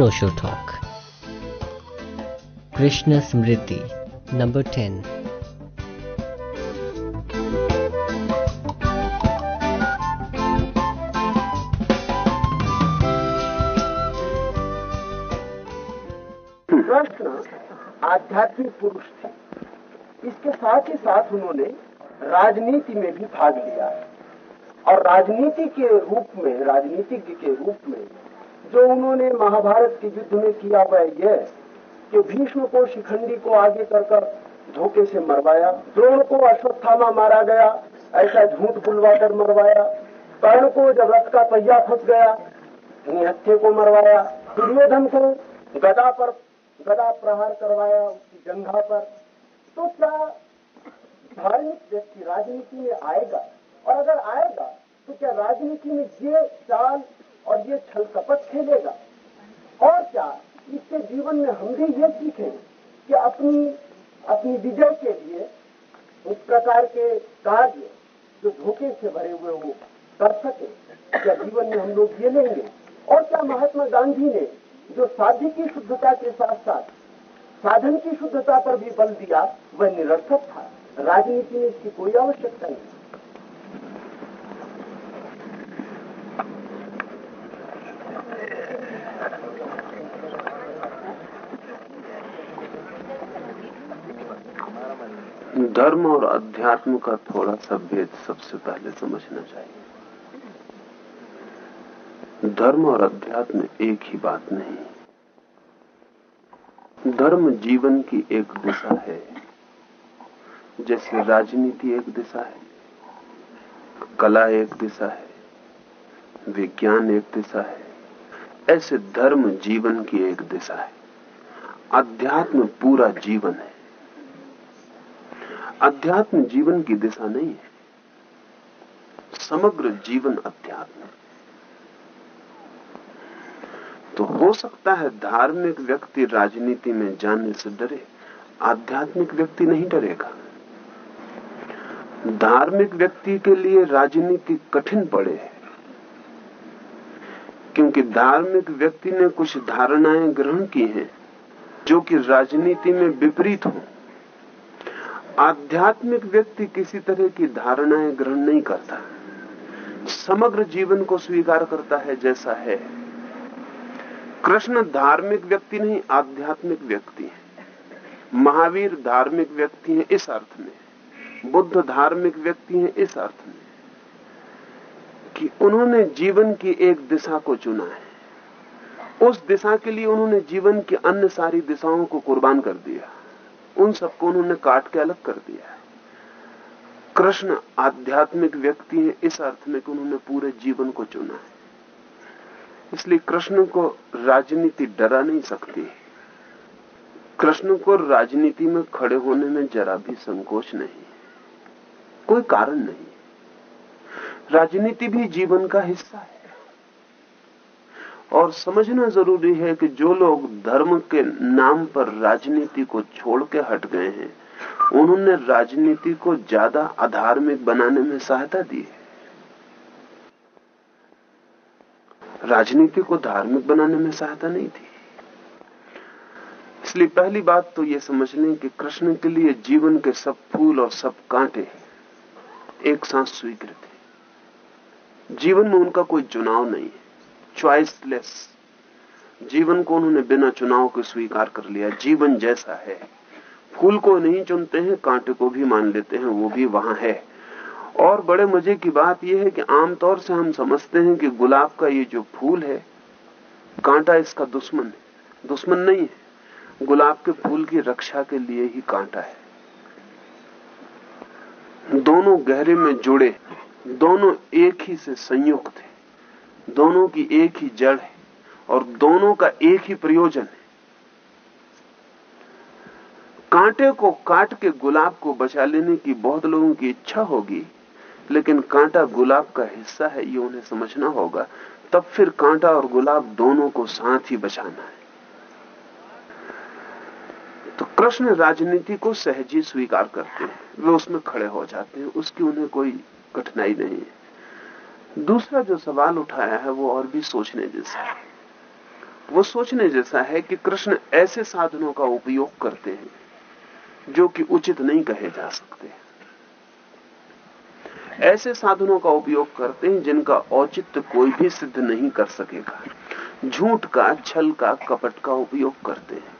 Osho Talk. Krishna Smriti, number 10. Krishna आध्यात्मिक पुरुष थे इसके साथ ही साथ उन्होंने राजनीति में भी भाग लिया और राजनीति के रूप में राजनीतिज्ञ के रूप में जो उन्होंने महाभारत के युद्ध में किया वह यह कि भीष्म को शिखंडी को आगे कर धोखे से मरवाया द्रोण को अश्वत्थामा मारा गया, ऐसा झूठ बुलवा कर मरवाया कर्ण को जब रथ का पहिया फंस गया, निहत्थे को मरवाया, दुर्योधन को गदा पर, गदा प्रहार करवाया उसकी जंघा पर तो क्या धार्मिक व्यक्ति राजनीति में आएगा? और अगर आएगा तो क्या राजनीति में ये चाल और ये छल कपट खेलेगा। और क्या, इसके जीवन में हम भी ये सीखे कि अपनी अपनी विजय के लिए उस प्रकार के कार्य जो धोखे से भरे हुए हो कर सके, क्या जीवन में हम लोग ये लेंगे। और क्या महात्मा गांधी ने जो साध्य की शुद्धता के साथ साथ साधन की शुद्धता पर भी बल दिया, वह निरर्थक था। राजनीति में इसकी कोई आवश्यकता नहीं। धर्म और अध्यात्म का थोड़ा सा भेद सबसे पहले समझना चाहिए। धर्म और अध्यात्म एक ही बात नहीं। धर्म जीवन की एक दिशा है, जैसे राजनीति एक दिशा है, कला एक दिशा है, विज्ञान एक दिशा है, ऐसे धर्म जीवन की एक दिशा है। अध्यात्म पूरा जीवन है। अध्यात्म जीवन की दिशा नहीं है। समग्र जीवन अध्यात्म तो हो सकता है धार्मिक व्यक्ति राजनीति में जाने से डरे, आध्यात्मिक व्यक्ति नहीं डरेगा। धार्मिक व्यक्ति के लिए राजनीति कठिन पड़े है, क्योंकि धार्मिक व्यक्ति ने कुछ धारणाएँ ग्रहण की हैं जो कि राजनीति में विपरीत हों। आध्यात्मिक व्यक्ति किसी तरह की धारणाएँ ग्रहण नहीं करता। समग्र जीवन को स्वीकार करता है जैसा है। कृष्ण धार्मिक व्यक्ति नहीं, आध्यात्मिक व्यक्ति है। महावीर धार्मिक व्यक्ति है इस अर्थ में। बुद्ध धार्मिक व्यक्ति है इस अर्थ में। कि उन्होंने जीवन की एक दिशा को चुना है। उस दिशा के लिए उन्होंने जीवन की अन्य सारी दिशाओं को कुर्बान कर दिया। उन सबको उन्होंने काट के अलग कर दिया है। कृष्ण आध्यात्मिक व्यक्ति है, इस अर्थ में कि उन्होंने पूरे जीवन को चुना है। इसलिए कृष्ण को राजनीति डरा नहीं सकती। कृष्ण को राजनीति में खड़े होने में जरा भी संकोच नहीं। कोई कारण नहीं। राजनीति भी जीवन का हिस्सा है। और समझना ज़रूरी है कि जो लोग धर्म के नाम पर राजनीति को छोड़ के हट गए हैं, उन्होंने राजनीति को ज़्यादा अधार्मिक बनाने में सहायता दी है। राजनीति को धार्मिक बनाने में सहायता नहीं थी। इसलिए पहली बात तो ये समझ लें कि कृष्ण के लिए जीवन के सब फूल और सब कांटे एक साथ स्वीकृत है। जीवन में उनका कोई चुनाव नहीं है। च्वाइसलेस जीवन को उन्होंने बिना चुनाव के स्वीकार कर लिया। जीवन जैसा है। फूल को नहीं चुनते हैं, कांटे को भी मान लेते हैं, वो भी वहाँ है। और बड़े मज़े की बात यह है कि आमतौर से हम समझते हैं कि गुलाब का ये जो फूल है, कांटा इसका दुश्मन है। दुश्मन नहीं है। गुलाब के फूल की रक्षा के लिए ही कांटा है। दोनों गहरे में जुड़े, दोनों एक ही से संयुक्त है। दोनों की एक ही जड़ है और दोनों का एक ही प्रयोजन है। कांटे को काट के गुलाब को बचा लेने की बहुत लोगों की इच्छा होगी, लेकिन कांटा गुलाब का हिस्सा है, ये उन्हें समझना होगा। तब फिर कांटा और गुलाब दोनों को साथ ही बचाना है। तो कृष्ण राजनीति को सहजी स्वीकार करते हैं, वे उसमें खड़े हो जाते हैं, उसकी उन्हें कोई कठिनाई नहीं है। दूसरा जो सवाल उठाया है वो और भी सोचने जैसा है। वो सोचने जैसा है कि कृष्ण ऐसे साधनों का उपयोग करते हैं जो कि उचित नहीं कहे जा सकते। ऐसे साधनों का उपयोग करते हैं जिनका औचित्य कोई भी सिद्ध नहीं कर सकेगा। झूठ का, छल का, कपट का उपयोग करते हैं।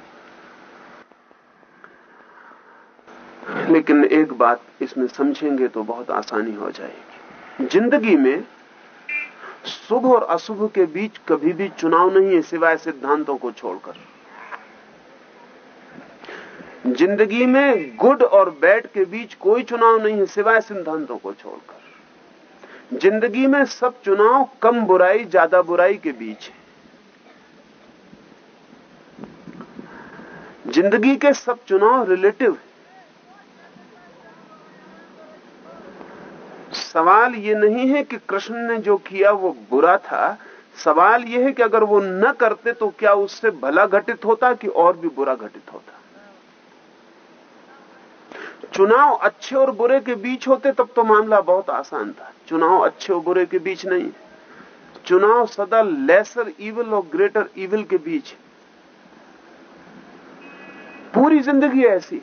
लेकिन एक बात इसमें समझेंगे तो बहुत आसानी हो जाएगी। ज़िंदगी में शुभ और अशुभ के बीच कभी भी चुनाव नहीं है सिवाय सिद्धांतों को छोड़कर। ज़िंदगी में गुड और बैड के बीच कोई चुनाव नहीं है सिवाय सिद्धांतों को छोड़कर। ज़िंदगी में सब चुनाव कम बुराई, ज़्यादा बुराई के बीच है। ज़िंदगी के सब चुनाव रिलेटिव है। सवाल ये नहीं है कि कृष्ण ने जो किया वो बुरा था। सवाल यह है कि अगर वो न करते तो क्या उससे भला घटित होता कि और भी बुरा घटित होता? चुनाव अच्छे और बुरे के बीच होते तब तो मामला बहुत आसान था। चुनाव अच्छे और बुरे के बीच नहीं चुनाव सदा लेसर इविल और ग्रेटर इविल के बीच पूरी ज़िंदगी ऐसी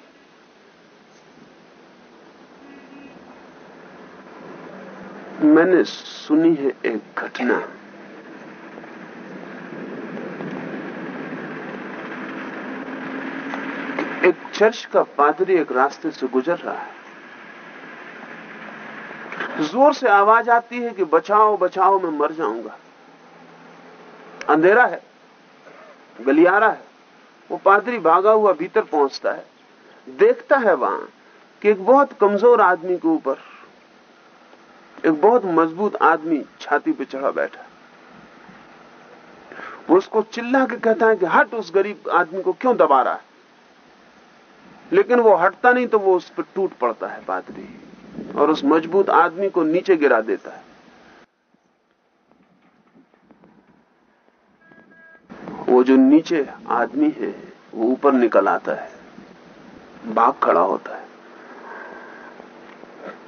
मैंने सुनी है एक घटना। एक चर्च का पादरी एक रास्ते से गुजर रहा है। ज़ोर से आवाज़ आती है कि बचाओ बचाओ, मैं मर जाऊँगा। अंधेरा है, गलियारा है, वो पादरी भागा हुआ भीतर पहुँचता है, देखता है वहाँ कि एक बहुत कमज़ोर आदमी के ऊपर एक बहुत मज़बूत आदमी छाती पे चढ़ा बैठा। वो उसको चिल्ला के कहता है कि हट उस गरीब आदमी को क्यों दबा रहा है? लेकिन वो हटता नहीं तो वो उस पर टूट पड़ता है पादरी और उस मज़बूत आदमी को नीचे गिरा देता है। वो जो नीचे आदमी है, वो ऊपर निकल आता है। बाघ खड़ा होता है।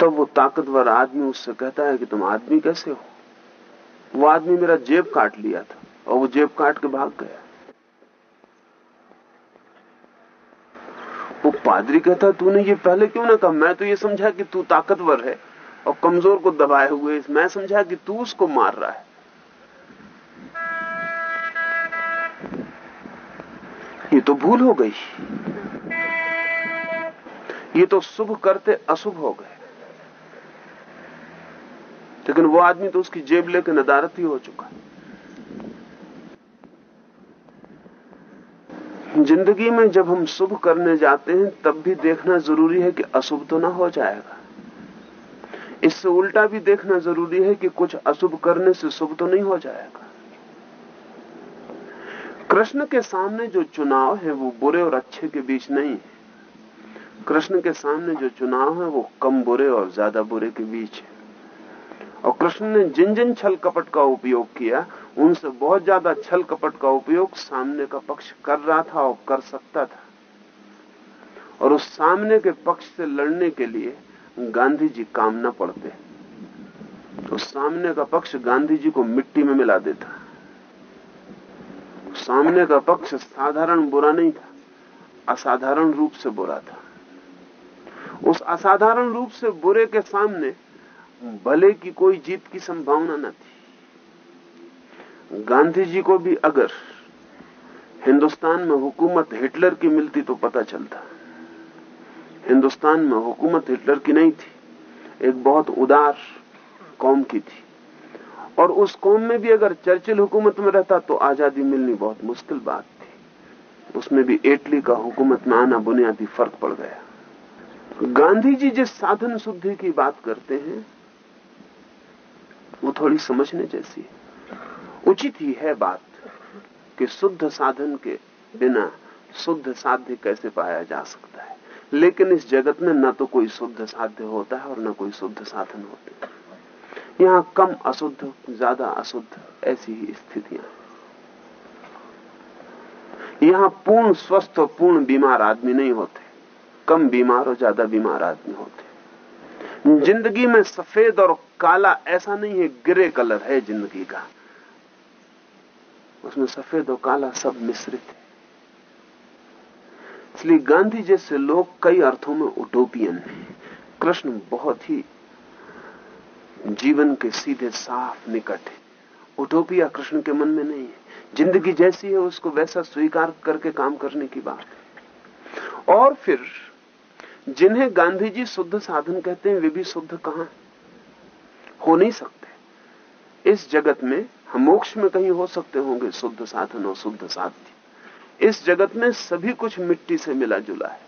तब तो वो ताकतवर आदमी उससे कहता है कि तुम आदमी कैसे हो? वो आदमी मेरा जेब काट लिया था और वो जेब काट के भाग गया। वो पादरी कहता, तूने ये पहले क्यों ना कहा? मैं तो ये समझा कि तू ताकतवर है और कमज़ोर को दबाए हुए मैं समझा कि तू उसको मार रहा है। ये तो भूल हो गई। ये तो शुभ करते अशुभ हो गए। लेकिन वो आदमी तो उसकी जेब लेकर नदारत ही हो चुका है। ज़िंदगी में जब हम शुभ करने जाते हैं, तब भी देखना ज़रूरी है कि अशुभ तो ना हो जाएगा। इससे उल्टा भी देखना ज़रूरी है कि कुछ अशुभ करने से शुभ तो नहीं हो जाएगा। कृष्ण के सामने जो चुनाव है, वो बुरे और अच्छे के बीच नहीं है। कृष्ण के सामने जो चुनाव है, वो कम बुरे और ज़्यादा बुरे के बीच है। और कृष्ण ने जिन जिन छल कपट का उपयोग किया, उनसे बहुत ज़्यादा छल कपट का उपयोग सामने का पक्ष कर रहा था और कर सकता था। और उस सामने के पक्ष से लड़ने के लिए गांधी जी काम न पड़ते। तो सामने का पक्ष गांधी जी को मिट्टी में मिला देता। सामने का पक्ष साधारण बुरा नहीं था, असाधारण रूप से बुरा था। उस असाधारण रूप से बुरे के सामने भले की कोई जीत की संभावना न थी। गांधी जी को भी अगर हिंदुस्तान में हुकूमत हिटलर की मिलती तो पता चलता। हिंदुस्तान में हुकूमत हिटलर की नहीं थी, एक बहुत उदार कौम की थी। और उस कौम में भी अगर चर्चिल हुकूमत में रहता तो आज़ादी मिलनी बहुत मुश्किल बात थी। उसमें भी इटली का हुकूमत में आना बुनियादी फ़र्क पड़ गया। गांधी जी जिस साधन शुद्धि की बात करते हैं वो थोड़ी समझने जैसी है। उचित ही है बात कि शुद्ध साधन के बिना शुद्ध साध्य कैसे पाया जा सकता है। लेकिन इस जगत में न तो कोई शुद्ध साध्य होता है और न कोई शुद्ध साधन होते यहाँ कम अशुद्ध, ज़्यादा अशुद्ध ऐसी ही स्थितियाँ यहाँ पूर्ण स्वस्थ और पूर्ण बीमार आदमी नहीं होते। कम बीमार और ज़्यादा बीमार आदमी होते ज़िंदगी में सफ़ेद और काला ऐसा नहीं है, ग्रे कलर है ज़िंदगी का। उसमें सफ़ेद और काला सब मिश्रित है। इसलिए गांधी जैसे लोग कई अर्थों में उटोपियन हैं। कृष्ण बहुत ही जीवन के सीधे साफ़ निकट है। उटोपिया कृष्ण के मन में नहीं है। ज़िंदगी जैसी है, उसको वैसा स्वीकार करके काम करने की बात है। और फिर जिन्हें गांधी जी शुद्ध साधन कहते हैं, वे भी शुद्ध कहाँ हो? नहीं सकते। इस जगत में हम मोक्ष में कहीं हो सकते होंगे, शुद्ध साधन और शुद्ध साध्य। इस जगत में सभी कुछ मिट्टी से मिला जुला है।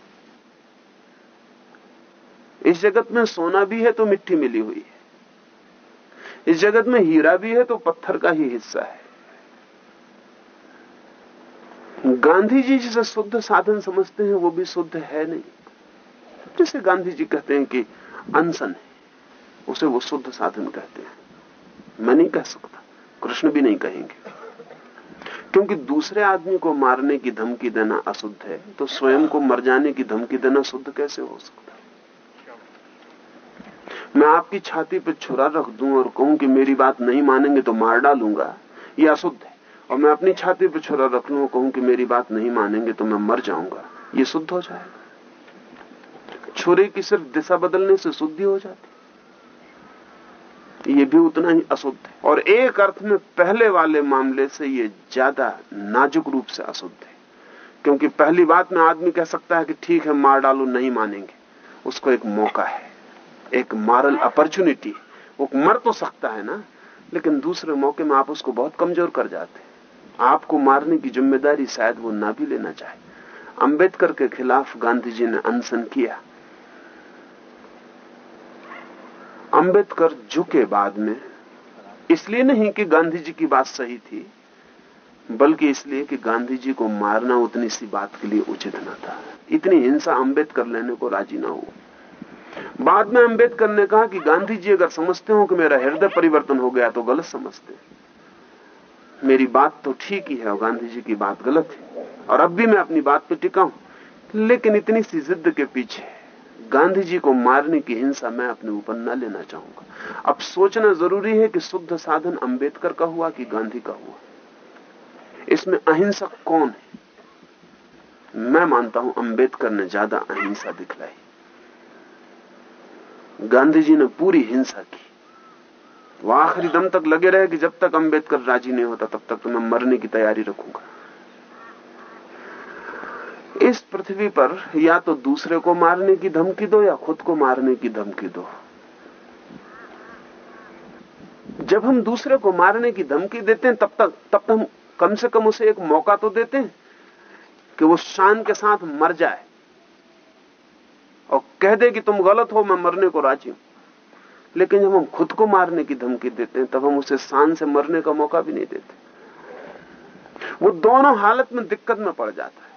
इस जगत में सोना भी है तो मिट्टी मिली हुई है। इस जगत में हीरा भी है तो पत्थर का ही हिस्सा है। गांधी जी जिसे शुद्ध साधन समझते हैं, वो भी शुद्ध है नहीं। जैसे गांधी जी कहते हैं कि अनशन है, उसे वो शुद्ध साधन कहते हैं। मैं नहीं कह सकता, कृष्ण भी नहीं कहेंगे। क्योंकि दूसरे आदमी को मारने की धमकी देना अशुद्ध है तो स्वयं को मर जाने की धमकी देना शुद्ध कैसे हो सकता मैं आपकी छाती पर छुरा रख दूँ और कहूँ कि मेरी बात नहीं मानेंगे तो मार डालूँगा। यह अशुद्ध है। और मैं अपनी छाती पर छुरा रख लू कहूँ कि मेरी बात नहीं मानेंगे तो मैं मर जाऊँगा। ये शुद्ध हो जाएगा। छुरे की सिर्फ़ दिशा बदलने से शुद्धि हो जाती ये भी उतना ही अशुद्ध है। और एक अर्थ में पहले वाले मामले से ये ज़्यादा नाजुक रूप से अशुद्ध है। क्योंकि पहली बात में आदमी कह सकता है कि ठीक है, मार डालो, नहीं मानेंगे। उसको एक मौका है, एक मॉरल अपॉर्चुनिटी वो मर तो सकता है ना, लेकिन दूसरे मौके में आप उसको बहुत कमज़ोर कर जाते हैं। आपको मारने की ज़िम्मेदारी शायद वो ना भी लेना चाहे। अंबेडकर के खिलाफ गांधी जी ने अनशन किया। अंबेडकर झुके बाद में, इसलिए नहीं कि गांधी जी की बात सही थी, बल्कि इसलिए कि गांधी जी को मारना उतनी सी बात के लिए उचित न था। इतनी हिंसा अंबेडकर लेने को राज़ी ना हो। बाद में अंबेडकर ने कहा कि गांधी जी अगर समझते हो कि मेरा हृदय परिवर्तन हो गया तो गलत समझते। मेरी बात तो ठीक ही है और गांधी जी की बात गलत है, और अब भी मैं अपनी बात पर टिका हूँ, लेकिन इतनी सी जिद के पीछे गांधी जी को मारने की हिंसा मैं अपने ऊपर न लेना चाहूँगा। अब सोचना ज़रूरी है कि शुद्ध साधन अंबेडकर का हुआ कि गांधी का हुआ। इसमें अहिंसक कौन है? मैं मानता हूँ अंबेडकर ने ज़्यादा अहिंसा दिखलाई। गांधी जी ने पूरी हिंसा की। वह आखिरी दम तक लगे रहे कि जब तक अंबेडकर राज़ी नहीं होता, तब तक तो मैं मरने की तैयारी रखूँगा। इस पृथ्वी पर या तो दूसरे को मारने की धमकी दो या खुद को मारने की धमकी दो। जब हम दूसरे को मारने की धमकी देते हैं, तब तक तब तक हम कम से कम उसे एक मौका तो देते हैं कि वो शान के साथ मर जाए। और कह दे कि तुम गलत हो, मैं मरने को राज़ी हूँ। लेकिन जब हम खुद को मारने की धमकी देते हैं, तब हम उसे शान से मरने का मौका भी नहीं देते। वो दोनों हालत में दिक्कत में पड़ जाता है।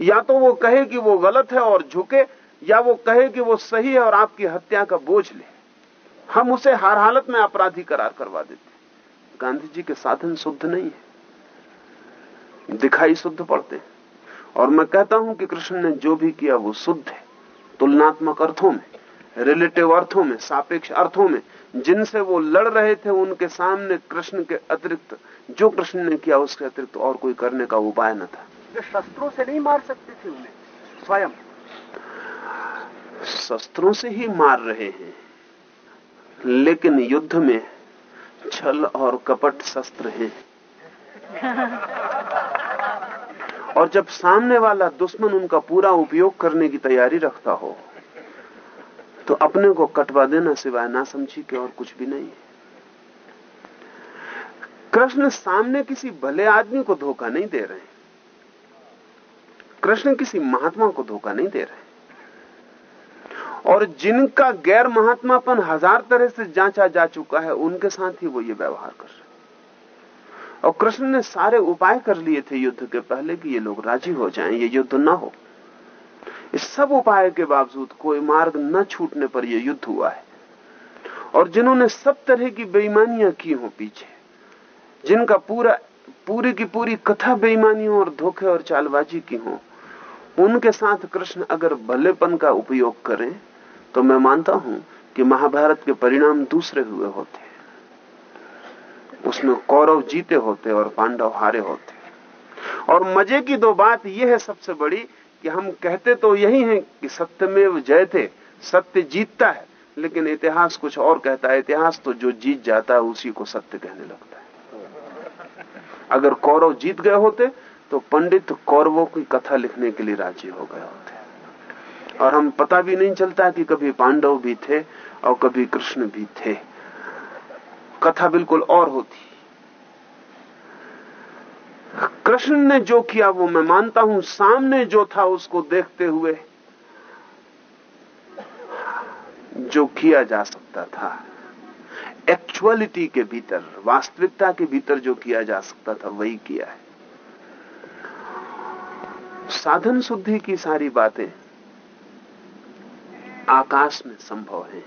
या तो वो कहे कि वो गलत है और झुके, या वो कहे कि वो सही है और आपकी हत्या का बोझ ले। हम उसे हर हालत में अपराधी करार करवा देते गांधी जी के साधन शुद्ध नहीं है। दिखाई शुद्ध पड़ते हैं। और मैं कहता हूँ कि कृष्ण ने जो भी किया वो शुद्ध है। तुलनात्मक अर्थों में रिलेटिव अर्थों में, सापेक्ष अर्थों में, जिनसे वो लड़ रहे थे, उनके सामने कृष्ण के अतिरिक्त, जो कृष्ण ने किया उसके अतिरिक्त और कोई करने का उपाय न था। शस्त्रों से नहीं मार सकते थे उन्हें। स्वयं। शस्त्रों से ही मार रहे हैं। लेकिन युद्ध में छल और कपट शस्त्र हैं। और जब सामने वाला दुश्मन उनका पूरा उपयोग करने की तैयारी रखता हो तो अपने को कटवा देना सिवाय ना समझी के और कुछ भी नहीं। कृष्ण सामने किसी भले आदमी को धोखा नहीं दे रहे कृष्ण किसी महात्मा को धोखा नहीं दे रहे। और जिनका गैर महात्मापन हज़ार तरह से जांचा जा चुका है, उनके साथ ही वो ये व्यवहार कर रहे और कृष्ण ने सारे उपाय कर लिए थे युद्ध के पहले कि ये लोग राज़ी हो जाएँ, ये युद्ध ना हो। इस सब उपाय के बावजूद कोई मार्ग न छूटने पर यह युद्ध हुआ है। और जिन्होंने सब तरह की बेईमानियाँ की हो पीछे, जिनका पूरा, पूरी की पूरी कथा बेईमानियों और धोखे और चालबाजी की हो उनके साथ कृष्ण अगर भलेपन का उपयोग करें तो मैं मानता हूँ कि महाभारत के परिणाम दूसरे हुए होते उसमें कौरव जीते होते और पांडव हारे होते। और मज़े की दो बात यह है सबसे बड़ी कि हम कहते तो यही हैं कि सत्यमेव जय थे, सत्य जीतता है, लेकिन इतिहास कुछ और कहता है, इतिहास तो जो जीत जाता है उसी को सत्य कहने लगता है। अगर कौरव जीत गए होते तो पंडित कौरवों की कथा लिखने के लिए राज़ी हो गए होते और हम पता भी नहीं चलता कि कभी पांडव भी थे और कभी कृष्ण भी थे। कथा बिल्कुल और होती। कृष्ण ने जो किया वो मैं मानता हूँ, सामने जो था उसको देखते हुए जो किया जा सकता था एक्चुअलिटी के भीतर, वास्तविकता के भीतर जो किया जा सकता था, वही किया है। साधन शुद्धि की सारी बातें आकाश में संभव है।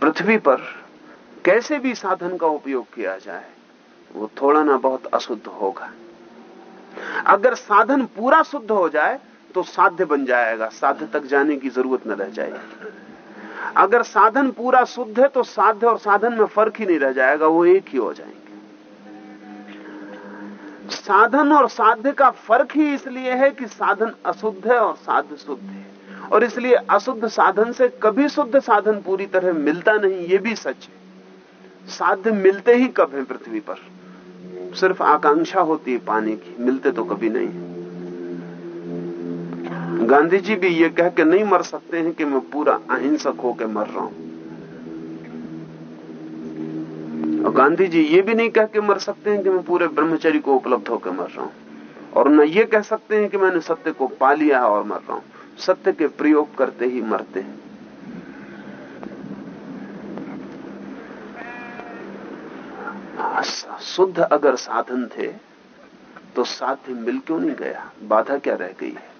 पृथ्वी पर कैसे भी साधन का उपयोग किया जाए, वो थोड़ा ना बहुत अशुद्ध होगा। अगर साधन पूरा शुद्ध हो जाए तो साध्य बन जाएगा, साध्य तक जाने की ज़रूरत न रह जाएगी। अगर साधन पूरा शुद्ध है तो साध्य और साधन में फ़र्क ही नहीं रह जाएगा, वो एक ही हो जाएँगे। साधन और साध्य का फ़र्क ही इसलिए है कि साधन अशुद्ध है और साध्य शुद्ध है। और इसलिए अशुद्ध साधन से कभी शुद्ध साधन पूरी तरह मिलता नहीं, ये भी सच है। साध्य मिलते ही कब है पृथ्वी पर? सिर्फ़ आकांक्षा होती है पाने की, मिलते तो कभी नहीं गांधी जी भी ये कह के नहीं मर सकते हैं कि मैं पूरा अहिंसक होकर मर रहा हूँ। और गांधी जी ये भी नहीं कह के मर सकते हैं कि मैं पूरे ब्रह्मचर्य को उपलब्ध होकर मर रहा हूँ। और न ये कह सकते हैं कि मैंने सत्य को पा लिया और मर रहा हूँ। सत्य के प्रयोग करते ही मरते हैं। शुद्ध अगर साधन थे तो साध्य मिल क्यों नहीं गया? बाधा क्या रह गई है?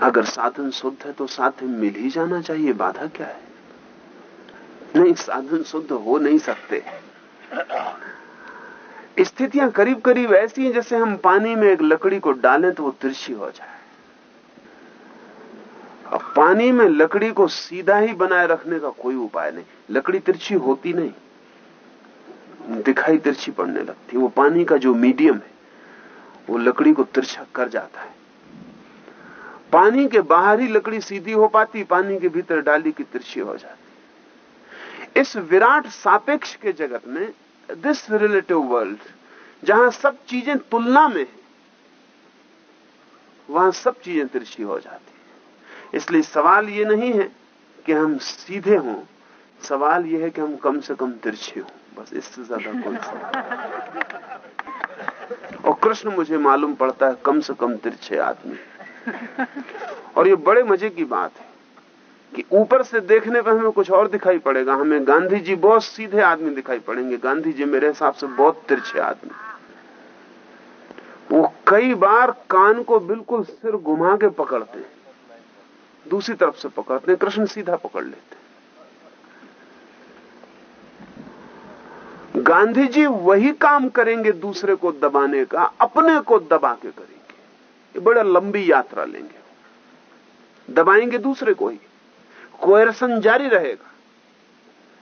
अगर साधन शुद्ध है तो साध्य मिल ही जाना चाहिए। बाधा क्या है? नहीं, साधन शुद्ध हो नहीं सकते। स्थितियाँ करीब करीब ऐसी हैं जैसे हम पानी में एक लकड़ी को डालें तो वो तिरछी हो जाए। अब पानी में लकड़ी को सीधा ही बनाए रखने का कोई उपाय नहीं। लकड़ी तिरछी होती नहीं। दिखाई तिरछी पड़ने लगती। वो पानी का जो मीडियम है, वो लकड़ी को तिरछा कर जाता है। पानी के बाहर ही लकड़ी सीधी हो पाती, पानी के भीतर डाली की तिरछी हो जाती। इस विराट सापेक्ष के जगत में दिस रिलेटिव वर्ल्ड जहाँ सब चीज़ें तुलना में है, वहाँ सब चीज़ें तिरछी हो जाती है। इसलिए सवाल ये नहीं है कि हम सीधे हों, सवाल यह है कि हम कम से कम तिरछे हों। बस इससे ज़्यादा कोई सवाल और कृष्ण मुझे मालूम पड़ता है कम से कम तिरछे आदमी। और ये बड़े मज़े की बात है। कि ऊपर से देखने पर हमें कुछ और दिखाई पड़ेगा। हमें गांधी जी बहुत सीधे आदमी दिखाई पड़ेंगे। गांधी जी मेरे हिसाब से बहुत तिरछे आदमी। वो कई बार कान को बिल्कुल सिर घुमा के पकड़ते हैं। दूसरी तरफ़ से पकड़ते हैं। कृष्ण सीधा पकड़ लेते गांधी जी वही काम करेंगे दूसरे को दबाने का, अपने को दबा के करेंगे। बड़ा लंबी यात्रा लेंगे। दबाएँगे दूसरे को ही। कोयरसन जारी रहेगा।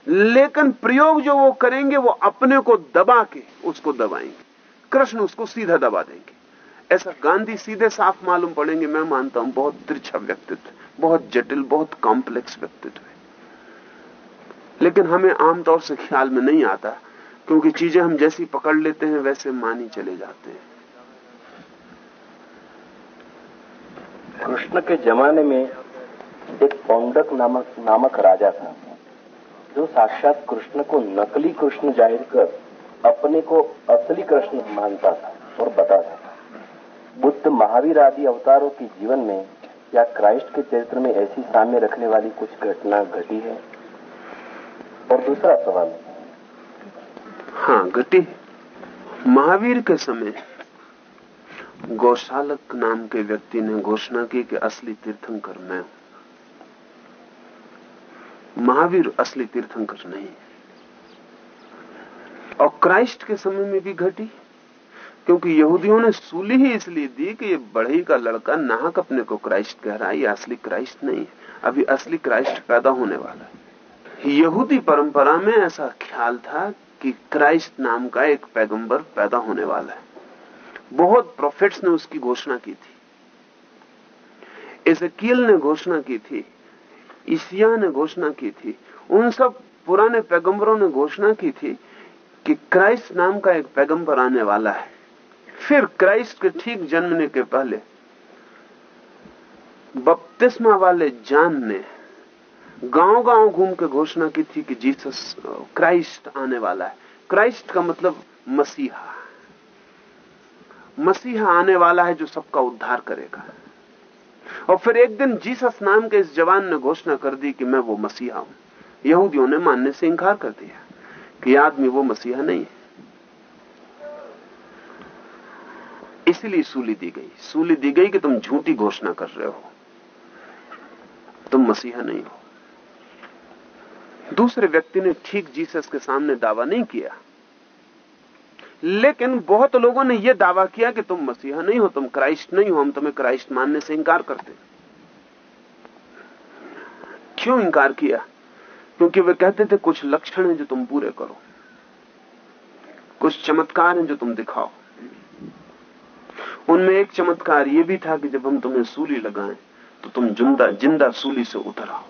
लेकिन प्रयोग जो वो करेंगे, वो अपने को दबा के उसको दबाएँगे। कृष्ण उसको सीधा दबा देंगे। ऐसा गांधी सीधे साफ़ मालूम पड़ेंगे, मैं मानता हूँ, बहुत तिरछा व्यक्तित्व, बहुत जटिल, बहुत कॉम्प्लेक्स व्यक्तित्व है। लेकिन हमें आमतौर से ख्याल में नहीं आता, क्योंकि चीज़ें हम जैसी पकड़ लेते हैं, वैसे मानी चले जाते हैं। कृष्ण के जमाने में एक पौंडक नामक नामक राजा था, जो साक्षात कृष्ण को नकली कृष्ण ज़ाहिर कर अपने को असली कृष्ण मानता था और बताता था। बुद्ध महावीर आदि अवतारों के जीवन में या क्राइस्ट के चरित्र में ऐसी साम्य रखने वाली कुछ घटना घटी है? और दूसरा सवाल हाँ। घटी महावीर के समय गौशालक नाम के व्यक्ति ने घोषणा की कि असली तीर्थंकर मैं हूँ। महावीर असली तीर्थंकर नहीं और क्राइस्ट के समय में भी घटी, क्योंकि यहूदियों ने सूली ही इसलिए दी कि ये बढ़ई का लड़का नाहक अपने को क्राइस्ट कह रहा है ये असली क्राइस्ट नहीं है। अभी असली क्राइस्ट पैदा होने वाला है। यहूदी परंपरा में ऐसा ख्याल था कि क्राइस्ट नाम का एक पैगंबर पैदा होने वाला है। बहुत प्रोफेट्स ने उसकी घोषणा की थी। एजकील ने घोषणा की थी ईसिया ने घोषणा की थी। उन सब पुराने पैगंबरों ने घोषणा की थी कि क्राइस्ट नाम का एक पैगंबर आने वाला है। फिर क्राइस्ट के ठीक जन्मने के पहले बपतिस्मा वाले जान ने गाँव गाँव घूम के घोषणा की थी कि जीसस क्राइस्ट आने वाला है। क्राइस्ट का मतलब मसीहा। मसीहा आने वाला है जो सबका उद्धार करेगा। और फिर एक दिन जीसस नाम के इस जवान ने घोषणा कर दी कि मैं वो मसीहा हूँ। यहूदियों ने मानने से इंकार कर दिया कि आदमी वो मसीहा नहीं है। इसलिए सूली दी गई। सूली दी गई कि तुम झूठी घोषणा कर रहे हो। तुम मसीहा नहीं हो। दूसरे व्यक्ति ने ठीक जीसस के सामने दावा नहीं किया। लेकिन बहुत लोगों ने यह दावा किया कि तुम मसीहा नहीं हो, तुम क्राइस्ट नहीं हो, हम तुम्हें क्राइस्ट मानने से इंकार करते क्यों इंकार किया? क्योंकि वे कहते थे, कुछ लक्षण हैं जो तुम पूरे करो। कुछ चमत्कार हैं जो तुम दिखाओ। उनमें एक चमत्कार यह भी था कि जब हम तुम्हें सूली लगाएँ तो तुम ज़िंदा ज़िंदा सूली से उतर आओ।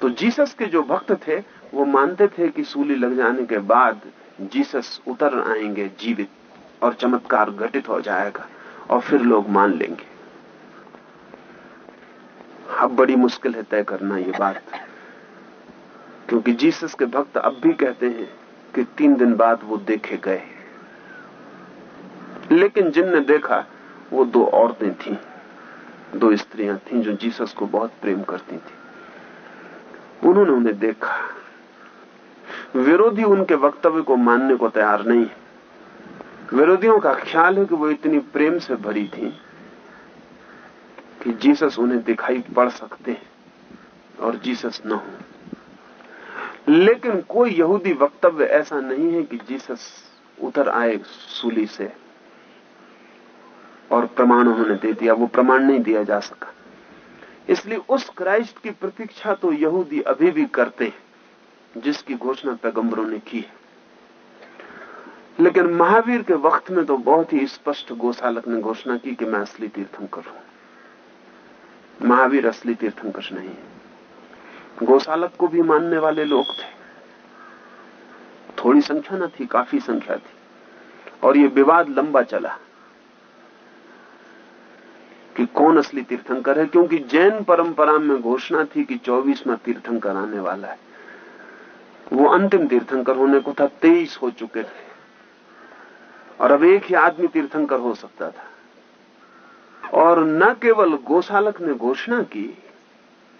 तो जीसस के जो भक्त थे, वो मानते थे कि सूली लग जाने के बाद जीसस उतर आएँगे जीवित और चमत्कार घटित हो जाएगा और फिर लोग मान लेंगे। अब बड़ी मुश्किल है तय करना ये बात, क्योंकि जीसस के भक्त अब भी कहते हैं कि तीन दिन बाद वो देखे गए लेकिन जिनने देखा, वो दो औरतें थीं, दो स्त्रियाँ थीं जो जीसस को बहुत प्रेम करती थी। उन्होंने उन्हें देखा। विरोधी उनके वक्तव्य को मानने को तैयार नहीं विरोधियों का ख्याल है कि वो इतनी प्रेम से भरी थी कि जीसस उन्हें दिखाई पड़ सकते हैं और जीसस न हो। लेकिन कोई यहूदी वक्तव्य ऐसा नहीं है कि जीसस उतर आए सूली से और प्रमाण उन्होंने दे दिया। वो प्रमाण नहीं दिया जा सका। इसलिए उस क्राइस्ट की प्रतीक्षा तो यहूदी अभी भी करते हैं। जिसकी घोषणा पैगंबरों ने की है। लेकिन महावीर के वक्त में तो बहुत ही स्पष्ट गोसालक ने घोषणा की कि मैं असली तीर्थंकर हूँ। महावीर असली तीर्थंकर नहीं है। गोसालक को भी मानने वाले लोग थे। थोड़ी संख्या न थी, काफ़ी संख्या थी। और ये विवाद लंबा चला कि कौन असली तीर्थंकर है, क्योंकि जैन परंपरा में घोषणा थी कि चौबीसवा तीर्थंकर आने वाला है। वो अंतिम तीर्थंकर होने को था, तेईस हो चुके थे। और अब एक ही आदमी तीर्थंकर हो सकता था। और न केवल गोशालक ने घोषणा की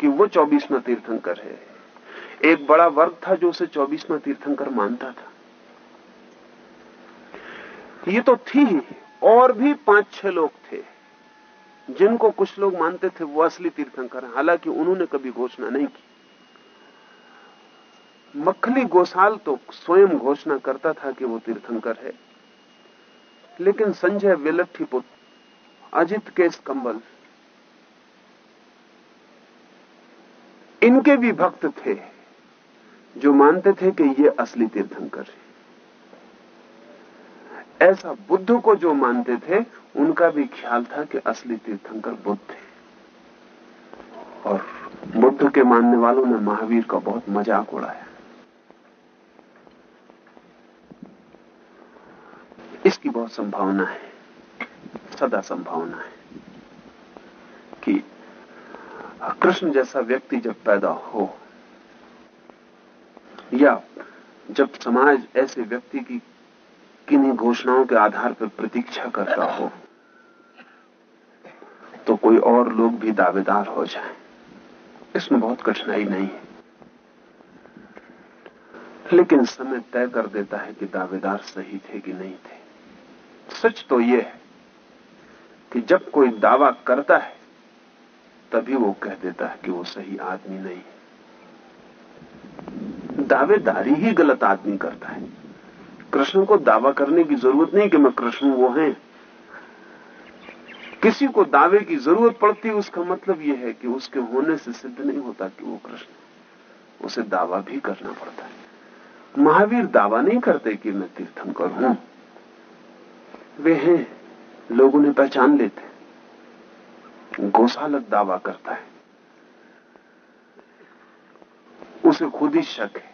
कि वो चौबीसवा तीर्थंकर है, एक बड़ा वर्ग था जो उसे चौबीसवा तीर्थंकर मानता था। ये तो थी और भी पाँच छह लोग थे, जिनको कुछ लोग मानते थे वो असली तीर्थंकर हालाँकि उन्होंने कभी घोषणा नहीं की। मखली गोसाल तो स्वयं घोषणा करता था कि वो तीर्थंकर है। लेकिन संजय विलट्ठी पुत्र, अजित केस कंबल, इनके भी भक्त थे, जो मानते थे कि ये असली तीर्थंकर है। ऐसा बुद्ध को जो मानते थे, उनका भी ख्याल था कि असली तीर्थंकर बुद्ध थे और बुद्ध के मानने वालों ने महावीर का बहुत मज़ाक उड़ाया। इसकी बहुत संभावना है, सदा संभावना है कि कृष्ण जैसा व्यक्ति जब पैदा हो या जब समाज ऐसे व्यक्ति की किन्हीं घोषणाओं के आधार पर प्रतीक्षा करता हो तो कोई और लोग भी दावेदार हो जाए। इसमें बहुत कठिनाई नहीं है। लेकिन समय तय कर देता है कि दावेदार सही थे कि नहीं थे। सच तो यह है कि जब कोई दावा करता है, तभी वो कह देता है कि वो सही आदमी नहीं है। दावेदारी ही गलत आदमी करता है। कृष्ण को दावा करने की ज़रूरत नहीं कि मैं कृष्ण वो है। किसी को दावे की ज़रूरत पड़ती, उसका मतलब यह है कि उसके होने से सिद्ध नहीं होता कि वो कृष्ण उसे दावा भी करना पड़ता है। महावीर दावा नहीं करते कि मैं तीर्थंकर हूँ। वे हैं, लोग उन्हें पहचान लेते गौशालक दावा करता है। उसे खुद ही शक है।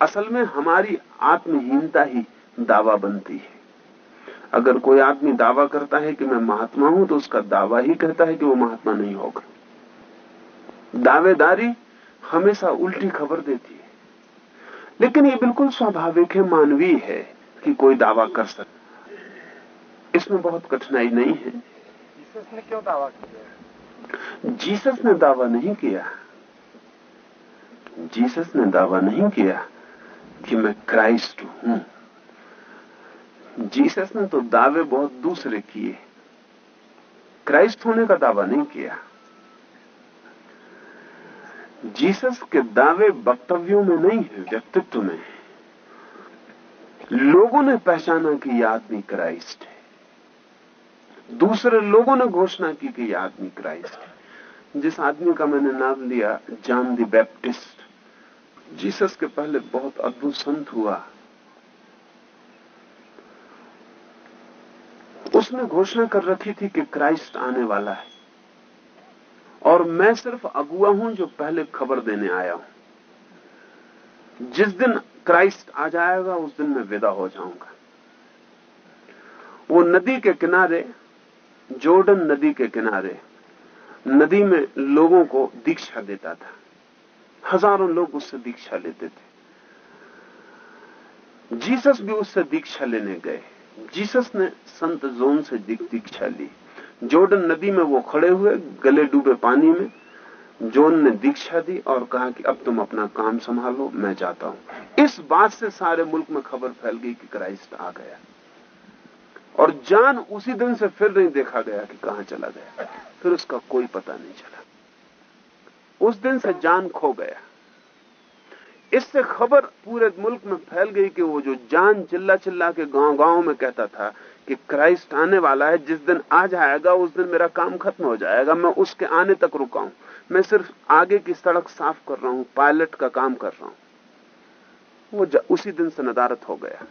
असल में हमारी आत्महीनता ही दावा बनती है। अगर कोई आदमी दावा करता है कि मैं महात्मा हूँ तो उसका दावा ही कहता है कि वो महात्मा नहीं होगा। दावेदारी हमेशा उल्टी खबर देती है। लेकिन ये बिल्कुल स्वाभाविक है, मानवीय है कि कोई दावा कर सकता इसमें बहुत कठिनाई नहीं है। जीसस ने क्यों दावा किया? जीसस ने दावा नहीं किया। जीसस ने दावा नहीं किया कि मैं क्राइस्ट हूँ। जीसस ने तो दावे बहुत दूसरे किए। क्राइस्ट होने का दावा नहीं किया। जीसस के दावे वक्तव्यों में नहीं है व्यक्तित्व में लोगों ने पहचाना कि यह आदमी क्राइस्ट है। दूसरे लोगों ने घोषणा की कि यह आदमी क्राइस्ट जिस आदमी का मैंने नाम लिया, जॉन दी बैप्टिस्ट, जीसस के पहले बहुत अद्भुत संत हुआ। उसने घोषणा कर रखी थी कि क्राइस्ट आने वाला है। और मैं सिर्फ़ अगुआ हूँ जो पहले खबर देने आया हूँ। जिस दिन क्राइस्ट आ जाएगा, उस दिन मैं विदा हो जाऊँगा। वो नदी के किनारे जोर्डन नदी के किनारे नदी में लोगों को दीक्षा देता था। हज़ारों लोग उससे दीक्षा लेते थे। जीसस भी उससे दीक्षा लेने गए। जीसस ने संत जोन से दीक्षा ली। जोर्डन नदी में वो खड़े हुए, गले डूबे पानी में। जोन ने दीक्षा दी और कहा कि अब तुम अपना काम संभालो, मैं जाता हूँ। इस बात से सारे मुल्क में खबर फैल गई कि क्राइस्ट आ गया। और जान उसी दिन से फिर नहीं देखा गया कि कहाँ चला गया। फिर उसका कोई पता नहीं चला। उस दिन से जान खो गया। इससे खबर पूरे मुल्क में फैल गई कि वो जो जान चिल्ला चिल्ला के गाँव गाँव में कहता था कि क्राइस्ट आने वाला है, जिस दिन आ जाएगा उस दिन मेरा काम खत्म हो जाएगा। मैं उसके आने तक रुका हूँ मैं सिर्फ़ आगे की सड़क साफ़ कर रहा हूँ, पायलट का काम कर रहा हूँ। वो उसी दिन से नदारत हो गया।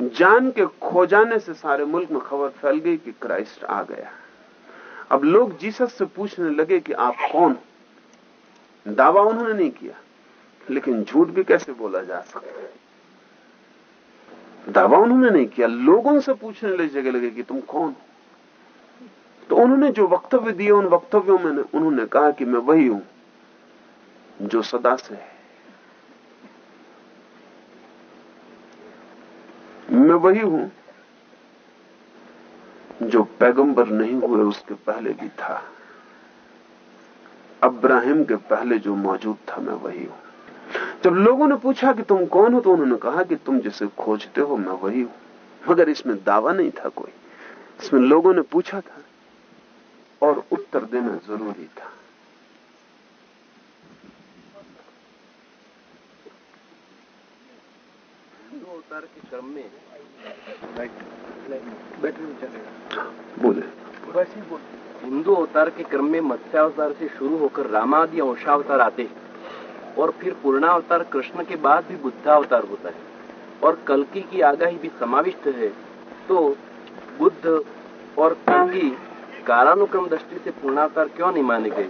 जान के खो जाने से सारे मुल्क में खबर फैल गई कि क्राइस्ट आ गया। अब लोग जीसस से पूछने लगे कि आप कौन? दावा उन्होंने नहीं किया, लेकिन झूठ भी कैसे बोला जा सकता है? दावा उन्होंने नहीं किया, लोगों से पूछने लगे जगह लगे कि तुम कौन हो? तो उन्होंने जो वक्तव्य दिए, उन वक्तव्यों में उन्होंने कहा कि मैं वही हूँ जो सदा से है। मैं वही हूँ जो पैगंबर नहीं हुए उसके पहले भी था। अब्राहिम के पहले जो मौजूद था, मैं वही हूँ। जब लोगों ने पूछा कि तुम कौन हो तो उन्होंने कहा कि तुम जिसे खोजते हो, मैं वही हूँ। मगर इसमें दावा नहीं था कोई। इसमें लोगों ने पूछा था और उत्तर देना ज़रूरी था। अवतार के क्रम में बोले। वैसे हिंदू अवतार के क्रम में मत्स्यावतार से शुरू होकर रामादि अंशावतार आते हैं। और फिर पूर्णावतार कृष्ण के बाद भी बुद्धावतार होता है। और कलकी की आगाही भी समाविष्ट है तो बुद्ध और कलकी कालानुक्रम दृष्टि से पूर्णावतार क्यों नहीं माने गए?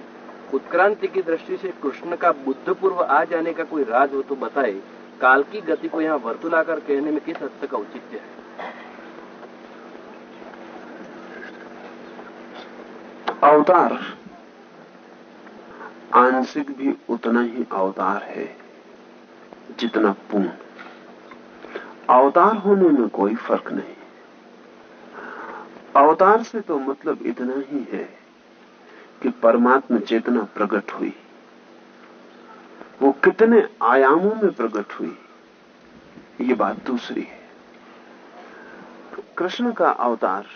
उत्क्रांति की दृष्टि से कृष्ण का बुद्ध पूर्व आ जाने का कोई राज हो तो बताए। काल की गति को यहाँ वर्तुलाकर कहने में किस हद तक औचित्य है? अवतार। आंशिक भी उतना ही अवतार है जितना पूर्ण। अवतार होने में कोई फ़र्क नहीं। अवतार से तो मतलब इतना ही है कि परमात्मा चेतना प्रकट हुई। वो कितने आयामों में प्रकट हुई। ये बात दूसरी है। कृष्ण का अवतार,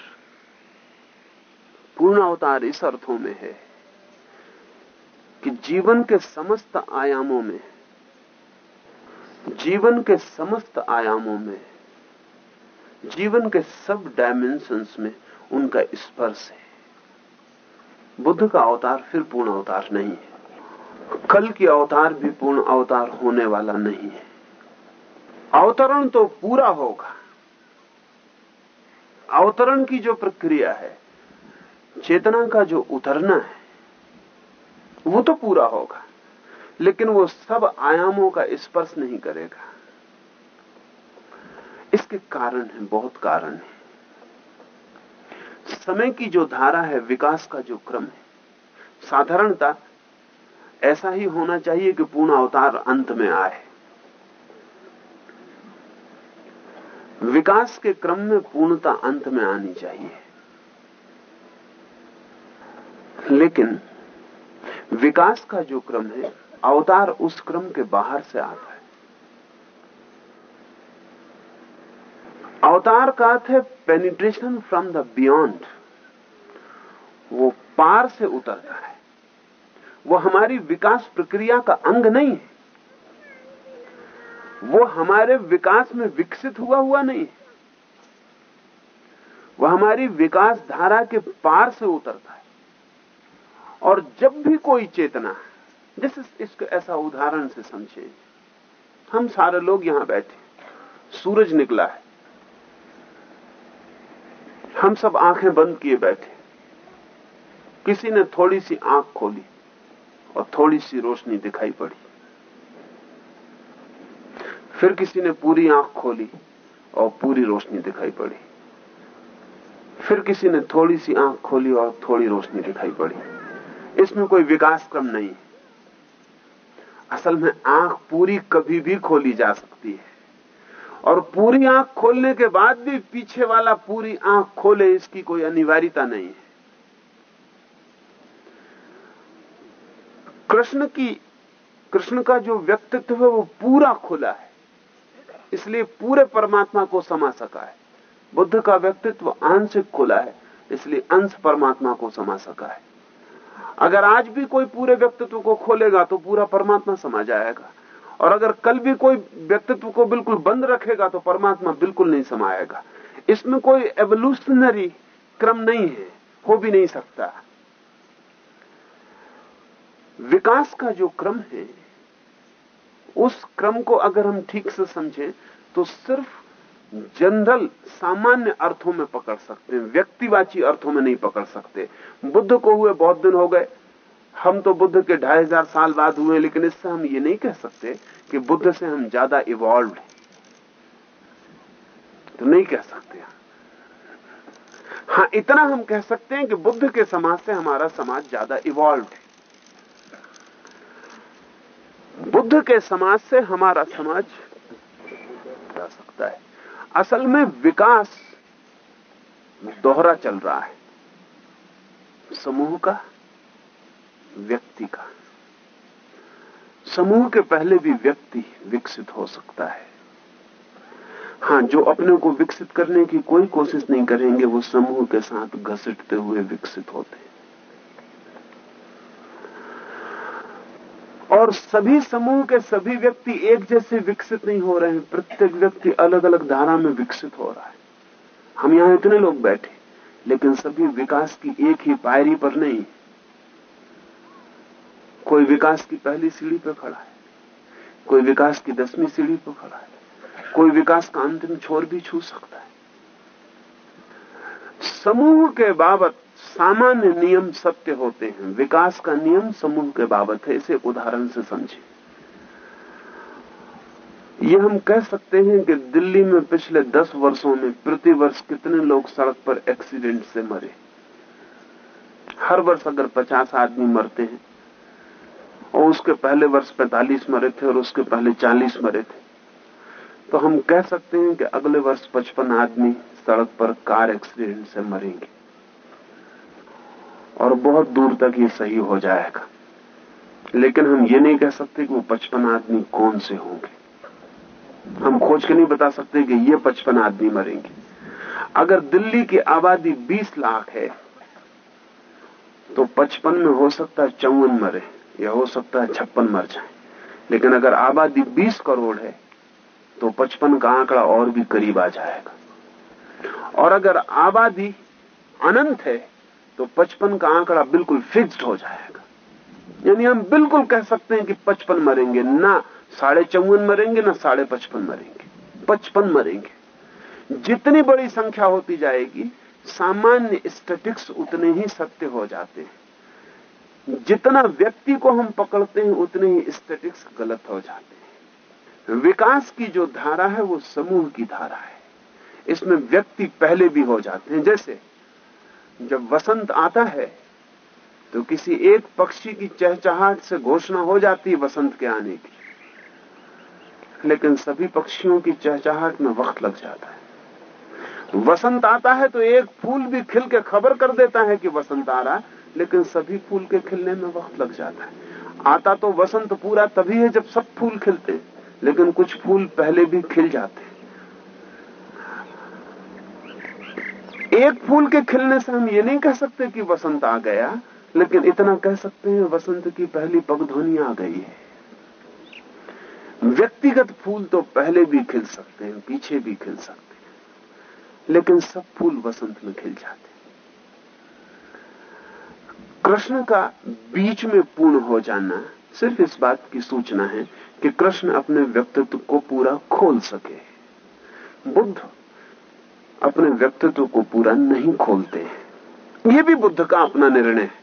पूर्ण अवतार इस अर्थों में है कि जीवन के समस्त आयामों में, जीवन के समस्त आयामों में, जीवन के सब डायमेंशंस में उनका स्पर्श है। बुद्ध का अवतार फिर पूर्ण अवतार नहीं है। कल की अवतार भी पूर्ण अवतार होने वाला नहीं है। अवतरण तो पूरा होगा। अवतरण की जो प्रक्रिया है, चेतना का जो उतरना है, वो तो पूरा होगा। लेकिन वो सब आयामों का स्पर्श नहीं करेगा। इसके कारण है, बहुत कारण है। समय की जो धारा है, विकास का जो क्रम है, साधारणता ऐसा ही होना चाहिए कि पूर्ण अवतार अंत में आए। विकास के क्रम में पूर्णता अंत में आनी चाहिए। लेकिन विकास का जो क्रम है, अवतार उस क्रम के बाहर से आता है। अवतार का अर्थ है पेनिट्रेशन फ्रॉम द बियॉन्ड वो पार से उतरता है। वो हमारी विकास प्रक्रिया का अंग नहीं है। वो हमारे विकास में विकसित हुआ हुआ नहीं है। वह हमारी विकास धारा के पार से उतरता है। और जब भी कोई चेतना जैसे इसको ऐसा उदाहरण से समझे। हम सारे लोग यहाँ बैठे सूरज निकला है। हम सब आँखें बंद किए बैठे किसी ने थोड़ी सी आँख खोली। और थोड़ी सी रोशनी दिखाई पड़ी। फिर किसी ने पूरी आँख खोली और पूरी रोशनी दिखाई पड़ी। फिर किसी ने थोड़ी सी आँख खोली और थोड़ी रोशनी दिखाई पड़ी। इसमें कोई विकास क्रम नहीं असल में आँख पूरी कभी भी खोली जा सकती है। और पूरी आँख खोलने के बाद भी पीछे वाला पूरी आँख खोले इसकी कोई अनिवार्यता नहीं है। कृष्ण की, कृष्ण का जो व्यक्तित्व है वो पूरा खुला है। इसलिए पूरे परमात्मा को समा सका है। बुद्ध का व्यक्तित्व आंशिक खुला है, इसलिए अंश परमात्मा को समा सका है। अगर आज भी कोई पूरे व्यक्तित्व को खोलेगा तो पूरा परमात्मा समा जाएगा। और अगर कल भी कोई व्यक्तित्व को बिल्कुल बंद रखेगा तो परमात्मा बिल्कुल नहीं समाएगा। इसमें कोई एवोल्यूशनरी क्रम नहीं है, हो भी नहीं सकता। विकास का जो क्रम है, उस क्रम को अगर हम ठीक से समझें तो सिर्फ़ जनरल सामान्य अर्थों में पकड़ सकते हैं, व्यक्तिवाची अर्थों में नहीं पकड़ सकते। बुद्ध को हुए बहुत दिन हो गए। हम तो बुद्ध के ढाई हज़ार साल बाद हुए, लेकिन इससे हम ये नहीं कह सकते कि बुद्ध से हम ज़्यादा इवॉल्व हैं। तो नहीं कह सकते हाँ इतना हम कह सकते हैं कि बुद्ध के समाज से हमारा समाज ज़्यादा इवॉल्व है। बुद्ध के समाज से हमारा समाज जा सकता है। असल में विकास दोहरा चल रहा है। समूह का, व्यक्ति का। समूह के पहले भी व्यक्ति विकसित हो सकता है। हाँ जो अपने को विकसित करने की कोई कोशिश नहीं करेंगे, वो समूह के साथ घसीटते हुए विकसित होते हैं। और सभी समूह के सभी व्यक्ति एक जैसे विकसित नहीं हो रहे हैं। प्रत्येक व्यक्ति अलग अलग धारा में विकसित हो रहा है। हम यहाँ इतने लोग बैठे, लेकिन सभी विकास की एक ही पायरी पर नहीं। कोई विकास की पहली सीढ़ी पर खड़ा है, कोई विकास की दसवीं सीढ़ी पर खड़ा है, कोई विकास का अंतिम छोर भी छू सकता है। समूह के बाबत सामान्य नियम सत्य होते हैं। विकास का नियम समूह के बाबत है, इसे उदाहरण से समझे। ये हम कह सकते हैं कि दिल्ली में पिछले दस वर्षों में प्रति वर्ष कितने लोग सड़क पर एक्सीडेंट से मरे। हर वर्ष अगर पचास आदमी मरते हैं, और उसके पहले वर्ष पैंतालीस मरे थे और उसके पहले चालीस मरे थे तो हम कह सकते हैं कि अगले वर्ष पचपन आदमी सड़क पर कार एक्सीडेंट से मरेंगे। और बहुत दूर तक ये सही हो जाएगा। लेकिन हम ये नहीं कह सकते कि वो पचपन आदमी कौन से होंगे। हम खोज के नहीं बता सकते कि ये पचपन आदमी मरेंगे। अगर दिल्ली की आबादी 20 लाख है तो पचपन में हो सकता है चौवन मरे, या हो सकता है छप्पन मर जाए। लेकिन अगर आबादी 20 करोड़ है तो पचपन का आंकड़ा और भी करीब आ जाएगा। और अगर आबादी अनंत है तो पचपन का आंकड़ा बिल्कुल फिक्स्ड हो जाएगा। यानी हम बिल्कुल कह सकते हैं कि पचपन मरेंगे। ना साढ़े चौवन मरेंगे, ना साढ़े पचपन मरेंगे। पचपन मरेंगे। जितनी बड़ी संख्या होती जाएगी, सामान्य स्टेटिक्स उतने ही सत्य हो जाते हैं। जितना व्यक्ति को हम पकड़ते हैं, उतने ही स्टेटिक्स गलत हो जाते हैं। विकास की जो धारा है, वो समूह की धारा है। इसमें व्यक्ति पहले भी हो जाते हैं। जैसे जब वसंत आता है तो किसी एक पक्षी की चहचहाट से घोषणा हो जाती है वसंत के आने की। लेकिन सभी पक्षियों की चहचहाट में वक्त लग जाता है। वसंत आता है तो एक फूल भी खिल के खबर कर देता है कि वसंत आ रहा लेकिन सभी फूल के खिलने में वक्त लग जाता है। आता तो वसंत पूरा तभी है जब सब फूल खिलते लेकिन कुछ फूल पहले भी खिल जाते एक फूल के खिलने से हम ये नहीं कह सकते कि वसंत आ गया, लेकिन इतना कह सकते हैं वसंत की पहली पगध्वनि आ गई है। व्यक्तिगत फूल तो पहले भी खिल सकते हैं, पीछे भी खिल सकते हैं, लेकिन सब फूल वसंत में खिल जाते हैं। कृष्ण का बीच में पूर्ण हो जाना सिर्फ़ इस बात की सूचना है कि कृष्ण अपने व्यक्तित्व को पूरा खोल सके। बुद्ध अपने व्यक्तित्व को पूरा नहीं खोलते यह भी बुद्ध का अपना निर्णय है।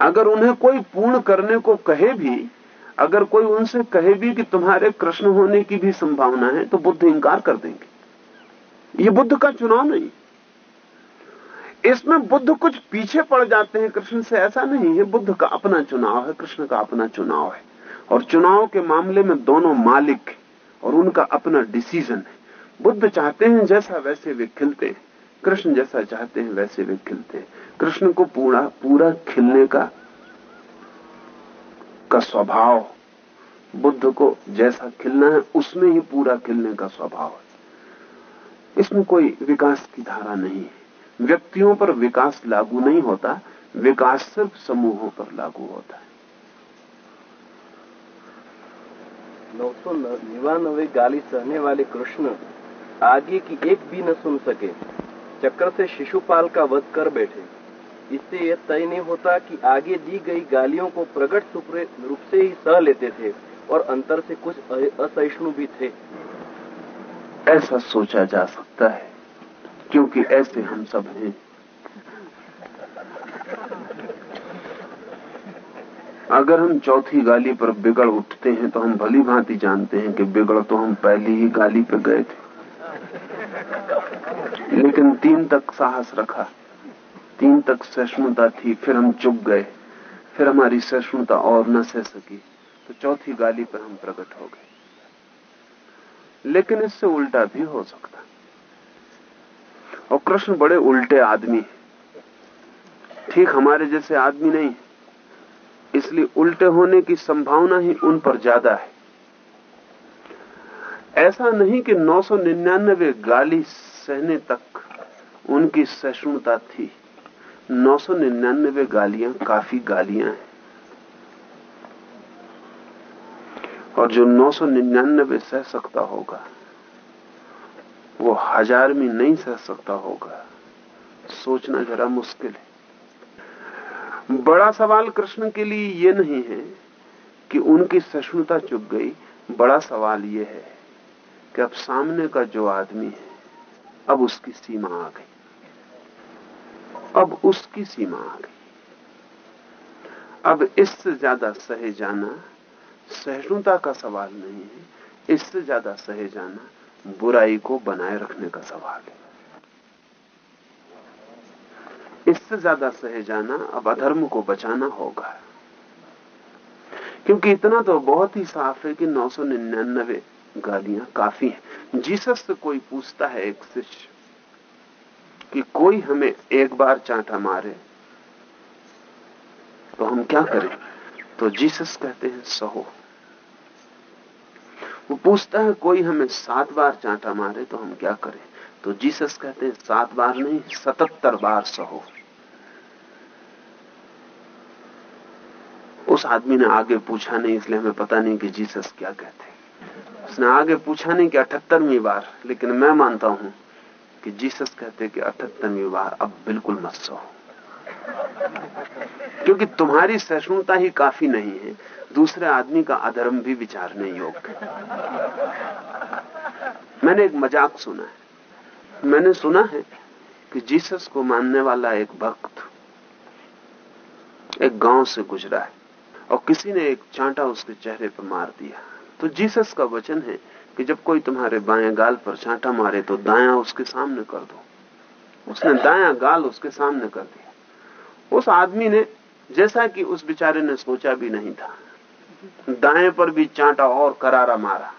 अगर उन्हें कोई पूर्ण करने को कहे भी, अगर कोई उनसे कहे भी कि तुम्हारे कृष्ण होने की भी संभावना है तो बुद्ध इंकार कर देंगे। ये बुद्ध का चुनाव नहीं। इसमें बुद्ध कुछ पीछे पड़ जाते हैं, कृष्ण से ऐसा नहीं है बुद्ध का अपना चुनाव है, कृष्ण का अपना चुनाव है। और चुनाव के मामले में दोनों मालिक और उनका अपना डिसीज़न है। बुद्ध चाहते हैं जैसा वैसे वे खिलते हैं। कृष्ण जैसा चाहते हैं वैसे वे खिलते हैं। कृष्ण को पूरा पूरा खिलने का का स्वभाव, बुद्ध को जैसा खिलना है, उसमें ही पूरा खिलने का स्वभाव है। इसमें कोई विकास की धारा नहीं है। व्यक्तियों पर विकास लागू नहीं होता, विकास सिर्फ़ समूहों पर लागू होता है। नौ सौ निन्यानवे गाली सहने वाले कृष्ण आगे की एक भी न सुन सके। चक्र से शिशुपाल का वध कर बैठे। इससे यह तय नहीं होता कि आगे दी गई गालियों को प्रकट रूप से ही सह लेते थे और अंतर से कुछ असहिष्णु भी थे। ऐसा सोचा जा सकता है, क्योंकि ऐसे हम सब हैं। अगर हम चौथी गाली पर बिगड़ उठते हैं तो हम भली भांति जानते हैं कि बिगड़ तो हम पहली ही गाली पे गए थे। लेकिन तीन तक साहस रखा, तीन तक सहिष्णुता थी, फिर हम चुप गए, फिर हमारी सहिष्णुता और न सह सकी तो चौथी गाली पर हम प्रकट हो गए। लेकिन इससे उल्टा भी हो सकता और कृष्ण बड़े उल्टे आदमी ठीक हमारे जैसे आदमी नहीं इसलिए उल्टे होने की संभावना ही उन पर ज़्यादा है। ऐसा नहीं कि 999 गाली सहने तक उनकी सहिष्णुता थी। 999 गालियाँ काफ़ी गालियाँ हैं। और जो 999 सह सकता होगा, वो हज़ार में नहीं सह सकता होगा। सोचना जरा मुश्किल है। बड़ा सवाल कृष्ण के लिए ये नहीं है कि उनकी सहिष्णुता चुप गई। बड़ा सवाल ये है कि अब सामने का जो आदमी है, अब उसकी सीमा आ गई। अब उसकी सीमा आ गई। अब इससे ज़्यादा सहे जाना सहिष्णुता का सवाल नहीं है। इससे ज़्यादा सहे जाना बुराई को बनाए रखने का सवाल है। इससे ज़्यादा सहे जाना अब अधर्म को बचाना होगा। क्योंकि इतना तो बहुत ही साफ़ है कि नौ सौ निन्यानबे गालियाँ काफ़ी हैं। जीसस से कोई पूछता है एक शिष्य कि कोई हमें एक बार चांटा मारे तो हम क्या करें? तो जीसस कहते हैं, सहो। वो पूछता है, कोई हमें सात बार चांटा मारे तो हम क्या करें? तो जीसस कहते हैं, सात बार नहीं, सतहत्तर बार सहो। उस आदमी ने आगे पूछा नहीं, इसलिए हमें पता नहीं कि जीसस क्या कहते उसने आगे पूछा नहीं कि अठहत्तरवीं बार, लेकिन मैं मानता हूँ कि जीसस कहते कि अठहत्तरवीं बार अब बिल्कुल मत सो क्योंकि तुम्हारी सहिष्णुता ही काफ़ी नहीं है, दूसरे आदमी का अधर्म भी विचारने योग्य मैंने एक मज़ाक सुना है। मैंने सुना है कि जीसस को मानने वाला एक भक्त एक गाँव से गुजरा है और किसी ने एक चांटा उसके चेहरे पर मार दिया। तो जीसस का वचन है कि जब कोई तुम्हारे बाएँ गाल पर चांटा मारे तो दाया उसके सामने कर दो। उसने दाया गाल उसके सामने कर दिया उस आदमी ने, जैसा कि उस बेचारे ने सोचा भी नहीं था, दाएँ पर भी चांटा और करारा मारा।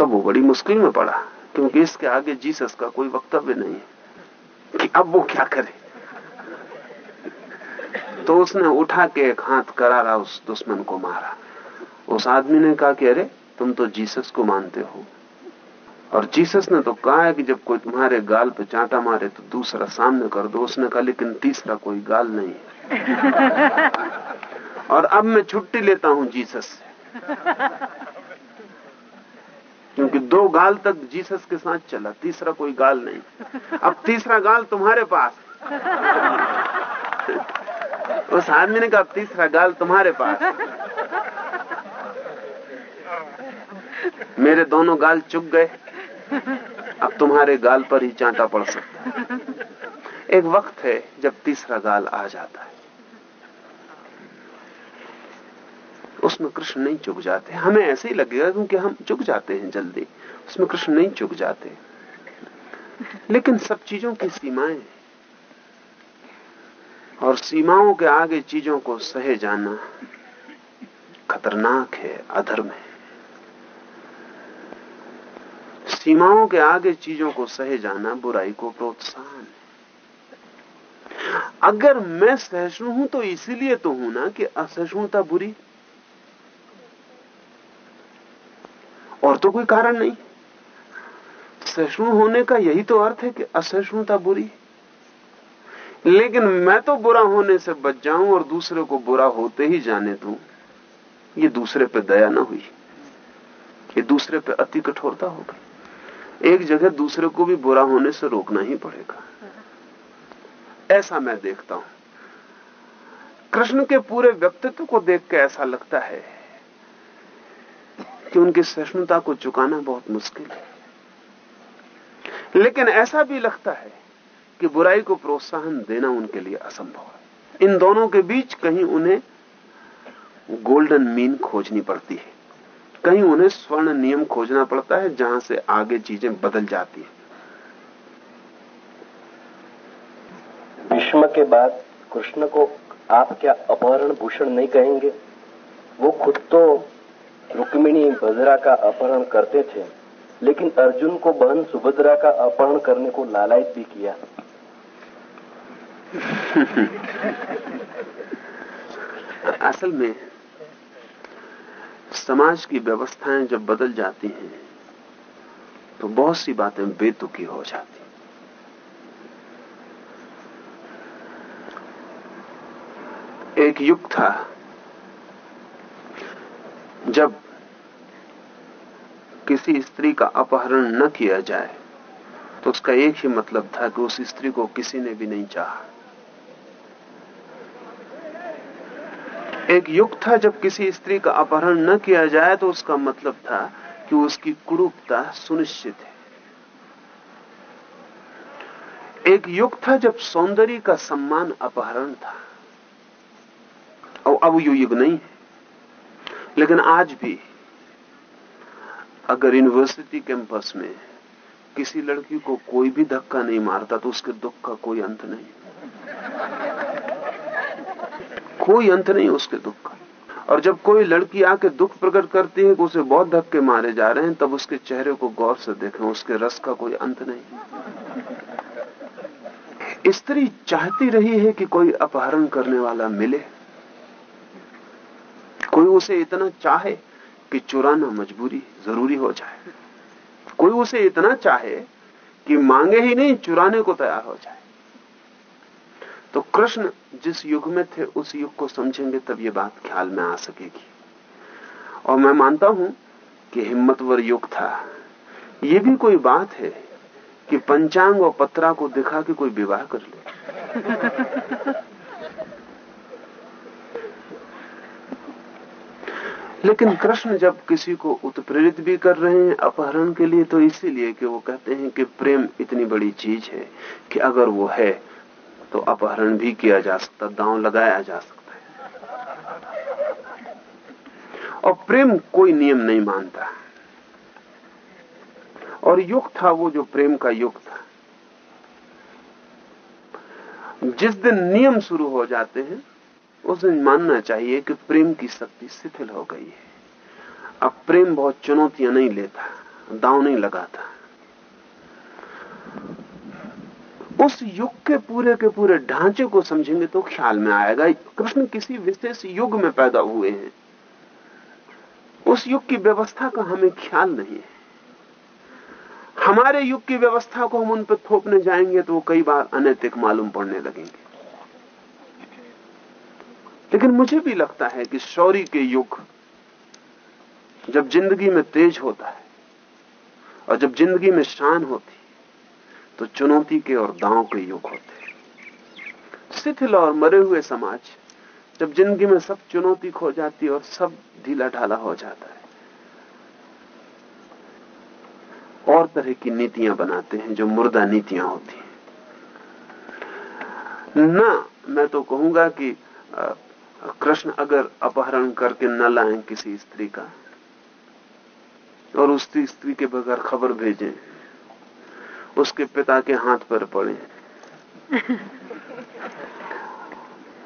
तो वो बड़ी मुश्किल में पड़ा क्योंकि इसके आगे जीसस का कोई वक्तव्य नहीं है कि अब वो क्या करे। तो उसने उठा के एक हाथ करारा उस दुश्मन को मारा। उस आदमी ने कहा कि अरे तुम तो जीसस को मानते हो। और जीसस ने तो कहा है कि जब कोई तुम्हारे गाल पे चांटा मारे तो दूसरा सामने कर दो। उसने कहा लेकिन तीसरा कोई गाल नहीं और अब मैं छुट्टी लेता हूँ जीसस से। क्योंकि दो गाल तक जीसस के साथ चला, तीसरा कोई गाल नहीं। अब तीसरा गाल तुम्हारे पास। उस आदमी ने कहा तीसरा गाल तुम्हारे पास। मेरे दोनों गाल चुक गए। अब तुम्हारे गाल पर ही चांटा पड़ सकता एक वक्त है जब तीसरा गाल आ जाता है। उसमें कृष्ण नहीं चुक जाते। हमें ऐसे ही लगेगा क्योंकि हम चुक जाते हैं जल्दी। उसमें कृष्ण नहीं चुक जाते। लेकिन सब चीज़ों की सीमाएँ और सीमाओं के आगे चीज़ों को सहे जाना खतरनाक है, अधर्म है। सीमाओं के आगे चीज़ों को सहे जाना बुराई को प्रोत्साहन है। अगर मैं सहिष्णु हूँ तो इसीलिए तो हूँ ना कि असहिष्णुता बुरी। और तो कोई कारण नहीं। सहिष्णु होने का यही तो अर्थ है कि असहिष्णुता बुरी लेकिन मैं तो बुरा होने से बच जाऊँ और दूसरे को बुरा होते ही जाने दू, ये दूसरे पे दया ना हुई। ये दूसरे पे अति कठोरता हो गई। एक जगह दूसरे को भी बुरा होने से रोकना ही पड़ेगा। ऐसा मैं देखता हूँ। कृष्ण के पूरे व्यक्तित्व को देख के ऐसा लगता है कि उनकी सहिष्णुता को चुकाना बहुत मुश्किल है। लेकिन ऐसा भी लगता है कि बुराई को प्रोत्साहन देना उनके लिए असंभव है। इन दोनों के बीच कहीं उन्हें गोल्डन मीन खोजनी पड़ती है। कहीं उन्हें स्वर्ण नियम खोजना पड़ता है जहाँ से आगे चीज़ें बदल जाती है। भीष्म के बाद कृष्ण को आप क्या अपहरण भूषण नहीं कहेंगे? वो खुद तो रुक्मिणी बजरा का अपहरण करते थे, लेकिन अर्जुन को बहन सुभद्रा का अपहरण करने को लालायित भी किया। असल में, समाज की व्यवस्थाएँ जब बदल जाती हैं तो बहुत सी बातें बेतुकी हो जाती एक युग था, जब किसी स्त्री का अपहरण न किया जाए तो उसका एक ही मतलब था कि उस स्त्री को किसी ने भी नहीं चाहा। एक युग था जब किसी स्त्री का अपहरण न किया जाए तो उसका मतलब था कि उसकी कुरूपता सुनिश्चित है। एक युग था जब सौंदर्य का सम्मान अपहरण था। और अब यू युग नहीं है। लेकिन आज भी अगर यूनिवर्सिटी कैंपस में किसी लड़की को कोई भी धक्का नहीं मारता तो उसके दुख का कोई अंत नहीं। कोई अंत नहीं उसके दुख का। और जब कोई लड़की आके दुख प्रकट करती है कि उसे बहुत धक्के मारे जा रहे हैं, तब उसके चेहरे को गौर से देखें, उसके रस का कोई अंत नहीं। स्त्री चाहती रही है कि कोई अपहरण करने वाला मिले, कोई उसे इतना चाहे कि चुराना मजबूरी ज़रूरी हो जाए। कोई उसे इतना चाहे कि मांगे ही नहीं, चुराने को तैयार हो जाए। तो कृष्ण जिस युग में थे, उस युग को समझेंगे, तब ये बात ख्याल में आ सकेगी। और मैं मानता हूँ कि हिम्मतवर युग था। ये भी कोई बात है कि पंचांग और पत्रा को दिखा के कोई विवाह कर ले। लेकिन कृष्ण जब किसी को उत्प्रेरित भी कर रहे हैं अपहरण के लिए तो इसीलिए कि वो कहते हैं कि प्रेम इतनी बड़ी चीज़ है कि अगर वो है तो अपहरण भी किया जा सकता, दांव लगाया जा सकता है। और प्रेम कोई नियम नहीं मानता। और युग था वो जो प्रेम का युग था। जिस दिन नियम शुरू हो जाते हैं उस दिन मानना चाहिए कि प्रेम की शक्ति शिथिल हो गई है। अब प्रेम बहुत चुनौतियाँ नहीं लेता, दाव नहीं लगाता। उस युग के पूरे के पूरे ढांचे को समझेंगे तो ख्याल में आएगा, कृष्ण किसी विशेष युग में पैदा हुए हैं। उस युग की व्यवस्था का हमें ख्याल नहीं है। हमारे युग की व्यवस्था को हम उन पर थोपने जाएँगे तो वो कई बार अनैतिक मालूम पड़ने लगेंगे। लेकिन मुझे भी लगता है कि शौरी के युग जब ज़िंदगी में तेज होता है और जब ज़िंदगी में शान होती तो चुनौती के और दांव के युग होते शिथिल और मरे हुए समाज जब ज़िंदगी में सब चुनौती खो जाती है और सब ढीला ढाला हो जाता है। और तरह की नीतियाँ बनाते हैं जो मुर्दा नीतियाँ होती हैं। ना, मैं तो कहूँगा कि कृष्ण अगर अपहरण करके न लाए किसी स्त्री का और उस स्त्री के बगैर खबर भेजें उसके पिता के हाथ पर पड़े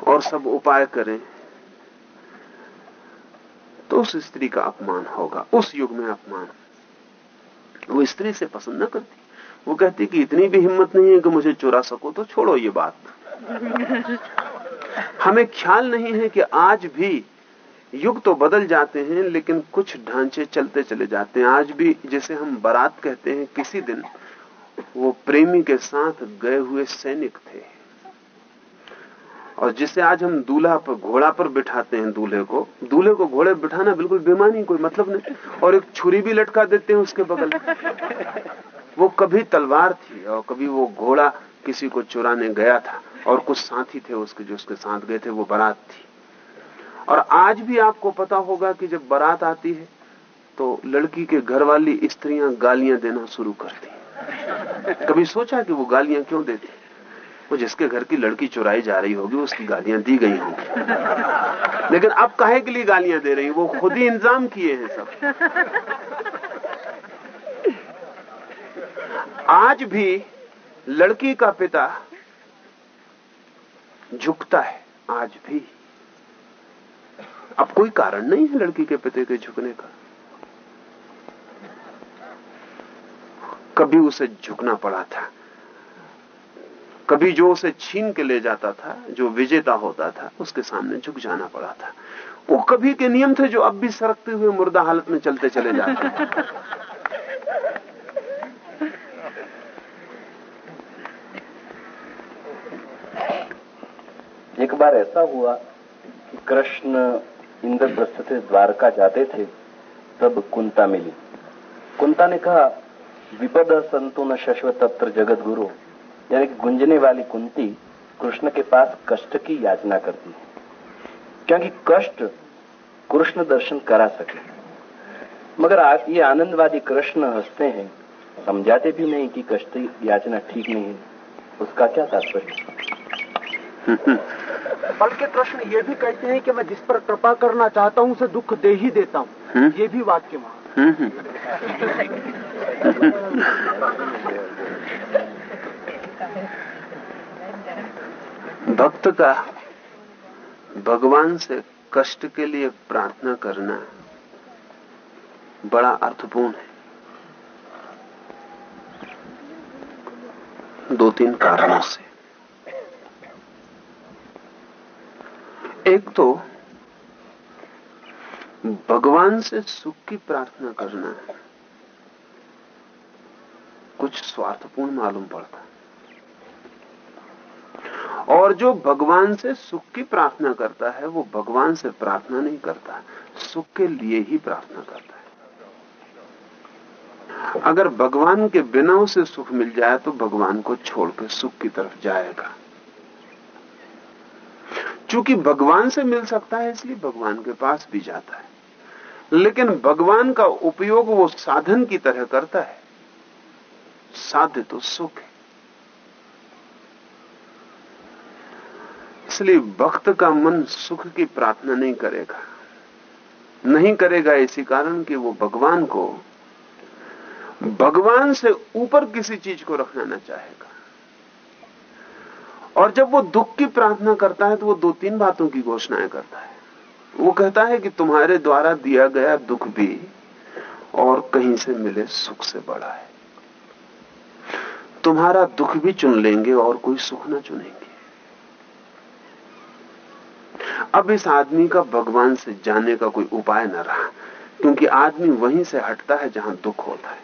और सब उपाय करें तो उस स्त्री का अपमान होगा उस युग में अपमान। वो स्त्री से पसंद न करती। वो कहती कि इतनी भी हिम्मत नहीं है कि मुझे चुरा सको तो छोड़ो ये बात। हमें ख्याल नहीं है कि आज भी युग तो बदल जाते हैं, लेकिन कुछ ढांचे चलते चले जाते हैं। आज भी जैसे हम बारात कहते हैं, किसी दिन वो प्रेमी के साथ गए हुए सैनिक थे। और जिसे आज हम दूल्हा पर, घोड़ा पर बिठाते हैं दूल्हे को दूल्हे को घोड़े बिठाना बिल्कुल बेमानी, कोई मतलब नहीं। और एक छुरी भी लटका देते हैं उसके बगल वो कभी तलवार थी और कभी वो घोड़ा किसी को चुराने गया था। और कुछ साथी थे उसके, जो उसके साथ गए थे, वो बारात थी। और आज भी आपको पता होगा कि जब बारात आती है तो लड़की के घर वाली स्त्रियाँ गालियाँ देना शुरू करती कभी सोचा कि वो गालियाँ क्यों देती वो जिसके घर की लड़की चुराई जा रही होगी, उसकी गालियाँ दी गई होंगी। लेकिन अब काहे के लिए गालियाँ दे रही वो खुद ही इंतज़ाम किए हैं सब। आज भी लड़की का पिता झुकता है, आज भी। अब कोई कारण नहीं है लड़की के पिता के झुकने का। कभी उसे झुकना पड़ा था। कभी जो उसे छीन के ले जाता था, जो विजेता होता था, उसके सामने झुक जाना पड़ा था। वो कभी के नियम थे जो अब भी सरकते हुए मुर्दा हालत में चलते चले जाते हैं एक बार ऐसा हुआ कि कृष्ण इंद्रप्रस्थ से द्वारका जाते थे, तब कुंता मिली। कुंता ने कहा, विपद संतो न शश्व तत्र जगत गुरु यानी कि गुंजने वाली कुंती कृष्ण के पास कष्ट की याचना करती है, क्योंकि कष्ट कृष्ण दर्शन करा सके। मगर आप ये आनंदवादी कृष्ण हँसते हैं, समझाते भी नहीं कि कष्ट याचना ठीक नहीं है। उसका क्या तात्पर्य? बल्कि कृष्ण ये भी कहते हैं कि मैं जिस पर कृपा करना चाहता हूँ उसे दुख दे ही देता हूँ। हम्म। ये भी वाक्य वहाँ। भक्त का भगवान से कष्ट के लिए प्रार्थना करना बड़ा अर्थपूर्ण है। दो तीन कारणों से। एक तो भगवान से सुख की प्रार्थना करना कुछ स्वार्थपूर्ण मालूम पड़ता। और जो भगवान से सुख की प्रार्थना करता है, वो भगवान से प्रार्थना नहीं करता, सुख के लिए ही प्रार्थना करता है। अगर भगवान के बिना उसे सुख मिल जाए तो भगवान को छोड़कर सुख की तरफ़ जाएगा। चूँकि भगवान से मिल सकता है, इसलिए भगवान के पास भी जाता है। लेकिन भगवान का उपयोग वो साधन की तरह करता है। साध्य तो सुख है। इसलिए भक्त का मन सुख की प्रार्थना नहीं करेगा। नहीं करेगा इसी कारण कि वो भगवान को, भगवान से ऊपर किसी चीज़ को रखना ना चाहेगा। और जब वो दुख की प्रार्थना करता है तो वो दो तीन बातों की घोषणाएँ करता है। वो कहता है कि तुम्हारे द्वारा दिया गया दुख भी और कहीं से मिले सुख से बड़ा है। तुम्हारा दुख भी चुन लेंगे और कोई सुख ना चुनेंगे। अब इस आदमी का भगवान से जाने का कोई उपाय न रहा, क्योंकि आदमी वहीं से हटता है जहाँ दुख होता है।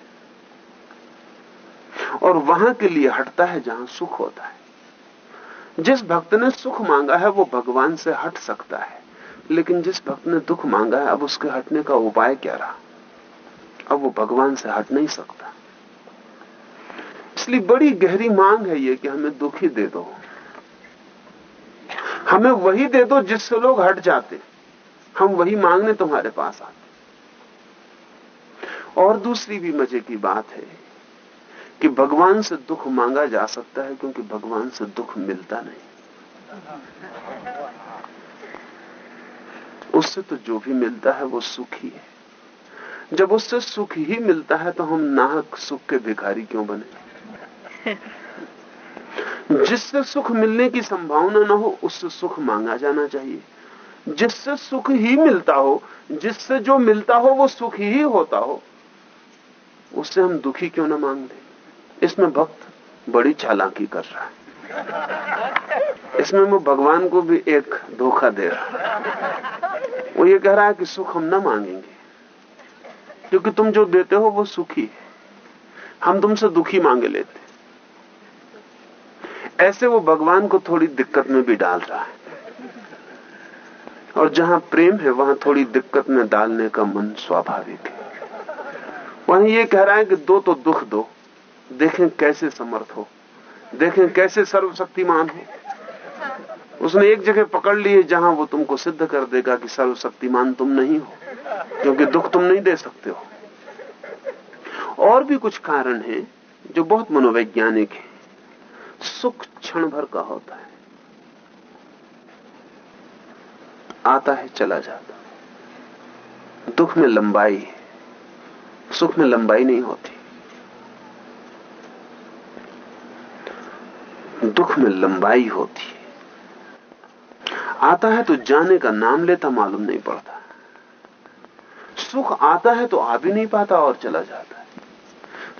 और वहाँ के लिए हटता है जहाँ सुख होता है। जिस भक्त ने सुख मांगा है, वो भगवान से हट सकता है। लेकिन जिस भक्त ने दुख मांगा है, अब उसके हटने का उपाय क्या रहा? अब वो भगवान से हट नहीं सकता। इसलिए बड़ी गहरी मांग है ये कि हमें दुख ही दे दो। हमें वही दे दो जिससे लोग हट जाते। हम वही मांगने तुम्हारे पास आते। और दूसरी भी मज़े की बात है कि भगवान से दुख मांगा जा सकता है क्योंकि भगवान से दुख मिलता नहीं। उससे तो जो भी मिलता है वो सुख ही है। जब उससे सुख ही मिलता है तो हम नाहक सुख के भिखारी क्यों बने? जिससे सुख मिलने की संभावना ना हो, उससे सुख मांगा जाना चाहिए। जिससे सुख ही मिलता हो, जिससे जो मिलता हो वो सुख ही होता हो, उससे हम दुखी क्यों ना मांग इसमें भक्त बड़ी चालाकी कर रहा है। इसमें वो भगवान को भी एक धोखा दे रहा है। वो ये कह रहा है कि सुख हम ना मांगेंगे, क्योंकि तुम जो देते हो वो सुखी है। हम तुमसे दुखी मांगे लेते ऐसे वो भगवान को थोड़ी दिक्कत में भी डाल रहा है। और जहाँ प्रेम है, वहाँ थोड़ी दिक्कत में डालने का मन स्वाभाविक है। वहीं ये कह रहा है कि दो तो दुख दो। देखें कैसे समर्थ हो। देखें कैसे सर्वशक्तिमान हो। उसने एक जगह पकड़ ली है जहाँ वो तुमको सिद्ध कर देगा कि सर्वशक्तिमान तुम नहीं हो, क्योंकि दुख तुम नहीं दे सकते हो। और भी कुछ कारण हैं जो बहुत मनोवैज्ञानिक है। सुख क्षण भर का होता है। आता है, चला जाता। दुख में लंबाई सुख में लंबाई नहीं होती। दुख में लंबाई होती है। आता है तो जाने का नाम लेता मालूम नहीं पड़ता। सुख आता है तो आ भी नहीं पाता और चला जाता है।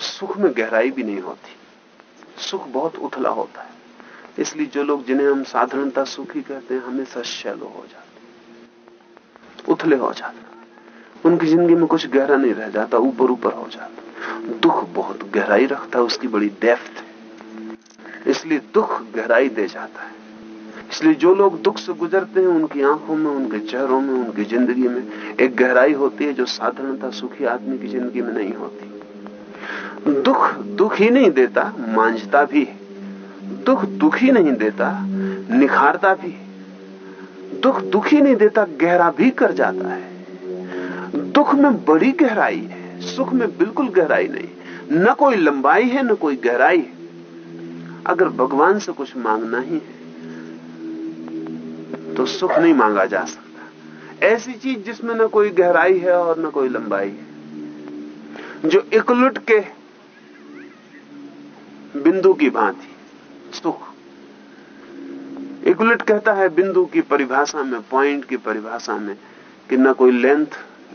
सुख में गहराई भी नहीं होती। सुख बहुत उथला होता है। इसलिए जो लोग जिन्हें हम साधारणता सुखी कहते हैं, हमेशा शैलो हो जाते उथले हो जाते उनकी ज़िंदगी में कुछ गहरा नहीं रह जाता, ऊपर ऊपर हो जाता दुख बहुत गहराई रखता है, उसकी बड़ी डेफ्थ है। इसलिए दुख गहराई दे जाता है। इसलिए जो लोग दुख से गुजरते हैं, उनकी आँखों में, उनके चेहरों में, उनकी ज़िंदगी में एक गहराई होती है जो साधारणता सुखी आदमी की ज़िंदगी में नहीं होती। दुख दुख ही नहीं देता, मांझता भी दुख दुख ही नहीं देता, निखारता भी दुख दुख ही नहीं देता, गहरा भी कर जाता है। दुख में बड़ी गहराई है, सुख में बिल्कुल गहराई नहीं। न कोई लंबाई है, न कोई गहराई है। अगर भगवान से कुछ मांगना ही है तो सुख नहीं मांगा जा सकता। ऐसी चीज़ जिसमें न कोई गहराई है और न कोई लंबाई है। जो इकलुट के बिंदु की भांति, सुख। इकलुट कहता है बिंदु की परिभाषा में पॉइंट की परिभाषा में, कि न कोई लेंथ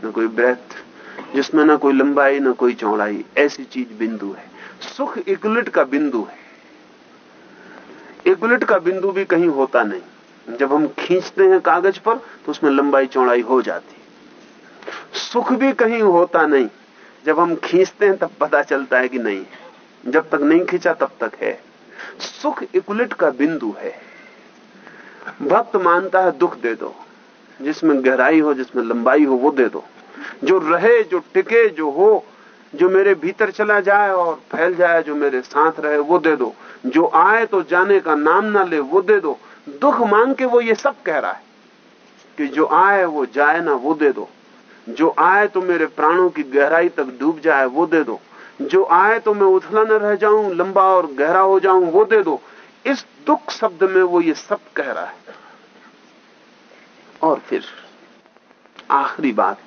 न कोई ब्रेथ जिसमें न कोई लंबाई, न कोई चौड़ाई, ऐसी चीज़ बिंदु है। सुख इकलुट का बिंदु है। इकुलिट का बिंदु भी कहीं होता नहीं। जब हम खींचते हैं कागज़ पर तो उसमें लंबाई चौड़ाई हो जाती सुख भी कहीं होता नहीं। जब हम खींचते हैं, तब पता चलता है कि नहीं। जब तक नहीं खींचा, तब तक है। सुख इकुलिट का बिंदु है। भक्त मानता है, दुख दे दो। जिसमें गहराई हो, जिसमें लंबाई हो, वो दे दो। जो रहे, जो टिके, जो हो, जो मेरे भीतर चला जाए और फैल जाए, जो मेरे साथ रहे, वो दे दो। जो आए तो जाने का नाम ना ले, वो दे दो। दुख मांग के वो ये सब कह रहा है कि जो आए वो जाए ना, वो दे दो। जो आए तो मेरे प्राणों की गहराई तक डूब जाए, वो दे दो। जो आए तो मैं उथला न रह जाऊँ, लंबा और गहरा हो जाऊँ, वो दे दो। इस दुख शब्द में वो ये सब कह रहा है। और फिर आखिरी बात।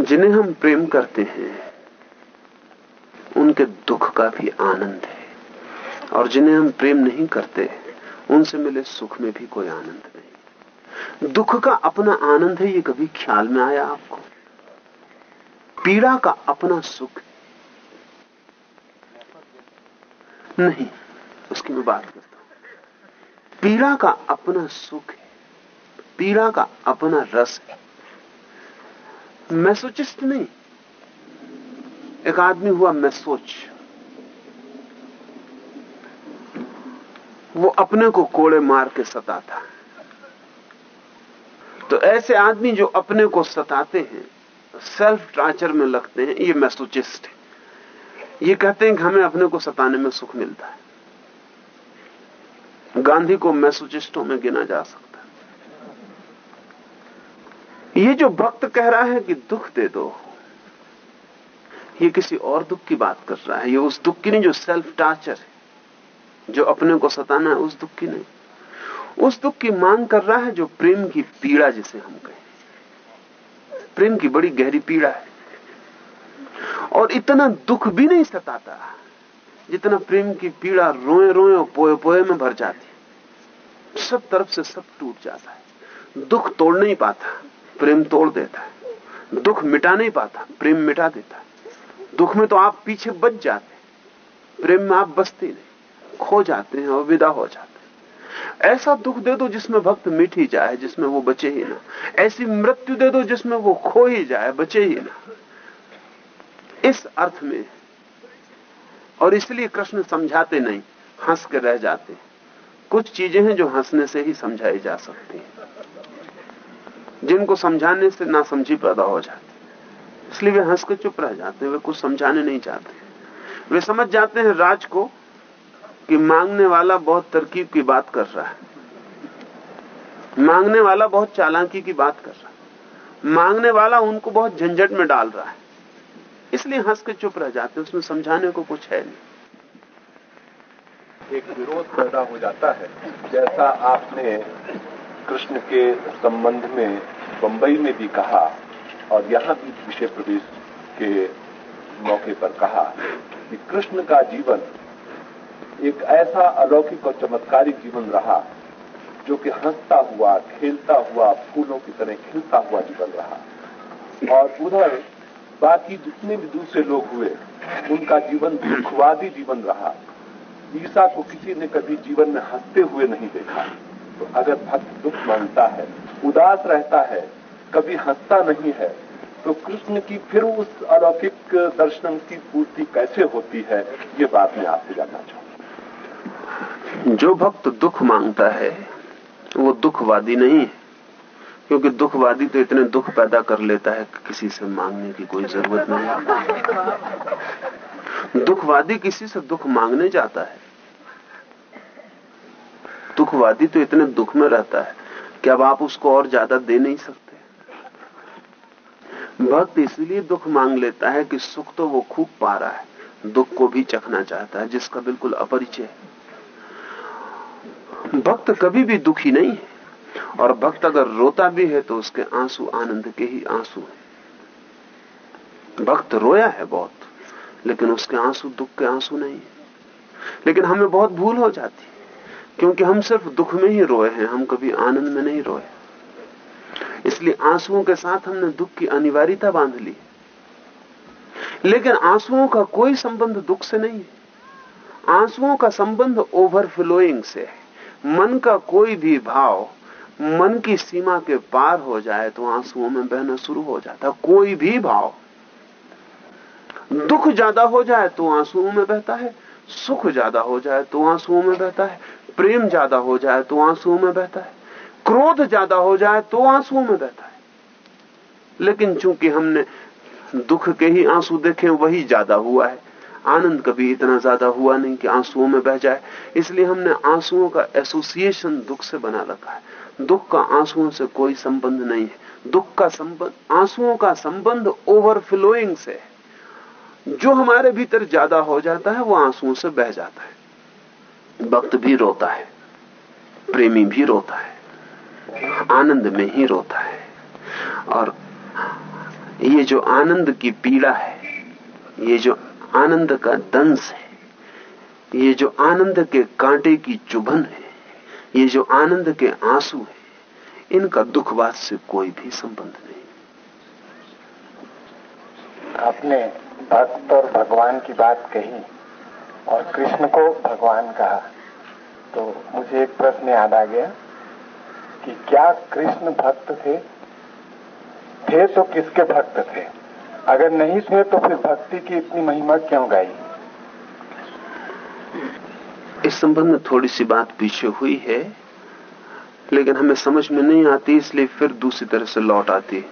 जिन्हें हम प्रेम करते हैं उनके दुख का भी आनंद है। और जिन्हें हम प्रेम नहीं करते, उनसे मिले सुख में भी कोई आनंद नहीं। दुख का अपना आनंद है, ये कभी ख्याल में आया आपको? पीड़ा का अपना सुख नहीं, उसकी मैं बात करता हूँ। पीड़ा का अपना सुख है, पीड़ा का अपना रस है। मैसोचिस्ट नहीं एक आदमी हुआ मैसोच वो अपने को कोड़े मार के सताता है। तो ऐसे आदमी जो अपने को सताते हैं सेल्फ टॉर्चर में लगते हैं, ये मैसोचिस्ट है। ये कहते हैं कि हमें अपने को सताने में सुख मिलता है। गांधी को मैसोचिस्टों में गिना जा सकता है। ये जो भक्त कह रहा है कि दुख दे दो। ये किसी और दुख की बात कर रहा है। ये उस दुख की नहीं जो सेल्फ टार्चर है, जो अपने को सताना है, उस दुख की नहीं। उस दुख की मांग कर रहा है जो प्रेम की पीड़ा जिसे हम कहें। प्रेम की बड़ी गहरी पीड़ा है। और इतना दुख भी नहीं सताता, जितना प्रेम की पीड़ा रोए रोए और पोए पोए में भर जाती सब तरफ़ से सब टूट जाता है। दुख तोड़ नहीं पाता, प्रेम तोड़ देता है। दुख मिटा नहीं पाता, प्रेम मिटा देता है। दुख में तो आप पीछे बच जाते हैं। प्रेम में आप बसते नहीं। खो जाते हैं और विदा हो जाते ऐसा दुख दे दो जिसमें भक्त मिट ही जाए, जिसमें वो बचे ही ना। ऐसी मृत्यु दे दो जिसमें वो खो ही जाए, बचे ही ना। इस अर्थ में, और इसलिए कृष्ण समझाते नहीं, हंस के रह जाते कुछ चीज़ें हैं जो हंसने से ही समझाई जा सकती हैं। जिनको समझाने से ना समझी पैदा हो जाती। इसलिए वे हंस के चुप रह जाते हैं, वे कुछ समझाने नहीं चाहते। वे समझ जाते हैं राज को कि मांगने वाला बहुत तरकीब की बात कर रहा है। मांगने वाला बहुत चालाकी की बात कर रहा है। मांगने वाला उनको बहुत झंझट में डाल रहा है। इसलिए हंस के चुप रह जाते हैं, उसमें समझाने को कुछ है नहीं। एक विरोध पैदा हो जाता है, जैसा आपने कृष्ण के संबंध में बंबई में भी कहा और यहाँ भी विषय प्रवेश के मौके पर कहा कि कृष्ण का जीवन एक ऐसा अलौकिक और चमत्कारिक जीवन रहा जो कि हंसता हुआ, खेलता हुआ, फूलों की तरह खिलता हुआ जीवन रहा। और उधर बाकी जितने भी दूसरे लोग हुए, उनका जीवन दुखवादी जीवन रहा। ईसा को किसी ने कभी जीवन में हँसते हुए नहीं देखा। तो अगर भक्त दुख मानता है, उदास रहता है कभी हंसता नहीं है तो कृष्ण की फिर उस अलौकिक दर्शन की पूर्ति कैसे होती है, ये बात मैं आपसे जानना चाहूँगा। जो भक्त दुख माँगता है, वो दुखवादी नहीं है, क्योंकि दुखवादी तो इतने दुख पैदा कर लेता है कि किसी से मांगने की कोई ज़रूरत नहीं दुखवादी किसी से दुख मांगने जाता है। दुखवादी तो इतने दुख में रहता है कि अब आप उसको और ज़्यादा दे नहीं सकते। भक्त इसलिए दुख मांग लेता है कि सुख तो वो खूब पा रहा है, दुख को भी चखना चाहता है, जिसका बिल्कुल अपरिचय है। भक्त कभी भी दुखी नहीं है, और भक्त अगर रोता भी है तो उसके आँसू आनंद के ही आँसू हैं। भक्त रोया है बहुत, लेकिन उसके आँसू दुख के आँसू नहीं है। लेकिन हमें बहुत भूल हो जाती है, क्योंकि हम सिर्फ़ दुख में ही रोए हैं, हम कभी आनंद में नहीं रोए। इसलिए आंसुओं के साथ हमने दुख की अनिवार्यता बाँध ली। लेकिन आंसुओं का कोई संबंध दुख से नहीं है। आंसुओं का संबंध ओवरफ्लोइंग से है। मन का कोई भी भाव मन की सीमा के पार हो जाए तो आंसुओं में बहना शुरू हो जाता। कोई भी भाव दुख ज़्यादा हो जाए तो आंसुओं में बहता है। सुख ज़्यादा हो जाए तो आंसुओं में बहता है। प्रेम ज़्यादा हो जाए तो आंसुओं में बहता है। क्रोध ज़्यादा हो जाए तो आंसुओं में बहता है। लेकिन चूँकि हमने दुख के ही आँसू देखे, वही ज़्यादा हुआ है। आनंद कभी इतना ज़्यादा हुआ नहीं कि आंसुओं में बह जाए। इसलिए हमने आंसुओं का एसोसिएशन दुख से बना रखा है। दुख का आंसुओं से कोई संबंध नहीं है। दुख का संबंध, आंसुओं का संबंध ओवरफ्लोइंग से है। जो हमारे भीतर ज़्यादा हो जाता है, वो आंसुओं से बह जाता है। भक्त भी रोता है। प्रेमी भी रोता है। आनंद में ही रोता है। और ये जो आनंद की पीड़ा है, ये जो आनंद का दंश है, ये जो आनंद के कांटे की चुभन है, ये जो आनंद के आँसू है, इनका दुखवाद से कोई भी संबंध नहीं। आपने भक्त और भगवान की बात कही और कृष्ण को भगवान कहा। तो मुझे एक प्रश्न याद आ गया। कि क्या कृष्ण भक्त थे? थे तो किसके भक्त थे? अगर नहीं थे तो फिर भक्ति की इतनी महिमा क्यों गाई? इस संबंध में थोड़ी सी बात पीछे हुई है, लेकिन हमें समझ में नहीं आती, इसलिए फिर दूसरी तरह से लौट आती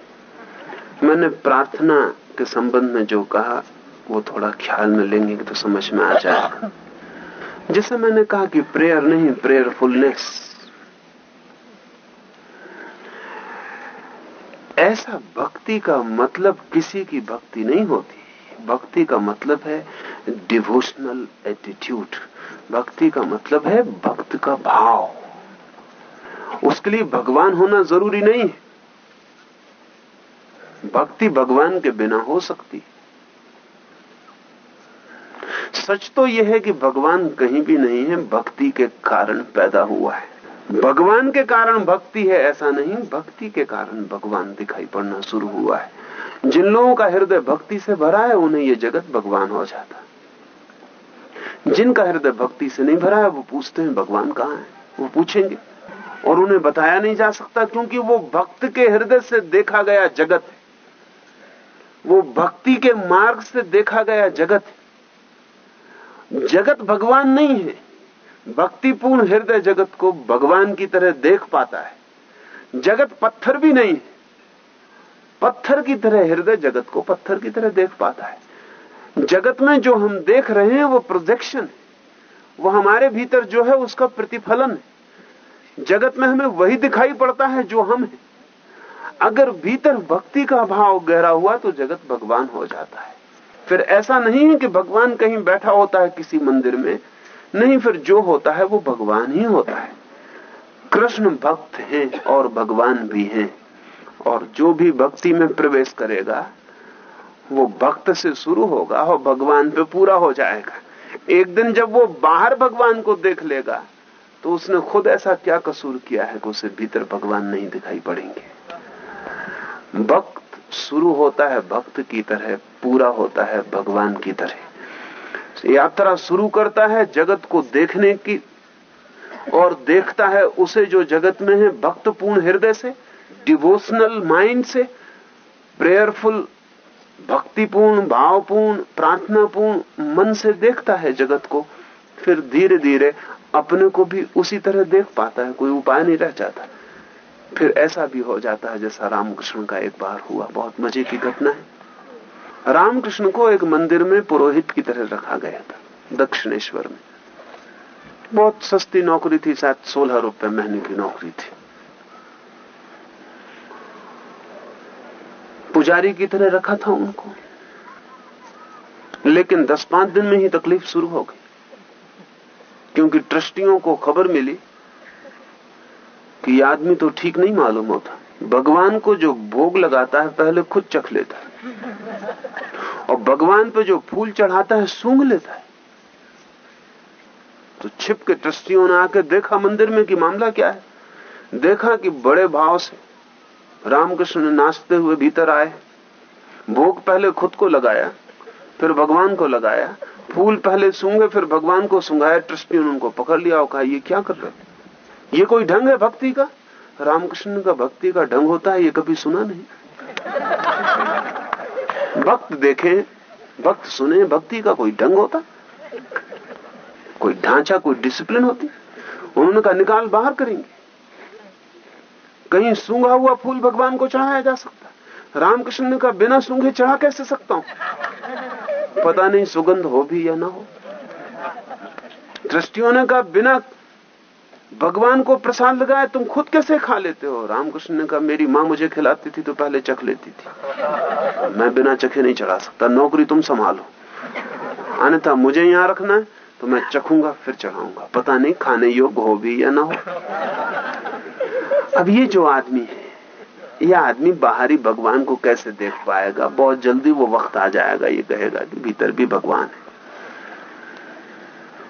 मैंने प्रार्थना के संबंध में जो कहा, वो थोड़ा ख्याल में लेंगे तो समझ में आ जाएगा जैसे मैंने कहा कि प्रेयर नहीं प्रेयरफुलनेस ऐसा भक्ति का मतलब किसी की भक्ति नहीं होती। भक्ति का मतलब है डिवोशनल एटीट्यूड भक्ति का मतलब है भक्त का भाव। उसके लिए भगवान होना ज़रूरी नहीं है। भक्ति भगवान के बिना हो सकती। सच तो यह है कि भगवान कहीं भी नहीं है, भक्ति के कारण पैदा हुआ है। भगवान के कारण भक्ति है, ऐसा नहीं, भक्ति के कारण भगवान दिखाई पड़ना शुरू हुआ है। जिन लोगों का हृदय भक्ति से भरा है, उन्हें यह जगत भगवान हो जाता जिनका हृदय भक्ति से नहीं भरा है, वो पूछते हैं, भगवान कहाँ है? वो पूछेंगे। और उन्हें बताया नहीं जा सकता, क्योंकि वो भक्त के हृदय से देखा गया जगत है। वो भक्ति के मार्ग से देखा गया जगत है। जगत भगवान नहीं है। भक्तिपूर्ण हृदय जगत को भगवान की तरह देख पाता है। जगत पत्थर भी नहीं पत्थर की तरह हृदय जगत को पत्थर की तरह देख पाता है। जगत में जो हम देख रहे हैं, वो प्रोजेक्शन है। वो हमारे भीतर जो है, उसका प्रतिफलन है। जगत में हमें वही दिखाई पड़ता है जो हम हैं। अगर भीतर भक्ति का भाव गहरा हुआ तो जगत भगवान हो जाता है। फिर ऐसा नहीं है कि भगवान कहीं बैठा होता है किसी मंदिर में नहीं, फिर जो होता है वो भगवान ही होता है। कृष्ण भक्त हैं और भगवान भी हैं। और जो भी भक्ति में प्रवेश करेगा, वो भक्त से शुरू होगा और भगवान पे पूरा हो जाएगा। एक दिन जब वो बाहर भगवान को देख लेगा तो उसने खुद ऐसा क्या कसूर किया है कि उसे भीतर भगवान नहीं दिखाई पड़ेंगे? भक्त शुरू होता है, भक्त की तरह पूरा होता है, भगवान की तरह। यात्रा शुरू करता है जगत को देखने की और देखता है उसे जो जगत में है भक्तपूर्ण हृदय से डिवोशनल माइंड से प्रेयरफुल भक्तिपूर्ण, भावपूर्ण, प्रार्थनापूर्ण मन से देखता है जगत को, फिर धीरे धीरे अपने को भी उसी तरह देख पाता है, कोई उपाय नहीं रह जाता। फिर ऐसा भी हो जाता है जैसा रामकृष्ण का एक बार हुआ, बहुत मज़े की घटना है। रामकृष्ण को एक मंदिर में पुरोहित की तरह रखा गया था, दक्षिणेश्वर में। बहुत सस्ती नौकरी थी, शायद सोलह रुपए महीने की नौकरी थी। पुजारी की तरह रखा था उनको। लेकिन दस पाँच दिन में ही तकलीफ़ शुरू हो गई। क्योंकि ट्रस्टियों को खबर मिली कि आदमी तो ठीक नहीं मालूम होता। भगवान को जो भोग लगाता है, पहले खुद चख लेता है। और भगवान पे जो फूल चढ़ाता है, सूंघ लेता है। तो छिप के ट्रस्टियों ने आकर देखा मंदिर में कि मामला क्या है। देखा कि बड़े भाव से रामकृष्ण नाचते हुए भीतर आए। भोग पहले खुद को लगाया, फिर भगवान को लगाया। फूल पहले सूंघे, फिर भगवान को सूंघाया ट्रस्टियों ने उनको पकड़ लिया और कहा, ये क्या कर रहे ये कोई ढंग है भक्ति का? रामकृष्ण का भक्ति का ढंग होता है, ये कभी सुना नहीं। भक्त देखें भक्त सुने, भक्ति का कोई ढंग होता? कोई ढांचा, कोई डिसिप्लिन होती? उन्होंने कहा, निकाल, बाहर करेंगे। कहीं सूंघा हुआ फूल भगवान को चढ़ाया जा सकता? रामकृष्ण ने कहा, बिना सूंघे चढ़ा कैसे सकता हूँ? पता नहीं, सुगंध हो भी या ना हो। दृष्टियों ने कहा, बिना भगवान को प्रसाद लगाए तुम खुद कैसे खा लेते हो? रामकृष्ण ने कहा, मेरी माँ मुझे खिलाती थी तो पहले चख लेती थी। मैं बिना चखे नहीं चढ़ा सकता, नौकरी तुम संभालो। अन्यथा मुझे यहाँ रखना है तो मैं चखूँगा, फिर चढ़ाऊँगा। पता नहीं, खाने योग्य हो भी या ना हो। अब ये जो आदमी है यह आदमी बाहरी भगवान को कैसे देख पाएगा? बहुत जल्दी वो वक्त आ जाएगा, ये कहेगा कि भीतर भी भगवान है।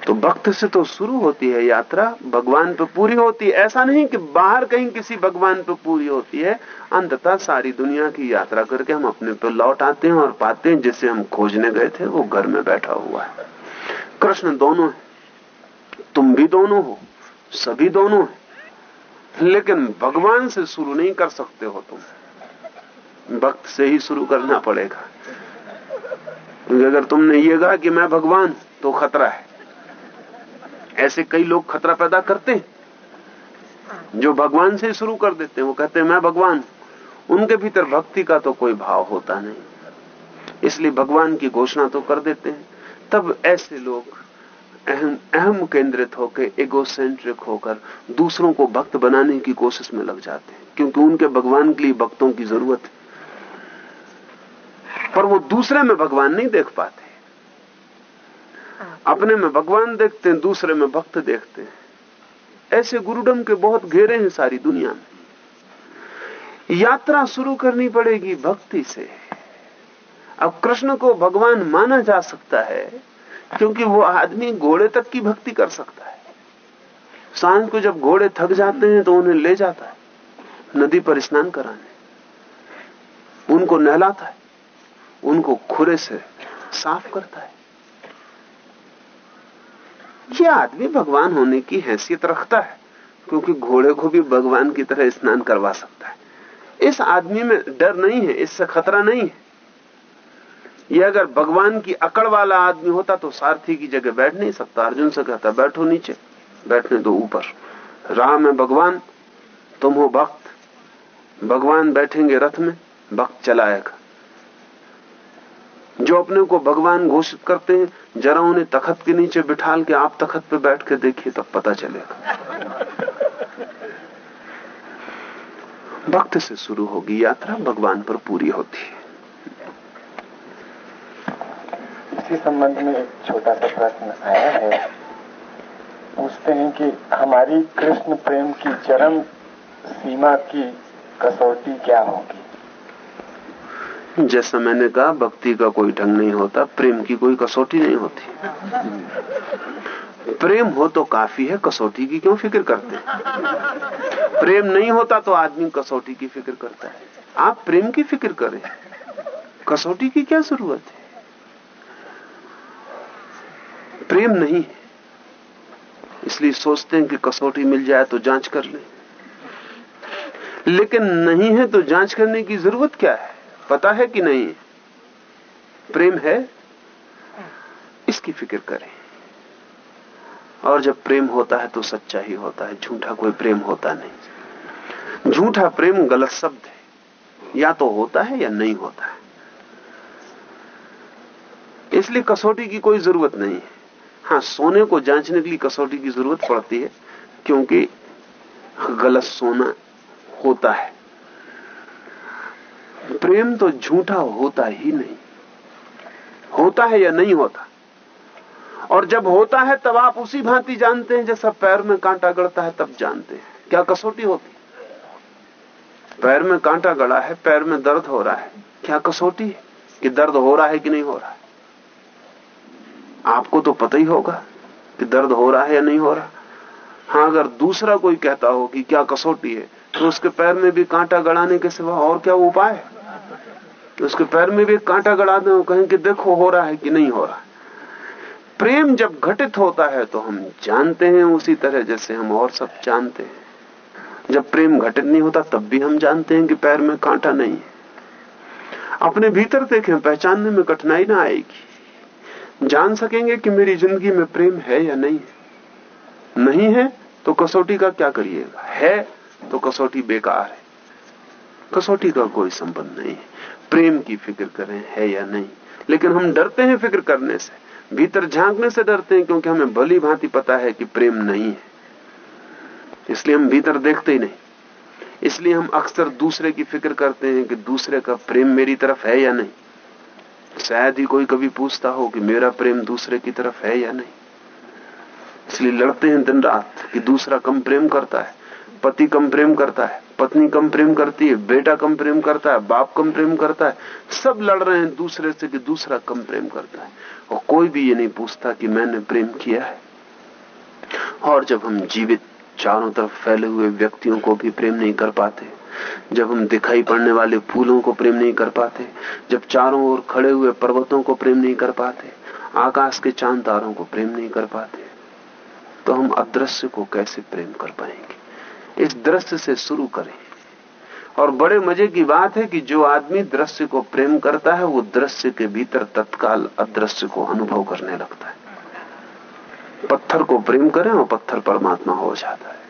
तो भक्त से तो शुरू होती है यात्रा, भगवान पे पूरी होती है। ऐसा नहीं कि बाहर कहीं किसी भगवान पे पूरी होती है। अंततः सारी दुनिया की यात्रा करके हम अपने पे लौट आते हैं और पाते हैं, जिसे हम खोजने गए थे, वो घर में बैठा हुआ है। कृष्ण दोनों है। तुम भी दोनों हो, सभी दोनों है। लेकिन भगवान से शुरू नहीं कर सकते हो तुम। भक्त से ही शुरू करना पड़ेगा। क्योंकि अगर तुमने ये कहा कि मैं भगवान तो खतरा है। ऐसे कई लोग खतरा पैदा करते हैं, जो भगवान से शुरू कर देते हैं। वो कहते हैं, मैं भगवान उनके भीतर भक्ति का तो कोई भाव होता नहीं। इसलिए भगवान की घोषणा तो कर देते हैं। तब ऐसे लोग अहम अहम केंद्रित होकर एगोसेंट्रिक होकर दूसरों को भक्त बनाने की कोशिश में लग जाते हैं, क्योंकि उनके भगवान के लिए भक्तों की ज़रूरत है। पर वो दूसरे में भगवान नहीं देख पाते। अपने में भगवान देखते हैं, दूसरे में भक्त देखते हैं। ऐसे गुरुडम के बहुत घेरे हैं सारी दुनिया में। यात्रा शुरू करनी पड़ेगी भक्ति से। अब कृष्ण को भगवान माना जा सकता है, क्योंकि वो आदमी घोड़े तक की भक्ति कर सकता है। साँझ को जब घोड़े थक जाते हैं तो उन्हें ले जाता है, नदी पर स्नान कराने। उनको नहलाता है, उनको खुरे से साफ़ करता है। ये आदमी भगवान होने की हैसियत रखता है, क्योंकि घोड़े को भी भगवान की तरह स्नान करवा सकता है। इस आदमी में डर नहीं है, इससे खतरा नहीं है। ये अगर भगवान की अकड़ वाला आदमी होता तो सारथी की जगह बैठ नहीं सकता। अर्जुन से कहता, बैठो नीचे, बैठने दो ऊपर। राह में भगवान, तुम हो भक्त। भगवान बैठेंगे रथ में, भक्त चलाएगा। जो अपने को भगवान घोषित करते हैं, जरा उन्हें तखत के नीचे बिठाल के आप तखत पे बैठ के देखिए, तब पता चलेगा। भक्त से शुरू होगी यात्रा, भगवान पर पूरी होती है। इसी संबंध में एक छोटा सा प्रश्न आया है। पूछते हैं कि हमारी कृष्ण प्रेम की चरम सीमा की कसौटी क्या होगी? जैसा मैंने कहा, भक्ति का कोई ढंग नहीं होता, प्रेम की कोई कसौटी नहीं होती। प्रेम हो तो काफ़ी है, कसौटी की क्यों फ़िक्र करते हैं? प्रेम नहीं होता तो आदमी कसौटी की फ़िक्र करता है। आप प्रेम की फ़िक्र करें। कसौटी की क्या ज़रूरत है? प्रेम नहीं है। इसलिए सोचते हैं कि कसौटी मिल जाए तो जाँच कर लें। लेकिन नहीं है तो जाँच करने की ज़रूरत क्या है? पता है कि नहीं? प्रेम है? इसकी फ़िक्र करें। और जब प्रेम होता है तो सच्चा ही होता है, झूठा कोई प्रेम होता नहीं। झूठा प्रेम गलत शब्द है। या तो होता है या नहीं होता है। इसलिए कसौटी की कोई ज़रूरत नहीं है। हाँ सोने को जांचने के लिए कसौटी की ज़रूरत पड़ती है, क्योंकि गलत सोना होता है। प्रेम तो झूठा होता ही नहीं। होता है या नहीं होता? और जब होता है, तब आप उसी भांति जानते हैं, जैसा पैर में कांटा गड़ता है, तब जानते हैं। क्या कसौटी होती? पैर में कांटा गड़ा है, पैर में दर्द हो रहा है। क्या कसौटी है? कि दर्द हो रहा है कि नहीं हो रहा है? आपको तो पता ही होगा कि दर्द हो रहा है या नहीं हो रहा। हाँ अगर दूसरा कोई कहता हो कि क्या कसौटी है तो उसके पैर में भी कांटा गड़ाने के सिवा और क्या उपाय है? तो उसके पैर में भी कांटा गड़ा दें कहें कि देखो, हो रहा है कि नहीं हो रहा प्रेम जब घटित होता है तो हम जानते हैं उसी तरह जैसे हम और सब जानते हैं। जब प्रेम घटित नहीं होता, तब भी हम जानते हैं कि पैर में कांटा नहीं है। अपने भीतर देखें, पहचानने में कठिनाई ना आएगी। जान सकेंगे कि मेरी ज़िंदगी में प्रेम है या नहीं है। नहीं है तो कसौटी का क्या करिएगा? है तो कसौटी बेकार है। कसौटी का कोई संबंध नहीं है। प्रेम की फ़िक्र करें, है या नहीं? लेकिन हम डरते हैं फ़िक्र करने से, भीतर झांकने से डरते हैं क्योंकि हमें भली भांति पता है कि प्रेम नहीं है। इसलिए हम भीतर देखते ही नहीं। इसलिए हम अक्सर दूसरे की फ़िक्र करते हैं कि दूसरे का प्रेम मेरी तरफ़ है या नहीं। शायद ही कोई कभी पूछता हो कि मेरा प्रेम दूसरे की तरफ़ है या नहीं। इसलिए लड़ते हैं दिन रात कि दूसरा कम प्रेम करता है, पति कम प्रेम करता है। पत्नी कम प्रेम करती है, बेटा कम प्रेम करता है, बाप कम प्रेम करता है, सब लड़ रहे हैं दूसरे से कि दूसरा कम प्रेम करता है। और कोई भी ये नहीं पूछता कि मैंने प्रेम किया है। और जब हम जीवित चारों तरफ़ फैले हुए व्यक्तियों को भी प्रेम नहीं कर पाते, जब हम दिखाई पड़ने वाले फूलों को प्रेम नहीं कर पाते, जब चारों ओर खड़े हुए पर्वतों को प्रेम नहीं कर पाते, आकाश के चाँद तारों को प्रेम नहीं कर पाते तो हम अदृश्य को कैसे प्रेम कर पाएँगे? इस दृश्य से शुरू करें। और बड़े मज़े की बात है कि जो आदमी दृश्य को प्रेम करता है, वो दृश्य के भीतर तत्काल अदृश्य को अनुभव करने लगता है। पत्थर को प्रेम करें और पत्थर परमात्मा हो जाता है।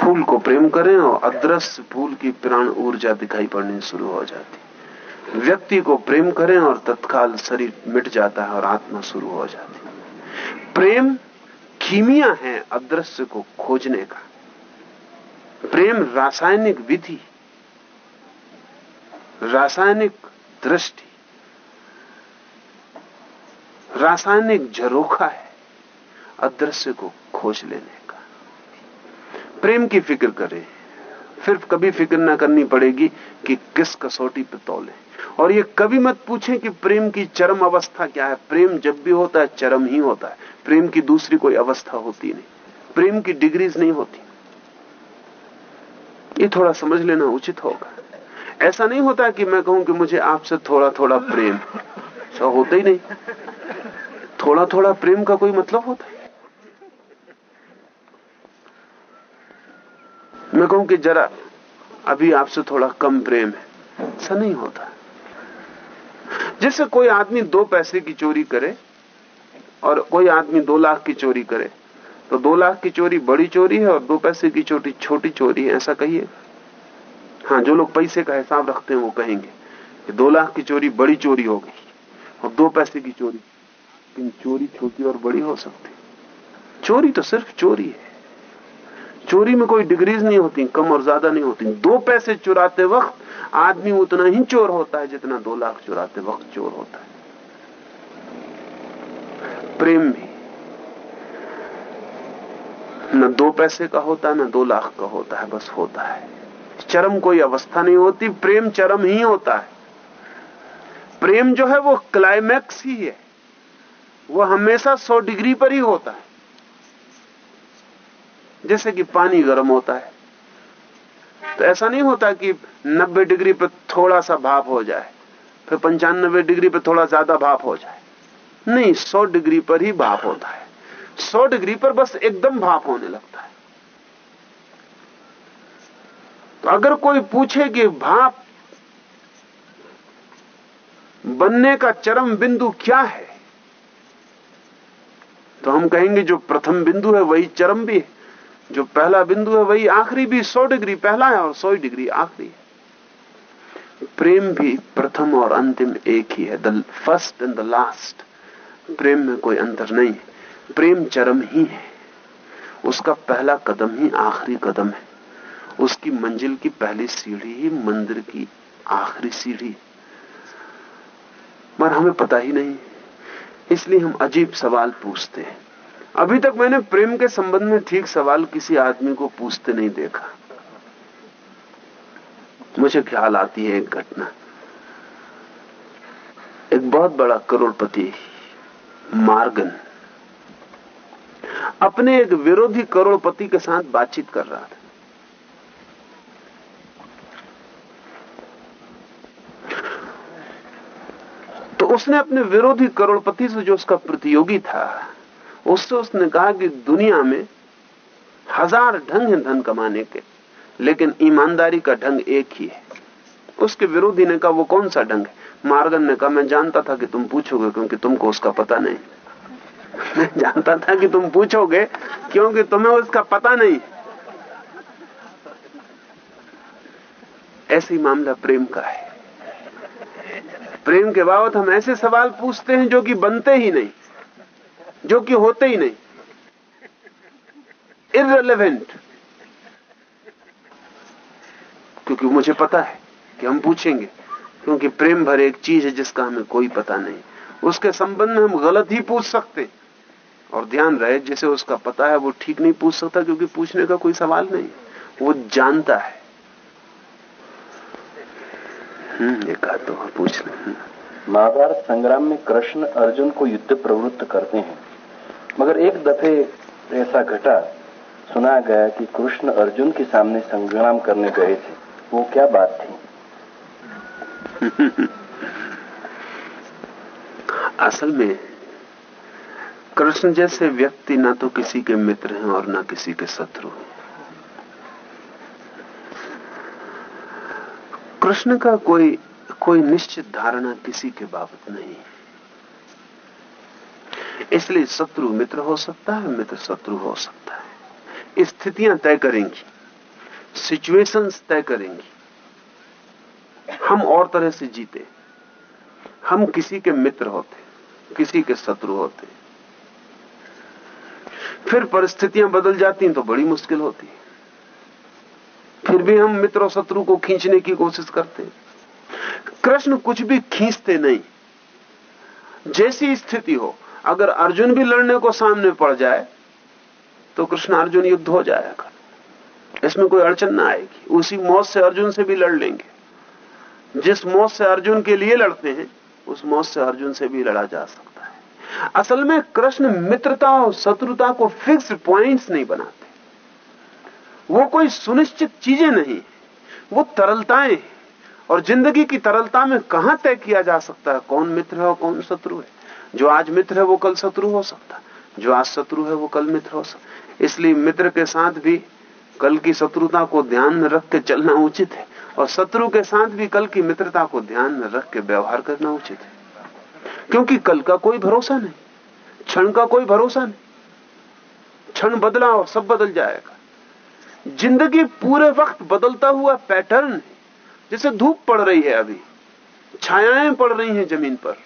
फूल को प्रेम करें और अदृश्य फूल की प्राण ऊर्जा दिखाई पड़नी शुरू हो जाती व्यक्ति को प्रेम करें और तत्काल शरीर मिट जाता है और आत्मा शुरू हो जाती प्रेम कीमिया है अदृश्य को खोजने का। प्रेम रासायनिक विधि, रासायनिक दृष्टि, रासायनिक झरोखा है अदृश्य को खोज लेने का। प्रेम की फ़िक्र करें, फिर कभी फ़िक्र ना करनी पड़ेगी कि किस कसौटी पे तोले। और ये कभी मत पूछें कि प्रेम की चरम अवस्था क्या है। प्रेम जब भी होता है, चरम ही होता है। प्रेम की दूसरी कोई अवस्था होती नहीं। प्रेम की डिग्रीज नहीं होती। ये थोड़ा समझ लेना उचित होगा। ऐसा नहीं होता कि मैं कहूँ कि मुझे आपसे थोड़ा थोड़ा प्रेम। ऐसा होता ही नहीं। थोड़ा थोड़ा प्रेम का कोई मतलब होता है? मैं कहूँ कि जरा अभी आपसे थोड़ा कम प्रेम है। ऐसा नहीं होता। जैसे कोई आदमी दो पैसे की चोरी करे और कोई आदमी दो लाख की चोरी करे तो दो लाख की चोरी बड़ी चोरी है और दो पैसे की चोरी छोटी चोरी है, ऐसा कहिए। हाँ जो लोग पैसे का हिसाब रखते हैं वो कहेंगे कि दो लाख की चोरी बड़ी चोरी हो गई और दो पैसे की चोरी। लेकिन चोरी छोटी और बड़ी हो सकती। चोरी तो सिर्फ़ चोरी है। चोरी में कोई डिग्रीज नहीं होती, कम और ज़्यादा नहीं होती। दो पैसे चुराते वक्त आदमी उतना ही चोर होता है जितना दो लाख चुराते वक्त चोर होता है। प्रेम भी न दो पैसे का होता है न दो लाख का होता है, बस होता है। चरम कोई अवस्था नहीं होती, प्रेम चरम ही होता है। प्रेम जो है वो क्लाइमैक्स ही है। वो हमेशा सौ डिग्री पर ही होता है। जैसे कि पानी गर्म होता है। तो ऐसा नहीं होता कि 90 डिग्री पर थोड़ा सा भाप हो जाए, फिर पंचानबे डिग्री पर थोड़ा ज़्यादा भाप हो जाए। नहीं 100 डिग्री पर ही भाप होता है। 100 डिग्री पर बस एकदम भाप होने लगता है। तो अगर कोई पूछे कि भाप बनने का चरम बिंदु क्या है तो हम कहेंगे जो प्रथम बिंदु है वही चरम भी है। जो पहला बिंदु है वही आखिरी भी सौ डिग्री, पहला है और सौ डिग्री आखिरी है। प्रेम भी प्रथम और अंतिम एक ही है। The first and the last प्रेम में कोई अंतर नहीं प्रेम चरम ही है। उसका पहला कदम ही आखिरी कदम है। उसकी मंजिल की पहली सीढ़ी ही मंदिर की आखिरी सीढ़ी। पर हमें पता ही नहीं, इसलिए हम अजीब सवाल पूछते हैं। अभी तक मैंने प्रेम के संबंध में ठीक सवाल किसी आदमी को पूछते नहीं देखा। मुझे ख्याल आती है एक घटना। एक बहुत बड़ा करोड़पति मार्गन अपने एक विरोधी करोड़पति के साथ बातचीत कर रहा था। तो उसने अपने विरोधी करोड़पति से जो उसका प्रतियोगी था, उससे उसने कहा कि दुनिया में हज़ार ढंग हैं धन कमाने के, लेकिन ईमानदारी का ढंग एक ही है। उसके विरोधी ने कहा, वो कौन सा ढंग है? मार्गन ने कहा, मैं जानता था कि तुम पूछोगे क्योंकि तुमको उसका पता नहीं। मैं जानता था कि तुम पूछोगे, क्योंकि तुम्हें उसका पता नहीं। ऐसे ही मामला प्रेम का है। प्रेम के बाबत हम ऐसे सवाल पूछते हैं जो कि बनते ही नहीं, जो कि होते ही नहीं। इरेलीवेंट क्योंकि मुझे पता है कि हम पूछेंगे, क्योंकि प्रेम भर एक चीज़ है जिसका हमें कोई पता नहीं। उसके संबंध में हम गलत ही पूछ सकते और ध्यान रहे जिसे उसका पता है वो ठीक नहीं पूछ सकता क्योंकि पूछने का कोई सवाल नहीं। वो जानता है। हम्म तो पूछ महाभारत संग्राम में कृष्ण अर्जुन को युद्ध प्रवृत्त करते हैं। मगर एक दफे ऐसा घटा सुना गया कि कृष्ण अर्जुन के सामने संग्राम करने गए थे। वो क्या बात थी? असल में कृष्ण जैसे व्यक्ति ना तो किसी के मित्र हैं और ना किसी के शत्रु कृष्ण का कोई कोई निश्चित धारणा किसी के बाबत नहीं इसलिए शत्रु मित्र हो सकता है, मित्र शत्रु हो सकता है। स्थितियाँ तय करेंगी सिचुएशंस तय करेंगी। हम और तरह से जीते, हम किसी के मित्र होते, किसी के शत्रु होते। फिर परिस्थितियाँ बदल जाती हैं तो बड़ी मुश्किल होती है। फिर भी हम मित्र और शत्रु को खींचने की कोशिश करते हैं। कृष्ण कुछ भी खींचते नहीं। जैसी स्थिति हो, अगर अर्जुन भी लड़ने को सामने पड़ जाए तो कृष्ण अर्जुन युद्ध हो जाएगा इसमें कोई अड़चन ना आएगी। उसी मौत से अर्जुन से भी लड़ लेंगे। जिस मौत से अर्जुन के लिए लड़ते हैं, उस मौत से अर्जुन से भी लड़ा जा सकता असल में कृष्ण मित्रता और शत्रुता को फिक्स पॉइंट्स नहीं बनाते। वो कोई सुनिश्चित चीज़ें नहीं वो तरलताएँ और ज़िंदगी की तरलता में कहाँ तय किया जा सकता है कौन मित्र है और कौन शत्रु है? जो आज मित्र है वो कल शत्रु हो सकता है। जो आज शत्रु है वो कल मित्र हो सकता इसलिए मित्र के साथ भी कल की शत्रुता को ध्यान में रख के चलना उचित है। और शत्रु के साथ भी कल की मित्रता को ध्यान में रख के व्यवहार करना उचित है। क्योंकि कल का कोई भरोसा नहीं, क्षण का कोई भरोसा नहीं। क्षण बदला और सब बदल जाएगा। ज़िंदगी पूरे वक्त बदलता हुआ पैटर्न है, जैसे धूप पड़ रही है अभी। छायाएँ पड़ रही हैं ज़मीन पर।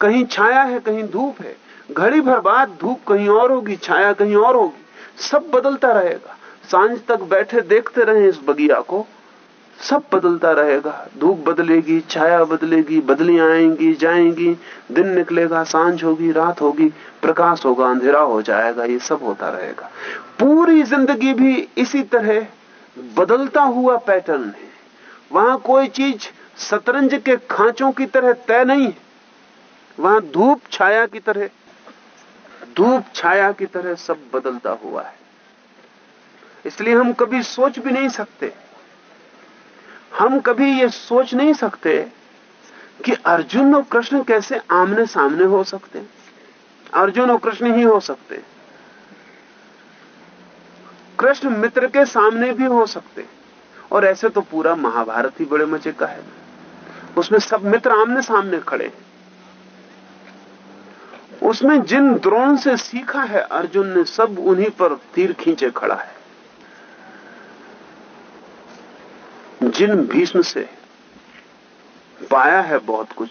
कहीं छाया है, कहीं धूप है। घड़ी भर बाद धूप कहीं और होगी, छाया कहीं और होगी। सब बदलता रहेगा। साँझ तक बैठे, देखते रहे इस बगिया को। सब बदलता रहेगा। धूप बदलेगी, छाया बदलेगी, बदलियाँ आएँगी, जाएँगी, दिन निकलेगा, साँझ होगी, रात होगी, प्रकाश होगा, अंधेरा हो जाएगा, ये सब होता रहेगा। पूरी ज़िंदगी भी इसी तरह बदलता हुआ पैटर्न है। वहाँ कोई चीज़ शतरंज के खांचों की तरह तय नहीं है। वहाँ धूप छाया की तरह, धूप छाया की तरह सब बदलता हुआ है। इसलिए हम कभी सोच भी नहीं सकते। हम कभी ये सोच नहीं सकते कि अर्जुन और कृष्ण कैसे आमने सामने हो सकते, अर्जुन और कृष्ण ही हो सकते, कृष्ण मित्र के सामने भी हो सकते। और ऐसे तो पूरा महाभारत ही बड़े मज़े का है। उसमें सब मित्र आमने सामने खड़े उसमें जिन द्रोण से सीखा है, अर्जुन ने सब उन्हीं पर तीर खींचे खड़ा है। जिन भीष्म से पाया है बहुत कुछ,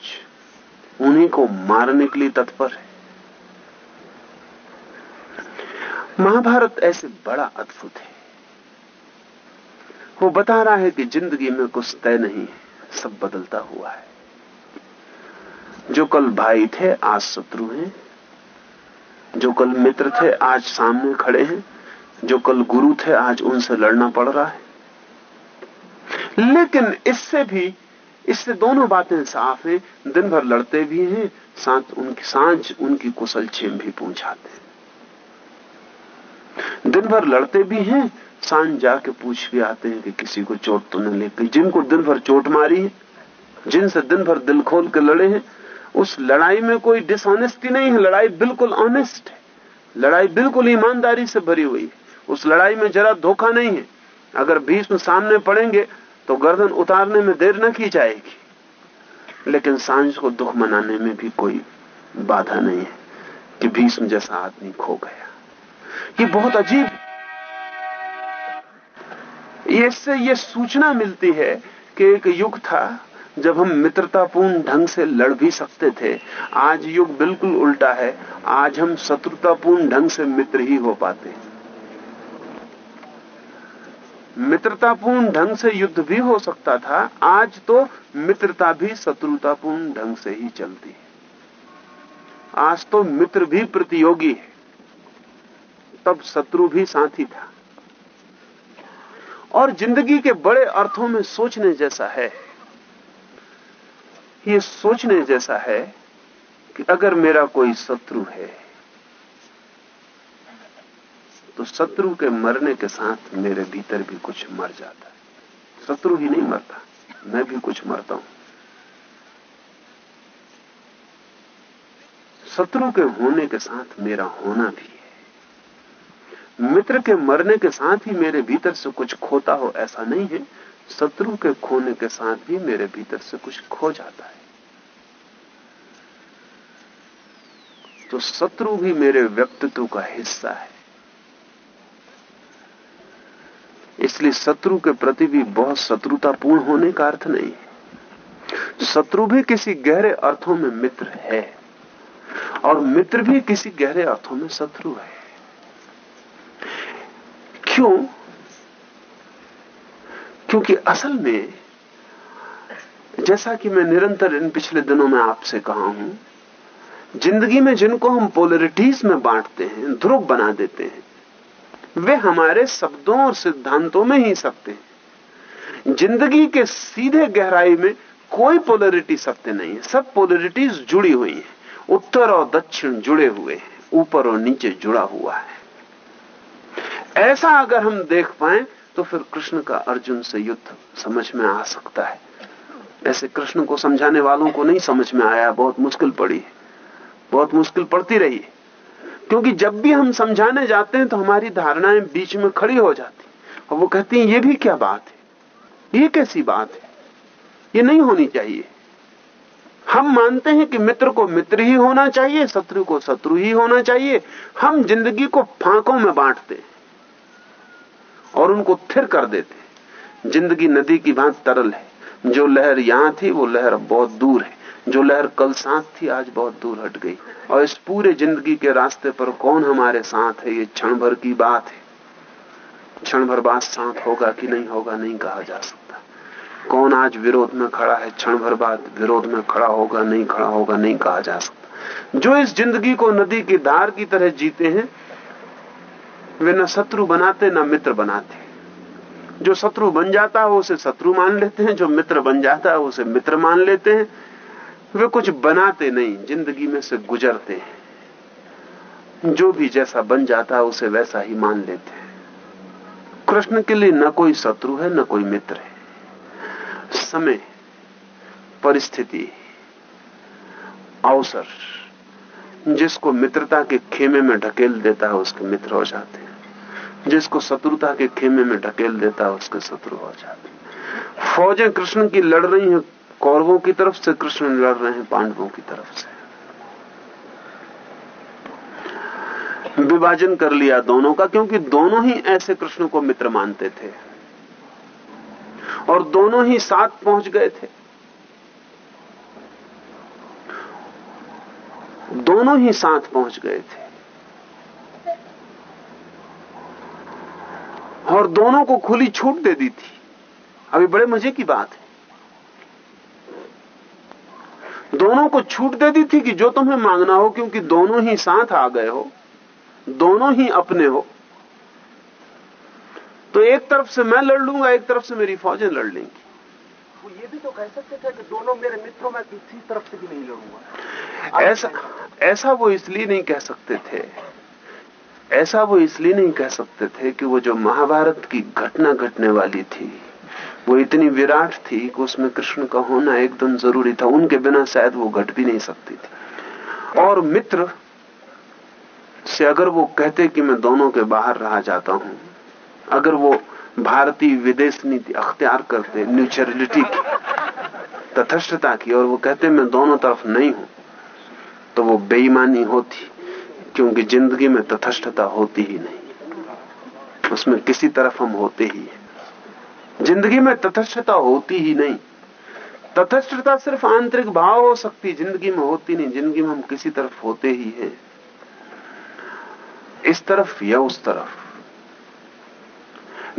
उन्हीं को मारने के लिए तत्पर है। महाभारत ऐसे बड़ा अद्भुत है। वो बता रहा है कि ज़िंदगी में कुछ तय नहीं है, सब बदलता हुआ है। जो कल भाई थे, आज शत्रु हैं। जो कल मित्र थे, आज सामने खड़े हैं। जो कल गुरु थे, आज उनसे लड़ना पड़ रहा है। लेकिन इससे भी, इससे दोनों बातें साफ़ हैं। दिन भर लड़ते भी हैं, साथ उनकी साँझ, उनकी कुशल छेम भी पूछाते हैं। दिन भर लड़ते भी हैं, साँझ जाके पूछ भी आते हैं कि किसी को चोट तो नहीं लेती जिनको दिन भर चोट मारी है, जिनसे दिन भर दिल खोल के लड़े हैं, उस लड़ाई में कोई डिसऑनेस्टी नहीं है। लड़ाई बिल्कुल ऑनेस्ट है। लड़ाई बिल्कुल ईमानदारी से भरी हुई है। उस लड़ाई में जरा धोखा नहीं है। अगर भीष्म सामने पड़ेंगे तो गर्दन उतारने में देर न की जाएगी। लेकिन साँझ को दुख मनाने में भी कोई बाधा नहीं है कि भीष्म जैसा आदमी खो गया। ये बहुत अजीब इससे ये सूचना मिलती है कि एक युग था जब हम मित्रतापूर्ण ढंग से लड़ भी सकते थे। आज युग बिल्कुल उल्टा है। आज हम शत्रुतापूर्ण ढंग से मित्र ही हो पाते मित्रतापूर्ण ढंग से युद्ध भी हो सकता था, आज तो मित्रता भी शत्रुतापूर्ण ढंग से ही चलती है। आज तो मित्र भी प्रतियोगी है, तब शत्रु भी साथी था। और ज़िंदगी के बड़े अर्थों में सोचने जैसा है, ये सोचने जैसा है कि अगर मेरा कोई शत्रु है तो शत्रु के मरने के साथ मेरे भीतर भी कुछ मर जाता है। शत्रु ही नहीं मरता, मैं भी कुछ मरता हूँ। शत्रु के होने के साथ मेरा होना भी है। मित्र के मरने के साथ ही मेरे भीतर से कुछ खोता हो, ऐसा नहीं है। शत्रु के खोने के साथ भी मेरे भीतर से कुछ खो जाता है। तो शत्रु भी मेरे व्यक्तित्व का हिस्सा है। इसलिए शत्रु के प्रति भी बहुत शत्रुतापूर्ण होने का अर्थ नहीं शत्रु भी किसी गहरे अर्थों में मित्र है और मित्र भी किसी गहरे अर्थों में शत्रु है। क्यों? क्योंकि असल में, जैसा कि मैं निरंतर इन पिछले दिनों में आपसे कहा हूँ, ज़िंदगी में जिनको हम पोलरिटीज में बांटते हैं, ध्रुव बना देते हैं वे हमारे शब्दों और सिद्धांतों में ही सत्य हैं। ज़िंदगी के सीधे गहराई में कोई पोलरिटी सत्य नहीं है। सब पोलरिटीज जुड़ी हुई हैं। उत्तर और दक्षिण जुड़े हुए हैं। ऊपर और नीचे जुड़ा हुआ है। ऐसा अगर हम देख पाए तो फिर कृष्ण का अर्जुन से युद्ध समझ में आ सकता है। ऐसे कृष्ण को समझाने वालों को नहीं समझ में आया। बहुत मुश्किल पड़ी बहुत मुश्किल पड़ती रही क्योंकि जब भी हम समझाने जाते हैं तो हमारी धारणाएँ बीच में खड़ी हो जाती और वो कहती हैं, ये भी क्या बात है? ये कैसी बात है? ये नहीं होनी चाहिए। हम मानते हैं कि मित्र को मित्र ही होना चाहिए, शत्रु को शत्रु ही होना चाहिए। हम ज़िंदगी को फांकों में बांटते और उनको थिर कर देते ज़िंदगी नदी की भांत तरल है। जो लहर यहाँ थी, वो लहर बहुत दूर है। जो लहर कल साथ थी, आज बहुत दूर हट गई। और इस पूरे ज़िंदगी के रास्ते पर कौन हमारे साथ है? ये क्षण भर की बात है। क्षण भर बाद साथ होगा कि नहीं होगा, नहीं कहा जा सकता। कौन आज विरोध में खड़ा है? क्षण भर बाद विरोध में खड़ा होगा, नहीं खड़ा होगा, नहीं कहा जा सकता। जो इस ज़िंदगी को नदी की धार की तरह जीते हैं, वे न शत्रु बनाते, न मित्र बनाते। जो शत्रु बन जाता है, उसे शत्रु मान लेते हैं। जो मित्र बन जाता है, उसे मित्र मान लेते हैं। वे कुछ बनाते नहीं, ज़िंदगी में से गुजरते हैं। जो भी जैसा बन जाता है, उसे वैसा ही मान लेते हैं। कृष्ण के लिए न कोई शत्रु है, न कोई मित्र है। समय, परिस्थिति, अवसर, जिसको मित्रता के खेमे में ढकेल देता है, उसके मित्र हो जाते हैं। जिसको शत्रुता के खेमे में ढकेल देता है, उसके शत्रु हो जाते हैं। फौजें कृष्ण की लड़ रही हैं कौरवों की तरफ़ से, कृष्ण लड़ रहे हैं पांडवों की तरफ़ से। विभाजन कर लिया दोनों का, क्योंकि दोनों ही ऐसे कृष्ण को मित्र मानते थे। और दोनों ही साथ पहुँच गए थे। दोनों ही साथ पहुँच गए थे। और दोनों को खुली छूट दे दी थी। अभी बड़े मज़े की बात है। दोनों को छूट दे दी थी कि जो तुम्हें मांगना हो क्योंकि दोनों ही साथ आ गए हो दोनों ही अपने हो। तो एक तरफ़ से मैं लड़ लूँगा एक तरफ़ से मेरी फौजें लड़ लेंगी। वो ये भी तो कह सकते थे कि दोनों मेरे मित्रों में किसी तरफ़ से भी नहीं लड़ूँगा। ऐसा ऐसा वो इसलिए नहीं कह सकते थे ऐसा वो इसलिए नहीं कह सकते थे कि वो जो महाभारत की घटना घटने वाली थी वो इतनी विराट थी कि उसमें कृष्ण का होना एकदम ज़रूरी था। उनके बिना शायद वो घट भी नहीं सकती थी। और मित्र से अगर वो कहते कि मैं दोनों के बाहर रहा जाता हूँ, अगर वो भारतीय विदेश नीति अख्तियार करते न्यूट्रलिटी की, तथस्थता की, और वो कहते मैं दोनों तरफ़ नहीं हूँ तो वो बेईमानी होती, क्योंकि ज़िंदगी में तथस्थता होती ही नहीं। उसमें किसी तरफ़ हम होते हैं। ज़िंदगी में तथस्थता होती ही नहीं। तथस्थता सिर्फ़ आंतरिक भाव हो सकती, ज़िंदगी में होती नहीं, ज़िंदगी में हम किसी तरफ़ होते ही हैं। इस तरफ़ या उस तरफ़।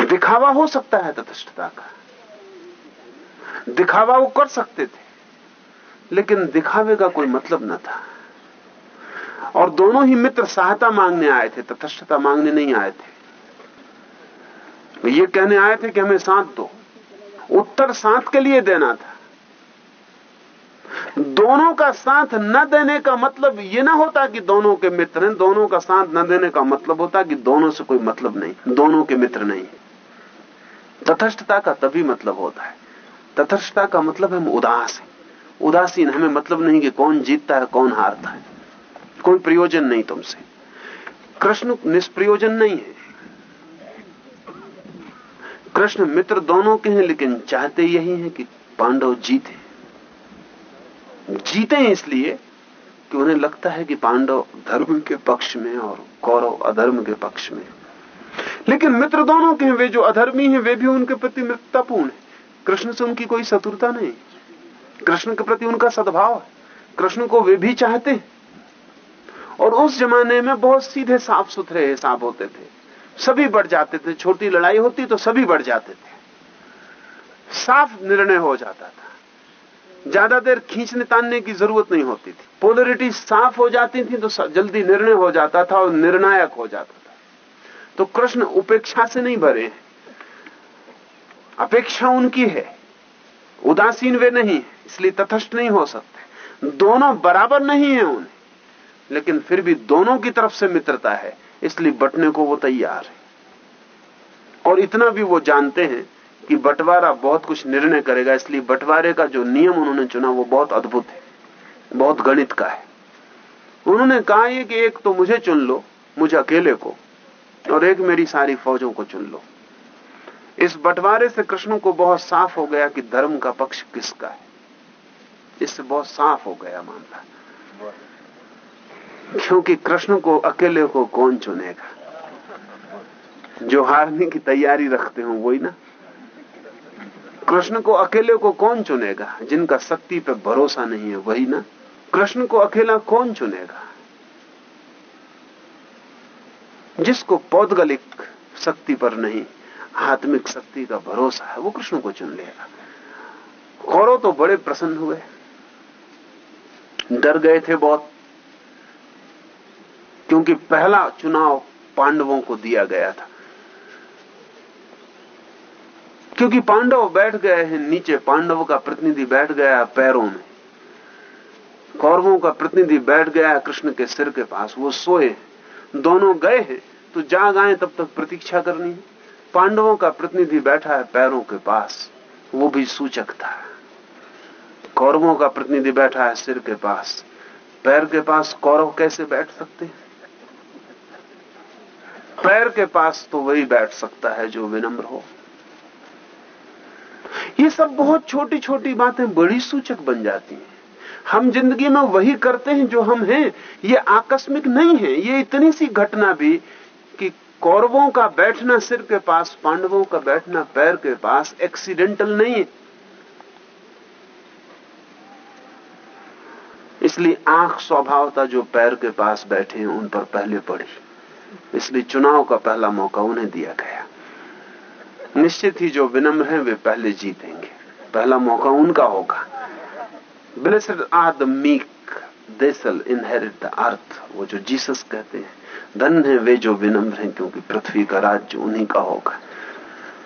दिखावा हो सकता है तथस्थता का। दिखावा वो कर सकते थे, लेकिन दिखावे का कोई मतलब न था। और दोनों ही मित्र सहायता मांगने आए थे तथस्थता मांगने नहीं आए थे। ये कहने आए थे कि हमें साथ दो। उत्तर साथ के लिए देना था। दोनों का साथ न देने का मतलब यह ना होता कि दोनों के मित्र हैं। दोनों का साथ न देने का मतलब होता कि दोनों से कोई मतलब नहीं। दोनों के मित्र नहीं। तथस्थता का तभी मतलब होता है। तथस्थता का मतलब हम उदास हैं। उदासीन, हमें मतलब नहीं कि कौन जीतता है, कौन हारता है। कोई प्रयोजन नहीं तुमसे। कृष्ण निष्प्रयोजन नहीं है। कृष्ण मित्र दोनों के हैं, लेकिन चाहते यही हैं कि पांडव जीते। जीते इसलिए कि उन्हें लगता है कि पांडव धर्म के पक्ष में और कौरव अधर्म के पक्ष में लेकिन मित्र दोनों के वे जो अधर्मी हैं, वे भी उनके प्रति मित्रतापूर्ण है। कृष्ण से उनकी कोई शत्रुता नहीं। कृष्ण के प्रति उनका सद्भाव है। कृष्ण को वे भी चाहते हैं। और उस जमाने में बहुत सीधे साफ़ सुथरे हिसाब होते थे। सभी बढ़ जाते थे। छोटी लड़ाई होती तो सभी बढ़ जाते थे। साफ़ निर्णय हो जाता था। ज़्यादा देर खींचने तानने की ज़रूरत नहीं होती थी। पोलरिटी साफ़ हो जाती थी तो जल्दी निर्णय हो जाता था और निर्णायक हो जाता था। तो कृष्ण उपेक्षा से नहीं भरे अपेक्षा उनकी है। उदासीन वे नहीं इसलिए तथस्थ नहीं हो सकते। दोनों बराबर नहीं है उन्हें। लेकिन फिर भी दोनों की तरफ़ से मित्रता है। इसलिए बटने को वो तैयार है। और इतना भी वो जानते हैं कि बंटवारा बहुत कुछ निर्णय करेगा, इसलिए बंटवारे का जो नियम उन्होंने चुना वो बहुत अद्भुत है, बहुत गणित का है। उन्होंने कहा ये कि एक तो मुझे चुन लो, मुझे अकेले को, और एक मेरी सारी फौजों को चुन लो। इस बंटवारे से कृष्ण को बहुत साफ़ हो गया कि धर्म का पक्ष किसका है। इससे बहुत साफ़ हो गया मामला। क्योंकि कृष्ण को अकेले को कौन चुनेगा? जो हारने की तैयारी रखते हो, वही ना? कृष्ण को अकेले को कौन चुनेगा? जिनका शक्ति पे भरोसा नहीं है, वही ना? कृष्ण को अकेला कौन चुनेगा? जिसको पौदगलिक शक्ति पर नहीं, आत्मिक शक्ति का भरोसा है, वो कृष्ण को चुन लेगा। कौरव तो बड़े प्रसन्न हुए। डर गए थे बहुत। क्योंकि पहला चुनाव पांडवों को दिया गया था। क्योंकि पांडव बैठ गए हैं, नीचे पांडव का प्रतिनिधि बैठ गया है पैरों में। कौरवों का प्रतिनिधि बैठ गया है कृष्ण के सिर के पास, वो सोए दोनों गए हैं तो जाग आए, तब तक प्रतीक्षा करनी है। पांडवों का प्रतिनिधि बैठा है पैरों के पास, वो भी सूचक था। कौरवों का प्रतिनिधि बैठा है सिर के पास। पैर के पास कौरव कैसे बैठ सकते हैं? पैर के पास तो वही बैठ सकता है जो विनम्र हो। ये सब बहुत छोटी छोटी बातें बड़ी सूचक बन जाती हैं। हम ज़िंदगी में वही करते हैं जो हम हैं। ये आकस्मिक नहीं है। ये इतनी सी घटना भी कि कौरवों का बैठना सिर के पास, पांडवों का बैठना पैर के पास एक्सीडेंटल नहीं है। इसलिए आँख स्वभावता जो पैर के पास बैठे हैं, उन पर पहले पड़ी। इसलिए चुनाव का पहला मौका उन्हें दिया गया। निश्चित ही जो विनम्र हैं, वे पहले जीतेंगे। पहला मौका उनका होगा। Blessed are the meek they inherit the earth वो जो जीसस कहते हैं धन है वे जो विनम्र हैं, क्योंकि पृथ्वी का राज्य उन्हीं का होगा।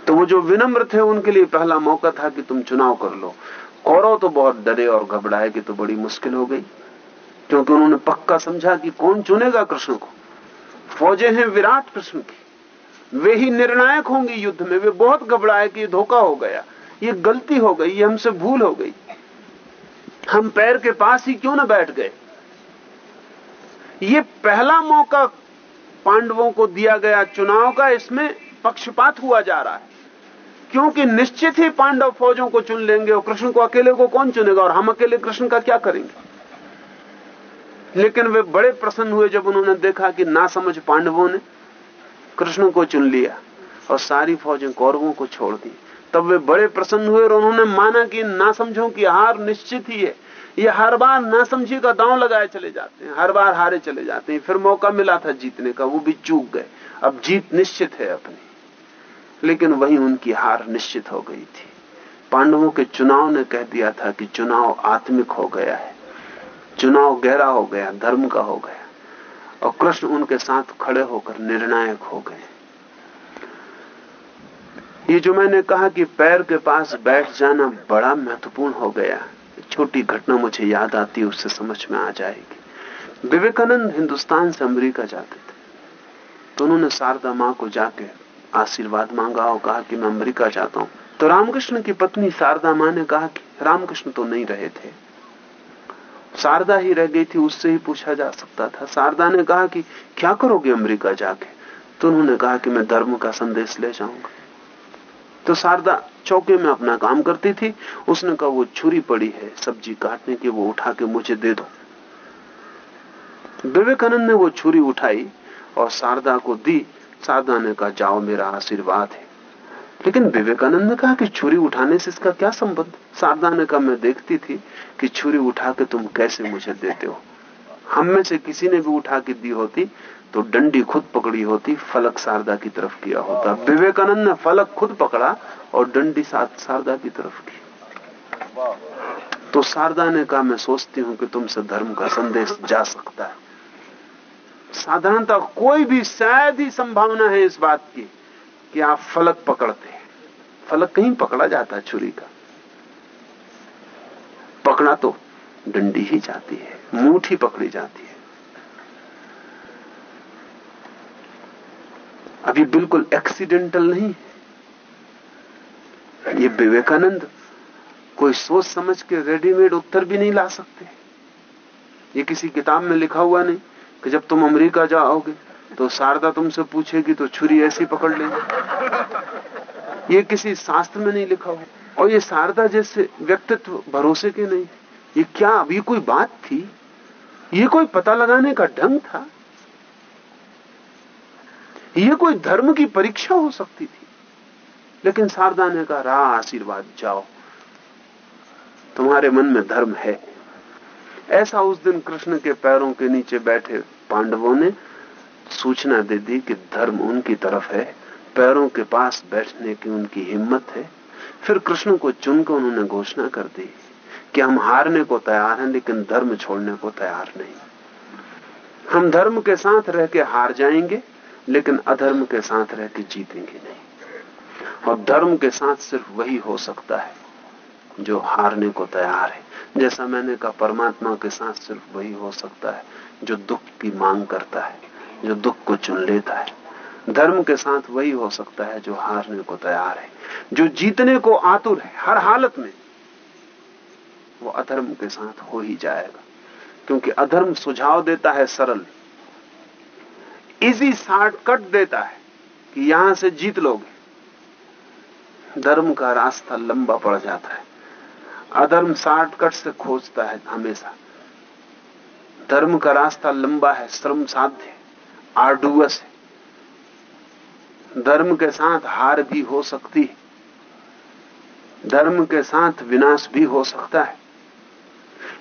तो वो जो विनम्र थे, उनके लिए पहला मौका था कि तुम चुनाव कर लो। कौरव तो बहुत डरे और घबराए कि तो बड़ी मुश्किल हो गई, क्योंकि उन्होंने पक्का समझा कि कौन चुनेगा कृष्ण को। फौजें हैं विराट कृष्ण की। वे ही निर्णायक होंगे युद्ध में। वे बहुत घबराए कि धोखा हो गया, ये गलती हो गई, ये हमसे भूल हो गई। हम पैर के पास ही क्यों ना बैठ गए? ये पहला मौका पांडवों को दिया गया चुनाव का, इसमें पक्षपात हुआ जा रहा है। क्योंकि निश्चित ही पांडव फौजों को चुन लेंगे और कृष्ण को अकेले को कौन चुनेगा और हम अकेले कृष्ण का क्या करेंगे? लेकिन वे बड़े प्रसन्न हुए जब उन्होंने देखा कि ना समझ पांडवों ने कृष्ण को चुन लिया और सारी फौजें कौरवों को छोड़ दी। तब वे बड़े प्रसन्न हुए और उन्होंने माना कि ना समझो कि हार निश्चित ही है। ये हर बार ना समझी का दांव लगाए चले जाते हैं, हर बार हारे चले जाते हैं। फिर मौका मिला था जीतने का, वो भी चूक गए। अब जीत निश्चित है अपनी। लेकिन वही उनकी हार निश्चित हो गई थी। पांडवों के चुनाव ने कह दिया था कि चुनाव आत्मिक हो गया है। चुनाव गहरा हो गया, धर्म का हो गया, और कृष्ण उनके साथ खड़े होकर निर्णायक हो गए। ये जो मैंने कहा कि पैर के पास बैठ जाना बड़ा महत्वपूर्ण हो गया छोटी घटना मुझे याद आती उससे समझ में आ जाएगी। विवेकानंद हिंदुस्तान से अमेरिका जाते थे। तो उन्होंने शारदा माँ को जाके आशीर्वाद मांगा और कहा कि मैं अमेरिका जाता हूँ। तो रामकृष्ण की पत्नी शारदा माँ ने कहा कि रामकृष्ण तो नहीं रहे थे। शारदा ही रह गई थी, उससे ही पूछा जा सकता था। शारदा ने कहा कि, क्या करोगे अमेरिका जाके? तो उन्होंने कहा कि, मैं धर्म का संदेश ले जाऊँगा। तो शारदा चौके में अपना काम करती थी। उसने कहा, वो छुरी पड़ी है, सब्ज़ी काटने की, वो उठा के मुझे दे दो। विवेकानंद ने वो छुरी उठाई और शारदा को दी। शारदा ने कहा, जाओ, मेरा आशीर्वाद है। लेकिन विवेकानंद ने कहा कि छुरी उठाने से इसका क्या संबंध? शारदा ने कहा मैं देखती थी कि छुरी उठा के तुम कैसे मुझे देते हो। हम में से किसी ने भी उठा के दी होती तो डंडी खुद पकड़ी होती, फलक शारदा की तरफ़ किया होता। विवेकानंद ने फलक खुद पकड़ा और डंडी साथ शारदा की तरफ़ की। तो शारदा ने कहा, मैं सोचती हूँ कि तुमसे धर्म का संदेश जा सकता है। साधारणतः कोई भी शायद ही संभावना है इस बात की। कि आप फलक पकड़ते हैं। फलक कहीं पकड़ा जाता है छुरी का। पकड़ा तो डंडी ही जाती है, मूठ ही पकड़ी जाती है। अभी बिल्कुल एक्सीडेंटल नहीं ये विवेकानंद कोई सोच समझ के रेडीमेड उत्तर भी नहीं ला सकते। ये किसी किताब में लिखा हुआ नहीं कि जब तुम अमेरिका जाओगे तो शारदा तुमसे पूछेगी तो छुरी ऐसी पकड़ लेगी ये किसी शास्त्र में नहीं लिखा हो और ये शारदा जैसे व्यक्तित्व, भरोसे के नहीं। ये क्या ये कोई बात थी? ये कोई पता लगाने का ढंग था? ये कोई धर्म की परीक्षा हो सकती थी? लेकिन शारदा ने कहा रहा आशीर्वाद, जाओ। तुम्हारे मन में धर्म है। ऐसा उस दिन कृष्ण के पैरों के नीचे बैठे पांडवों ने सूचना दे दी कि धर्म उनकी तरफ़ है, पैरों के पास बैठने की उनकी हिम्मत है। फिर कृष्ण को चुनकर उन्होंने घोषणा कर दी कि हम हारने को तैयार हैं, लेकिन धर्म छोड़ने को तैयार नहीं। हम धर्म के साथ रह के हार जाएँगे, लेकिन अधर्म के साथ रह के जीतेंगे नहीं। और धर्म के साथ सिर्फ़ वही हो सकता है जो हारने को तैयार है। जैसा मैंने कहा, परमात्मा के साथ सिर्फ़ वही हो सकता है जो दुख की मांग करता है। जो दुख को चुन लेता है। धर्म के साथ वही हो सकता है जो हारने को तैयार है। जो जीतने को आतुर है, हर हालत में, वो अधर्म के साथ हो ही जाएगा। क्योंकि अधर्म सुझाव देता है सरल। इजी शॉर्टकट देता है कि यहाँ से जीत लोगे। धर्म का रास्ता लंबा पड़ जाता है। अधर्म शॉर्टकट से खोजता है हमेशा। धर्म का रास्ता लंबा है, श्रम साध्य आर्डुअस है। धर्म के साथ हार भी हो सकती है। धर्म के साथ विनाश भी हो सकता है।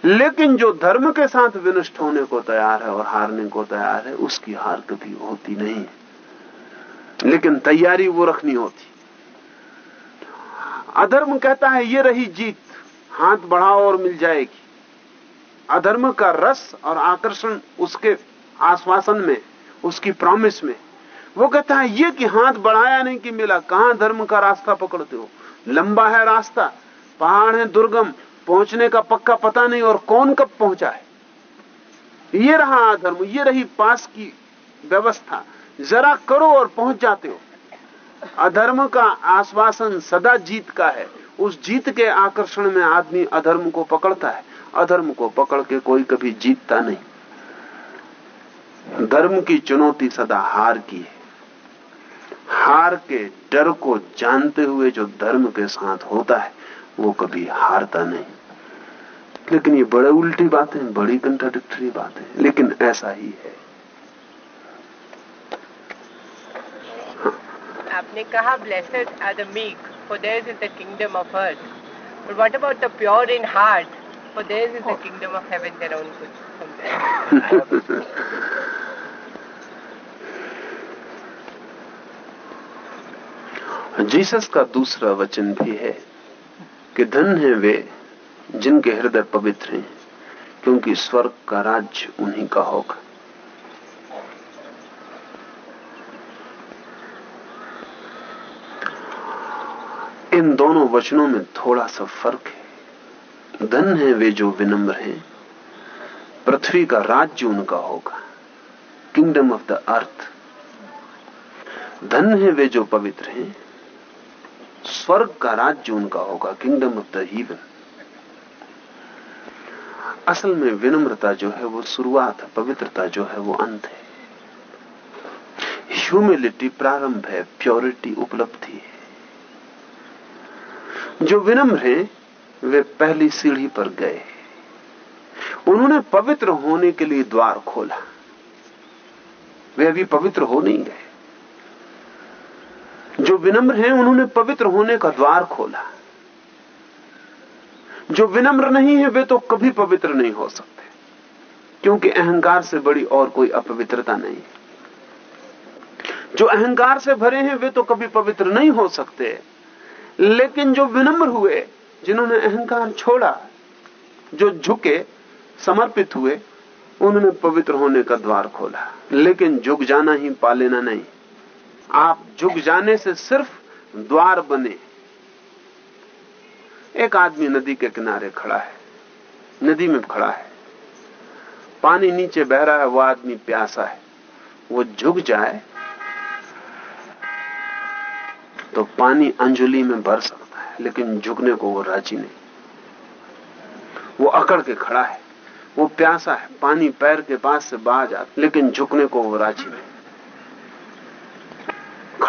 लेकिन जो धर्म के साथ विनष्ट होने को तैयार है और हारने को तैयार है, उसकी हार कभी होती नहीं लेकिन तैयारी वो रखनी होती। अधर्म कहता है, ये रही जीत, हाथ बढ़ाओ और मिल जाएगी। अधर्म का रस और आकर्षण उसके आश्वासन में उसकी प्रॉमिस में। वो कहता है, ये कि हाथ बढ़ाया नहीं कि मिला, कहाँ धर्म का रास्ता पकड़ते हो? लंबा है रास्ता, पहाड़ है दुर्गम, पहुँचने का पक्का पता नहीं और कौन कब पहुँचा है? ये रहा अधर्म ये रही पास की व्यवस्था। जरा करो और पहुँच जाते हो। अधर्म का आश्वासन सदा जीत का है। उस जीत के आकर्षण में आदमी अधर्म को पकड़ता है। अधर्म को पकड़ के कोई कभी जीतता नहीं। धर्म की चुनौती सदा हार की है। हार के डर को जानते हुए जो धर्म के साथ होता है वो कभी हारता नहीं। लेकिन ये बड़े उल्टी बातें हैं बड़ी कंट्राडिक्टरी बातें हैं। लेकिन ऐसा ही है। आपने कहा blessed are the meek for there is the kingdom of earth but what about the pure in heart for there is the kingdom of heaven their own कुछ जीसस का दूसरा वचन भी है कि धन है वे, जिनके हृदय पवित्र हैं, क्योंकि स्वर्ग का राज्य उन्हीं का होगा। इन दोनों वचनों में थोड़ा सा फ़र्क है। धन है वे जो विनम्र हैं, पृथ्वी का राज्य उनका होगा किंगडम ऑफ़ द अर्थ धन है वे जो पवित्र हैं स्वर्ग का राज्य उनका होगा किंगडम ऑफ़ द हीवन असल में विनम्रता जो है वो शुरुआत है पवित्रता जो है वो अंत है। ह्यूमिलिटी प्रारंभ है प्योरिटी उपलब्धि है। जो विनम्र हैं, वे पहली सीढ़ी पर गए। उन्होंने पवित्र होने के लिए द्वार खोला। वे अभी पवित्र हो नहीं गए। जो विनम्र हैं, उन्होंने पवित्र होने का द्वार खोला। जो विनम्र नहीं है, वे तो कभी पवित्र नहीं हो सकते, क्योंकि अहंकार से बड़ी और कोई अपवित्रता नहीं। जो अहंकार से भरे हैं, वे तो कभी पवित्र नहीं हो सकते। लेकिन जो विनम्र हुए, जिन्होंने अहंकार छोड़ा, जो झुके, समर्पित हुए, उन्होंने पवित्र होने का द्वार खोला। लेकिन झुक जाना ही पा लेना नहीं। आप झुक जाने से सिर्फ़ द्वार बने। एक आदमी नदी के किनारे खड़ा है, नदी में खड़ा है। पानी नीचे बह रहा है, वो आदमी प्यासा है। वो झुक जाए तो पानी अंजुली में भर सकता है, लेकिन झुकने को वो राज़ी नहीं। वो अकड़ के खड़ा है, वो प्यासा है। पानी पैर के पास से बाहर जाता लेकिन झुकने को वो राज़ी नहीं।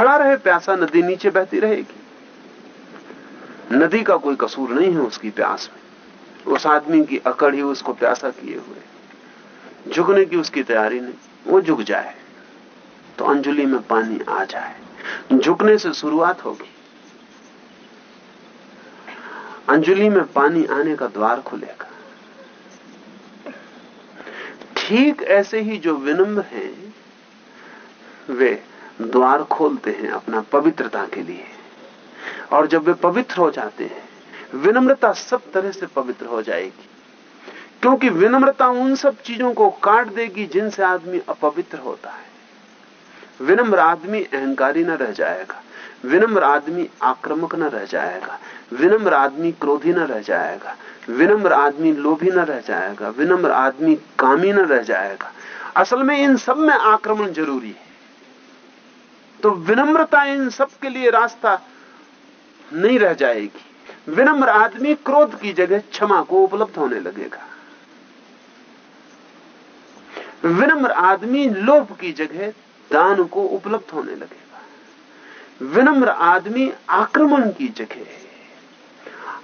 खड़ा रहे, प्यासा नदी नीचे बहती रहेगी। नदी का कोई कसूर नहीं है उसकी प्यास में। उस आदमी की अकड़ ही उसको प्यासा किए हुए। झुकने की उसकी तैयारी नहीं, वो झुक जाए। तो अंजलि में पानी आ जाए। झुकने से शुरुआत होगी। अंजलि में पानी आने का द्वार खुलेगा। ठीक ऐसे ही जो विनम्र हैं, वे द्वार खोलते हैं अपना पवित्रता के लिए। और जब वे पवित्र हो जाते हैं, विनम्रता सब तरह से पवित्र हो जाएगी। क्योंकि विनम्रता उन सब चीज़ों को काट देगी जिनसे आदमी अपवित्र होता है। विनम्र आदमी अहंकारी न रह जाएगा। विनम्र आदमी आक्रामक न रह जाएगा। विनम्र आदमी क्रोधी न रह जाएगा। विनम्र आदमी लोभी न रह जाएगा। विनम्र आदमी कामी न रह जाएगा। असल में इन सब में आक्रमण ज़रूरी है। तो विनम्रता इन सब के लिए रास्ता नहीं रह जाएगी। विनम्र आदमी क्रोध की जगह क्षमा को उपलब्ध होने लगेगा। विनम्र आदमी लोभ की जगह दान को उपलब्ध होने लगेगा। विनम्र आदमी आक्रमण की जगह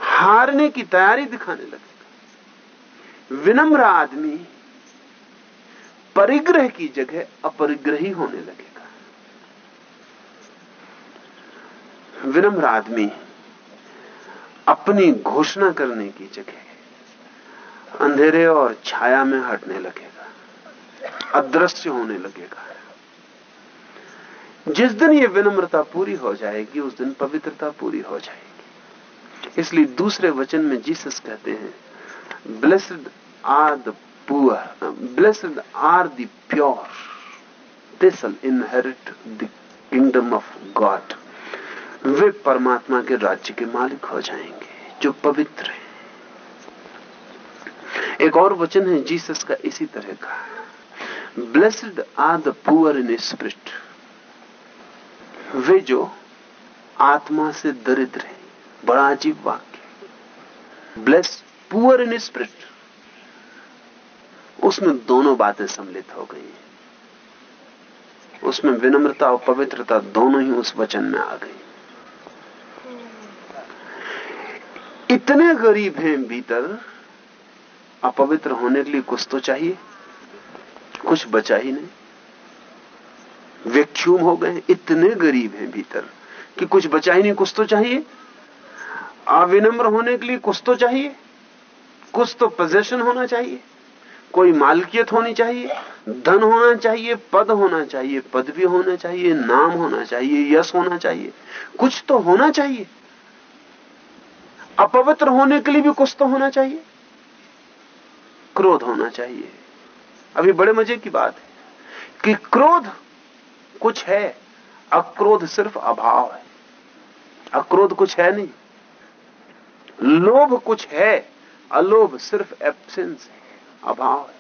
हारने की तैयारी दिखाने लगेगा। विनम्र आदमी परिग्रह की जगह अपरिग्रही होने लगेगा। विनम्र आदमी, अपनी घोषणा करने की जगह, अंधेरे और छाया में हटने लगेगा, अदृश्य होने लगेगा। जिस दिन ये विनम्रता पूरी हो जाएगी, उस दिन पवित्रता पूरी हो जाएगी। इसलिए दूसरे वचन में जीसस कहते हैं, blessed are the poor, blessed are the pure inherit the kingdom of God वे परमात्मा के राज्य के मालिक हो जाएँगे, जो पवित्र है। एक और वचन है, जीसस का इसी तरह का। Blessed are the poor in spirit वे जो आत्मा से दरिद्र है, बड़ा अजीब वाक्य ब्लेस पुअर इन स्पिरिट उसमें दोनों बातें सम्मिलित हो गई उसमें विनम्रता और पवित्रता दोनों ही उस वचन में आ गई इतने गरीब हैं भीतर, अपवित्र होने के लिए कुछ तो चाहिए, कुछ बचा ही नहीं। वैक्यूम हो गए? इतने गरीब हैं भीतर कि कुछ बचा ही नहीं, कुछ तो चाहिए। अविनम्र होने के लिए कुछ तो चाहिए, कुछ तो पोजेशन होना चाहिए। कोई मालकियत होनी चाहिए, धन होना चाहिए, पद होना चाहिए पद भी होना चाहिए, नाम होना चाहिए, यश होना चाहिए, कुछ तो होना चाहिए। अपवित्र होने के लिए भी कुछ तो होना चाहिए। क्रोध होना चाहिए। अभी बड़े मज़े की बात है कि क्रोध कुछ है, अक्रोध सिर्फ़ अभाव है। अक्रोध कुछ है नहीं। लोभ कुछ है, अलोभ सिर्फ़ एब्सेंस है, अभाव है।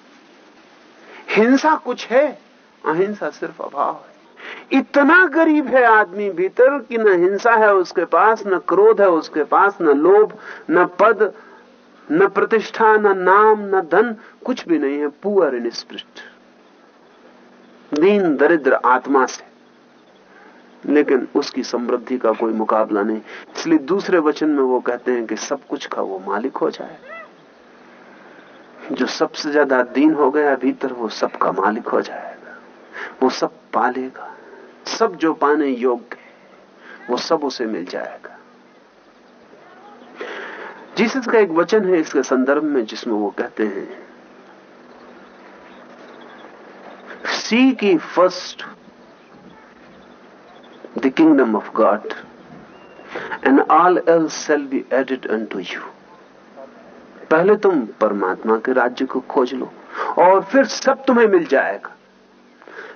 हिंसा कुछ है, अहिंसा सिर्फ़ अभाव है। इतना गरीब है आदमी भीतर कि न हिंसा है उसके पास, न क्रोध है उसके पास, न लोभ, न पद, न प्रतिष्ठा, न नाम, न धन, कुछ भी नहीं है पुअर इन स्पृष्ट दीन दरिद्र आत्मा से। लेकिन उसकी समृद्धि का कोई मुकाबला नहीं। इसलिए दूसरे वचन में वो कहते हैं कि सब कुछ का वो मालिक हो जाए। जो सबसे ज़्यादा दीन हो गया भीतर, वो सबका मालिक हो जाएगा। वो सब पालेगा। सब जो पाने योग्य वो सब उसे मिल जाएगा। जीसस का एक वचन है इसके संदर्भ में, जिसमें वो कहते हैं seek ye first the kingdom of God and all else shall be added unto you पहले तुम परमात्मा के राज्य को खोज लो, और फिर सब तुम्हें मिल जाएगा।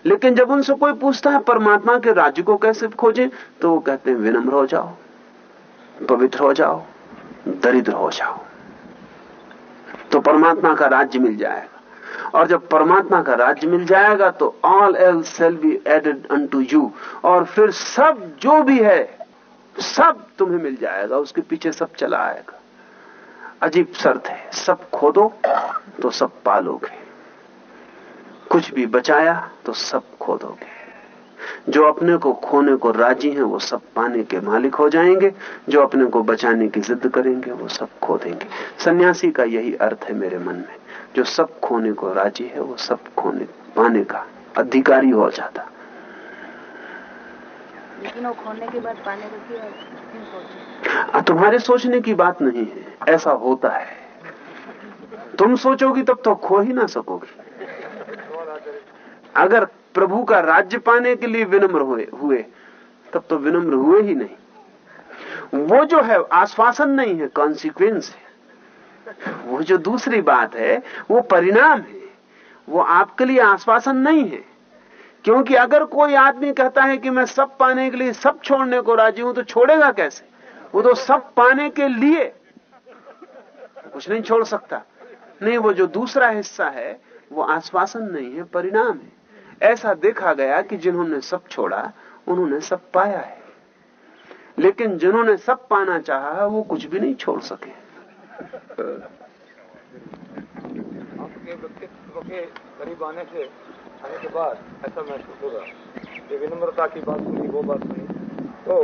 लेकिन जब उनसे कोई पूछता है, परमात्मा के राज्य को कैसे खोजे तो वो कहते हैं, विनम्र हो जाओ, पवित्र हो जाओ, दरिद्र हो जाओ। तो परमात्मा का राज्य मिल जाएगा। और जब परमात्मा का राज्य मिल जाएगा तो all else shall be added unto you और फिर सब जो भी है, सब तुम्हें मिल जाएगा, उसके पीछे सब चला आएगा। अजीब शर्त है, सब खोदो तो सब पालोगे। कुछ भी बचाया तो सब खो दोगे। जो अपने को खोने को राज़ी हैं वो सब पाने के मालिक हो जाएँगे। जो अपने को बचाने की जिद करेंगे वो सब खो देंगे। सन्यासी का यही अर्थ है मेरे मन में। जो सब खोने को राज़ी है वो सब खोने पाने का अधिकारी हो जाता। लेकिन वो खोने के बाद पाने को तुम्हारे सोचने की बात नहीं है। ऐसा होता है। तुम सोचोगी तब तो खो ही ना सकोगी। अगर प्रभु का राज्य पाने के लिए विनम्र हुए हुए, तब तो विनम्र हुए ही नहीं। वो जो है, आश्वासन नहीं है कॉन्सिक्वेंस है। वो जो दूसरी बात है, वो परिणाम है। वो आपके लिए आश्वासन नहीं है। क्योंकि अगर कोई आदमी कहता है कि मैं सब पाने के लिए, सब छोड़ने को राज़ी हूँ तो छोड़ेगा कैसे? वो तो सब पाने के लिए कुछ नहीं छोड़ सकता। नहीं, वो जो दूसरा हिस्सा है, वो आश्वासन नहीं है, परिणाम है। ऐसा देखा गया कि जिन्होंने सब छोड़ा, उन्होंने सब पाया है। लेकिन जिन्होंने सब पाना चाहा है वो कुछ भी नहीं छोड़ सके। करीब आने से, आने के बाद ऐसा महसूस होगा। ये विनम्रता की बात सुनी वो बात सुनी तो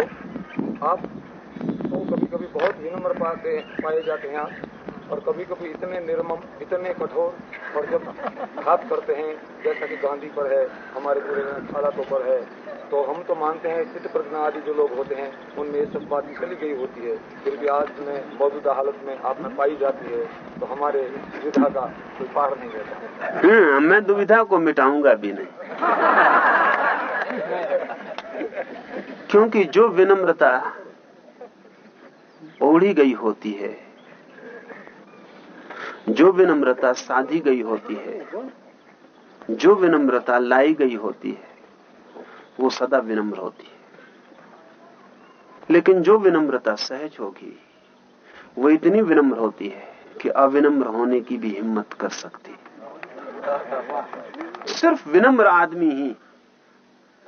आप तो कभी कभी बहुत विनम्र पाते, पाए जाते हैं और कभी कभी इतने निर्मम इतने कठोर और जब घात करते हैं जैसा कि गांधी पर है हमारे पूरे हालातों पर है तो हम तो मानते हैं स्थित प्रज्ञा आदि जो लोग होते हैं उनमें ये सब बात चली गई होती है। फिर भी आज में मौजूदा हालत में आप में पाई जाती है तो हमारे दुविधा का कोई पार नहीं रहता। हम्म, मैं दुविधा को मिटाऊँगा भी नहीं। क्योंकि जो विनम्रता ओढ़ी गई होती है जो विनम्रता साधी गई होती है, जो विनम्रता लाई गई होती है, वो सदा विनम्र होती है। लेकिन जो विनम्रता सहज होगी, वो इतनी विनम्र होती है कि अविनम्र होने की भी हिम्मत कर सकती है। सिर्फ़ विनम्र आदमी ही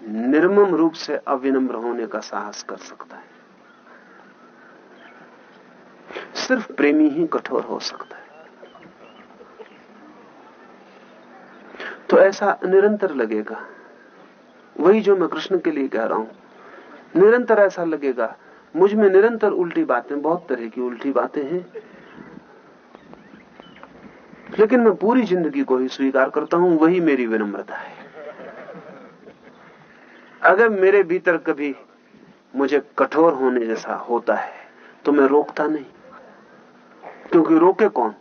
निर्मम रूप से अविनम्र होने का साहस कर सकता है। सिर्फ़ प्रेमी ही कठोर हो सकता है। तो ऐसा निरंतर लगेगा। वही जो मैं कृष्ण के लिए कह रहा हूँ। निरंतर ऐसा लगेगा। मुझमें निरंतर उल्टी बातें, बहुत तरह की उल्टी बातें हैं। लेकिन मैं पूरी ज़िंदगी को ही स्वीकार करता हूँ, वही मेरी विनम्रता है। अगर मेरे भीतर कभी मुझे कठोर होने जैसा होता है तो मैं रोकता नहीं। क्योंकि रोके कौन?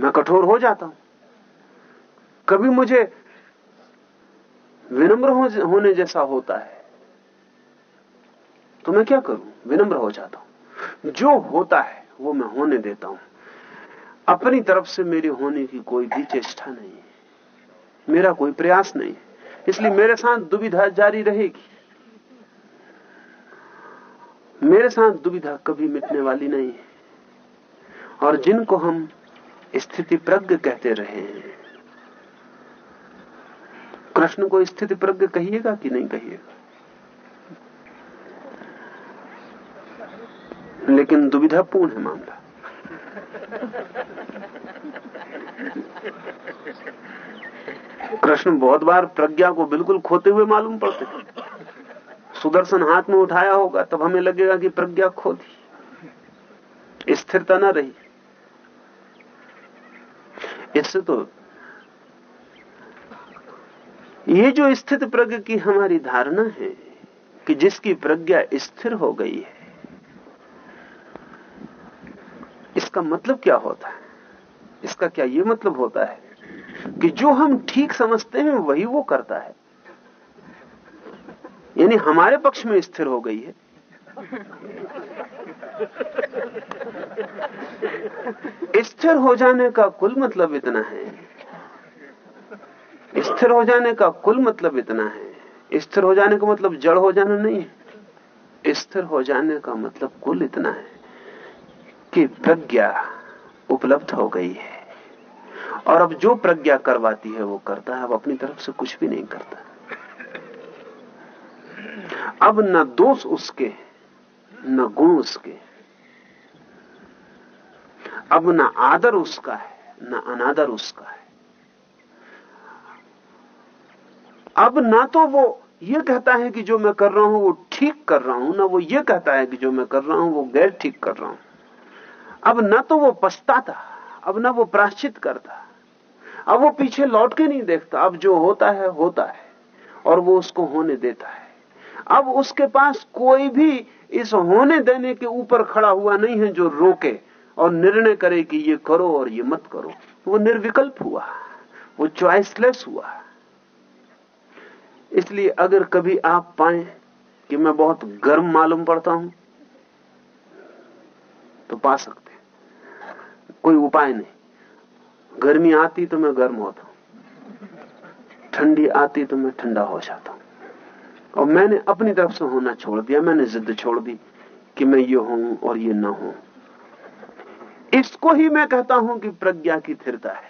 मैं कठोर हो जाता हूँ। कभी मुझे विनम्र हो, होने जैसा होता है तो मैं क्या करूँ? विनम्र हो जाता हूँ। जो होता है वो मैं होने देता हूँ। अपनी तरफ़ से मेरी होने की कोई भी चेष्टा नहीं है। मेरा कोई प्रयास नहीं है। इसलिए मेरे साथ दुविधा जारी रहेगी। मेरे साथ दुविधा कभी मिटने वाली नहीं है। और जिनको हम स्थिति प्रज्ञ कहते रहे हैं कृष्ण को स्थिति प्रज्ञ कहिएगा कि नहीं कहिएगा? लेकिन दुविधापूर्ण है मामला। कृष्ण बहुत बार प्रज्ञा को बिल्कुल खोते हुए मालूम पड़ते सुदर्शन हाथ में उठाया होगा, तब हमें लगेगा कि प्रज्ञा खो दी स्थिरता न रही। इससे तो ये जो स्थित प्रज्ञ की हमारी धारणा है कि जिसकी प्रज्ञा स्थिर हो गई है, इसका मतलब क्या होता है? इसका क्या ये मतलब होता है कि जो हम ठीक समझते हैं, वही वो करता है। यानी हमारे पक्ष में स्थिर हो गई है। स्थिर हो जाने का कुल मतलब इतना है स्थिर हो जाने का कुल मतलब इतना है। स्थिर हो जाने का मतलब जड़ हो जाना नहीं है। स्थिर हो जाने का मतलब कुल इतना है कि प्रज्ञा उपलब्ध हो गई है। और अब जो प्रज्ञा करवाती है वो करता है, अब अपनी तरफ़ से कुछ भी नहीं करता। अब न दोष उसके, न गुण उसके। अब न आदर उसका है, न अनादर उसका है। अब ना तो वो ये कहता है कि जो मैं कर रहा हूँ वो ठीक कर रहा हूँ, ना वो ये कहता है कि जो मैं कर रहा हूँ वो गैर ठीक कर रहा हूँ। अब ना तो वो पछताता, अब ना वो प्राश्चित करता, अब वो पीछे लौट के नहीं देखता, अब जो होता है होता है, और वो उसको होने देता है। अब उसके पास कोई भी इस होने देने के ऊपर खड़ा हुआ नहीं है जो रोके और निर्णय करे कि ये करो और ये मत करो। वो निर्विकल्प हुआ, वो चॉइसलेस हुआ। इसलिए अगर कभी आप पाए कि मैं बहुत गर्म मालूम पड़ता हूँ तो पा सकते कोई उपाय नहीं। गर्मी आती तो मैं गर्म होता हूँ। ठंडी आती तो मैं ठंडा हो जाता हूँ। और मैंने अपनी तरफ़ से होना छोड़ दिया, मैंने जिद छोड़ दी कि मैं ये हूँ और ये ना हूँ। इसको ही मैं कहता हूँ कि प्रज्ञा की स्थिरता है।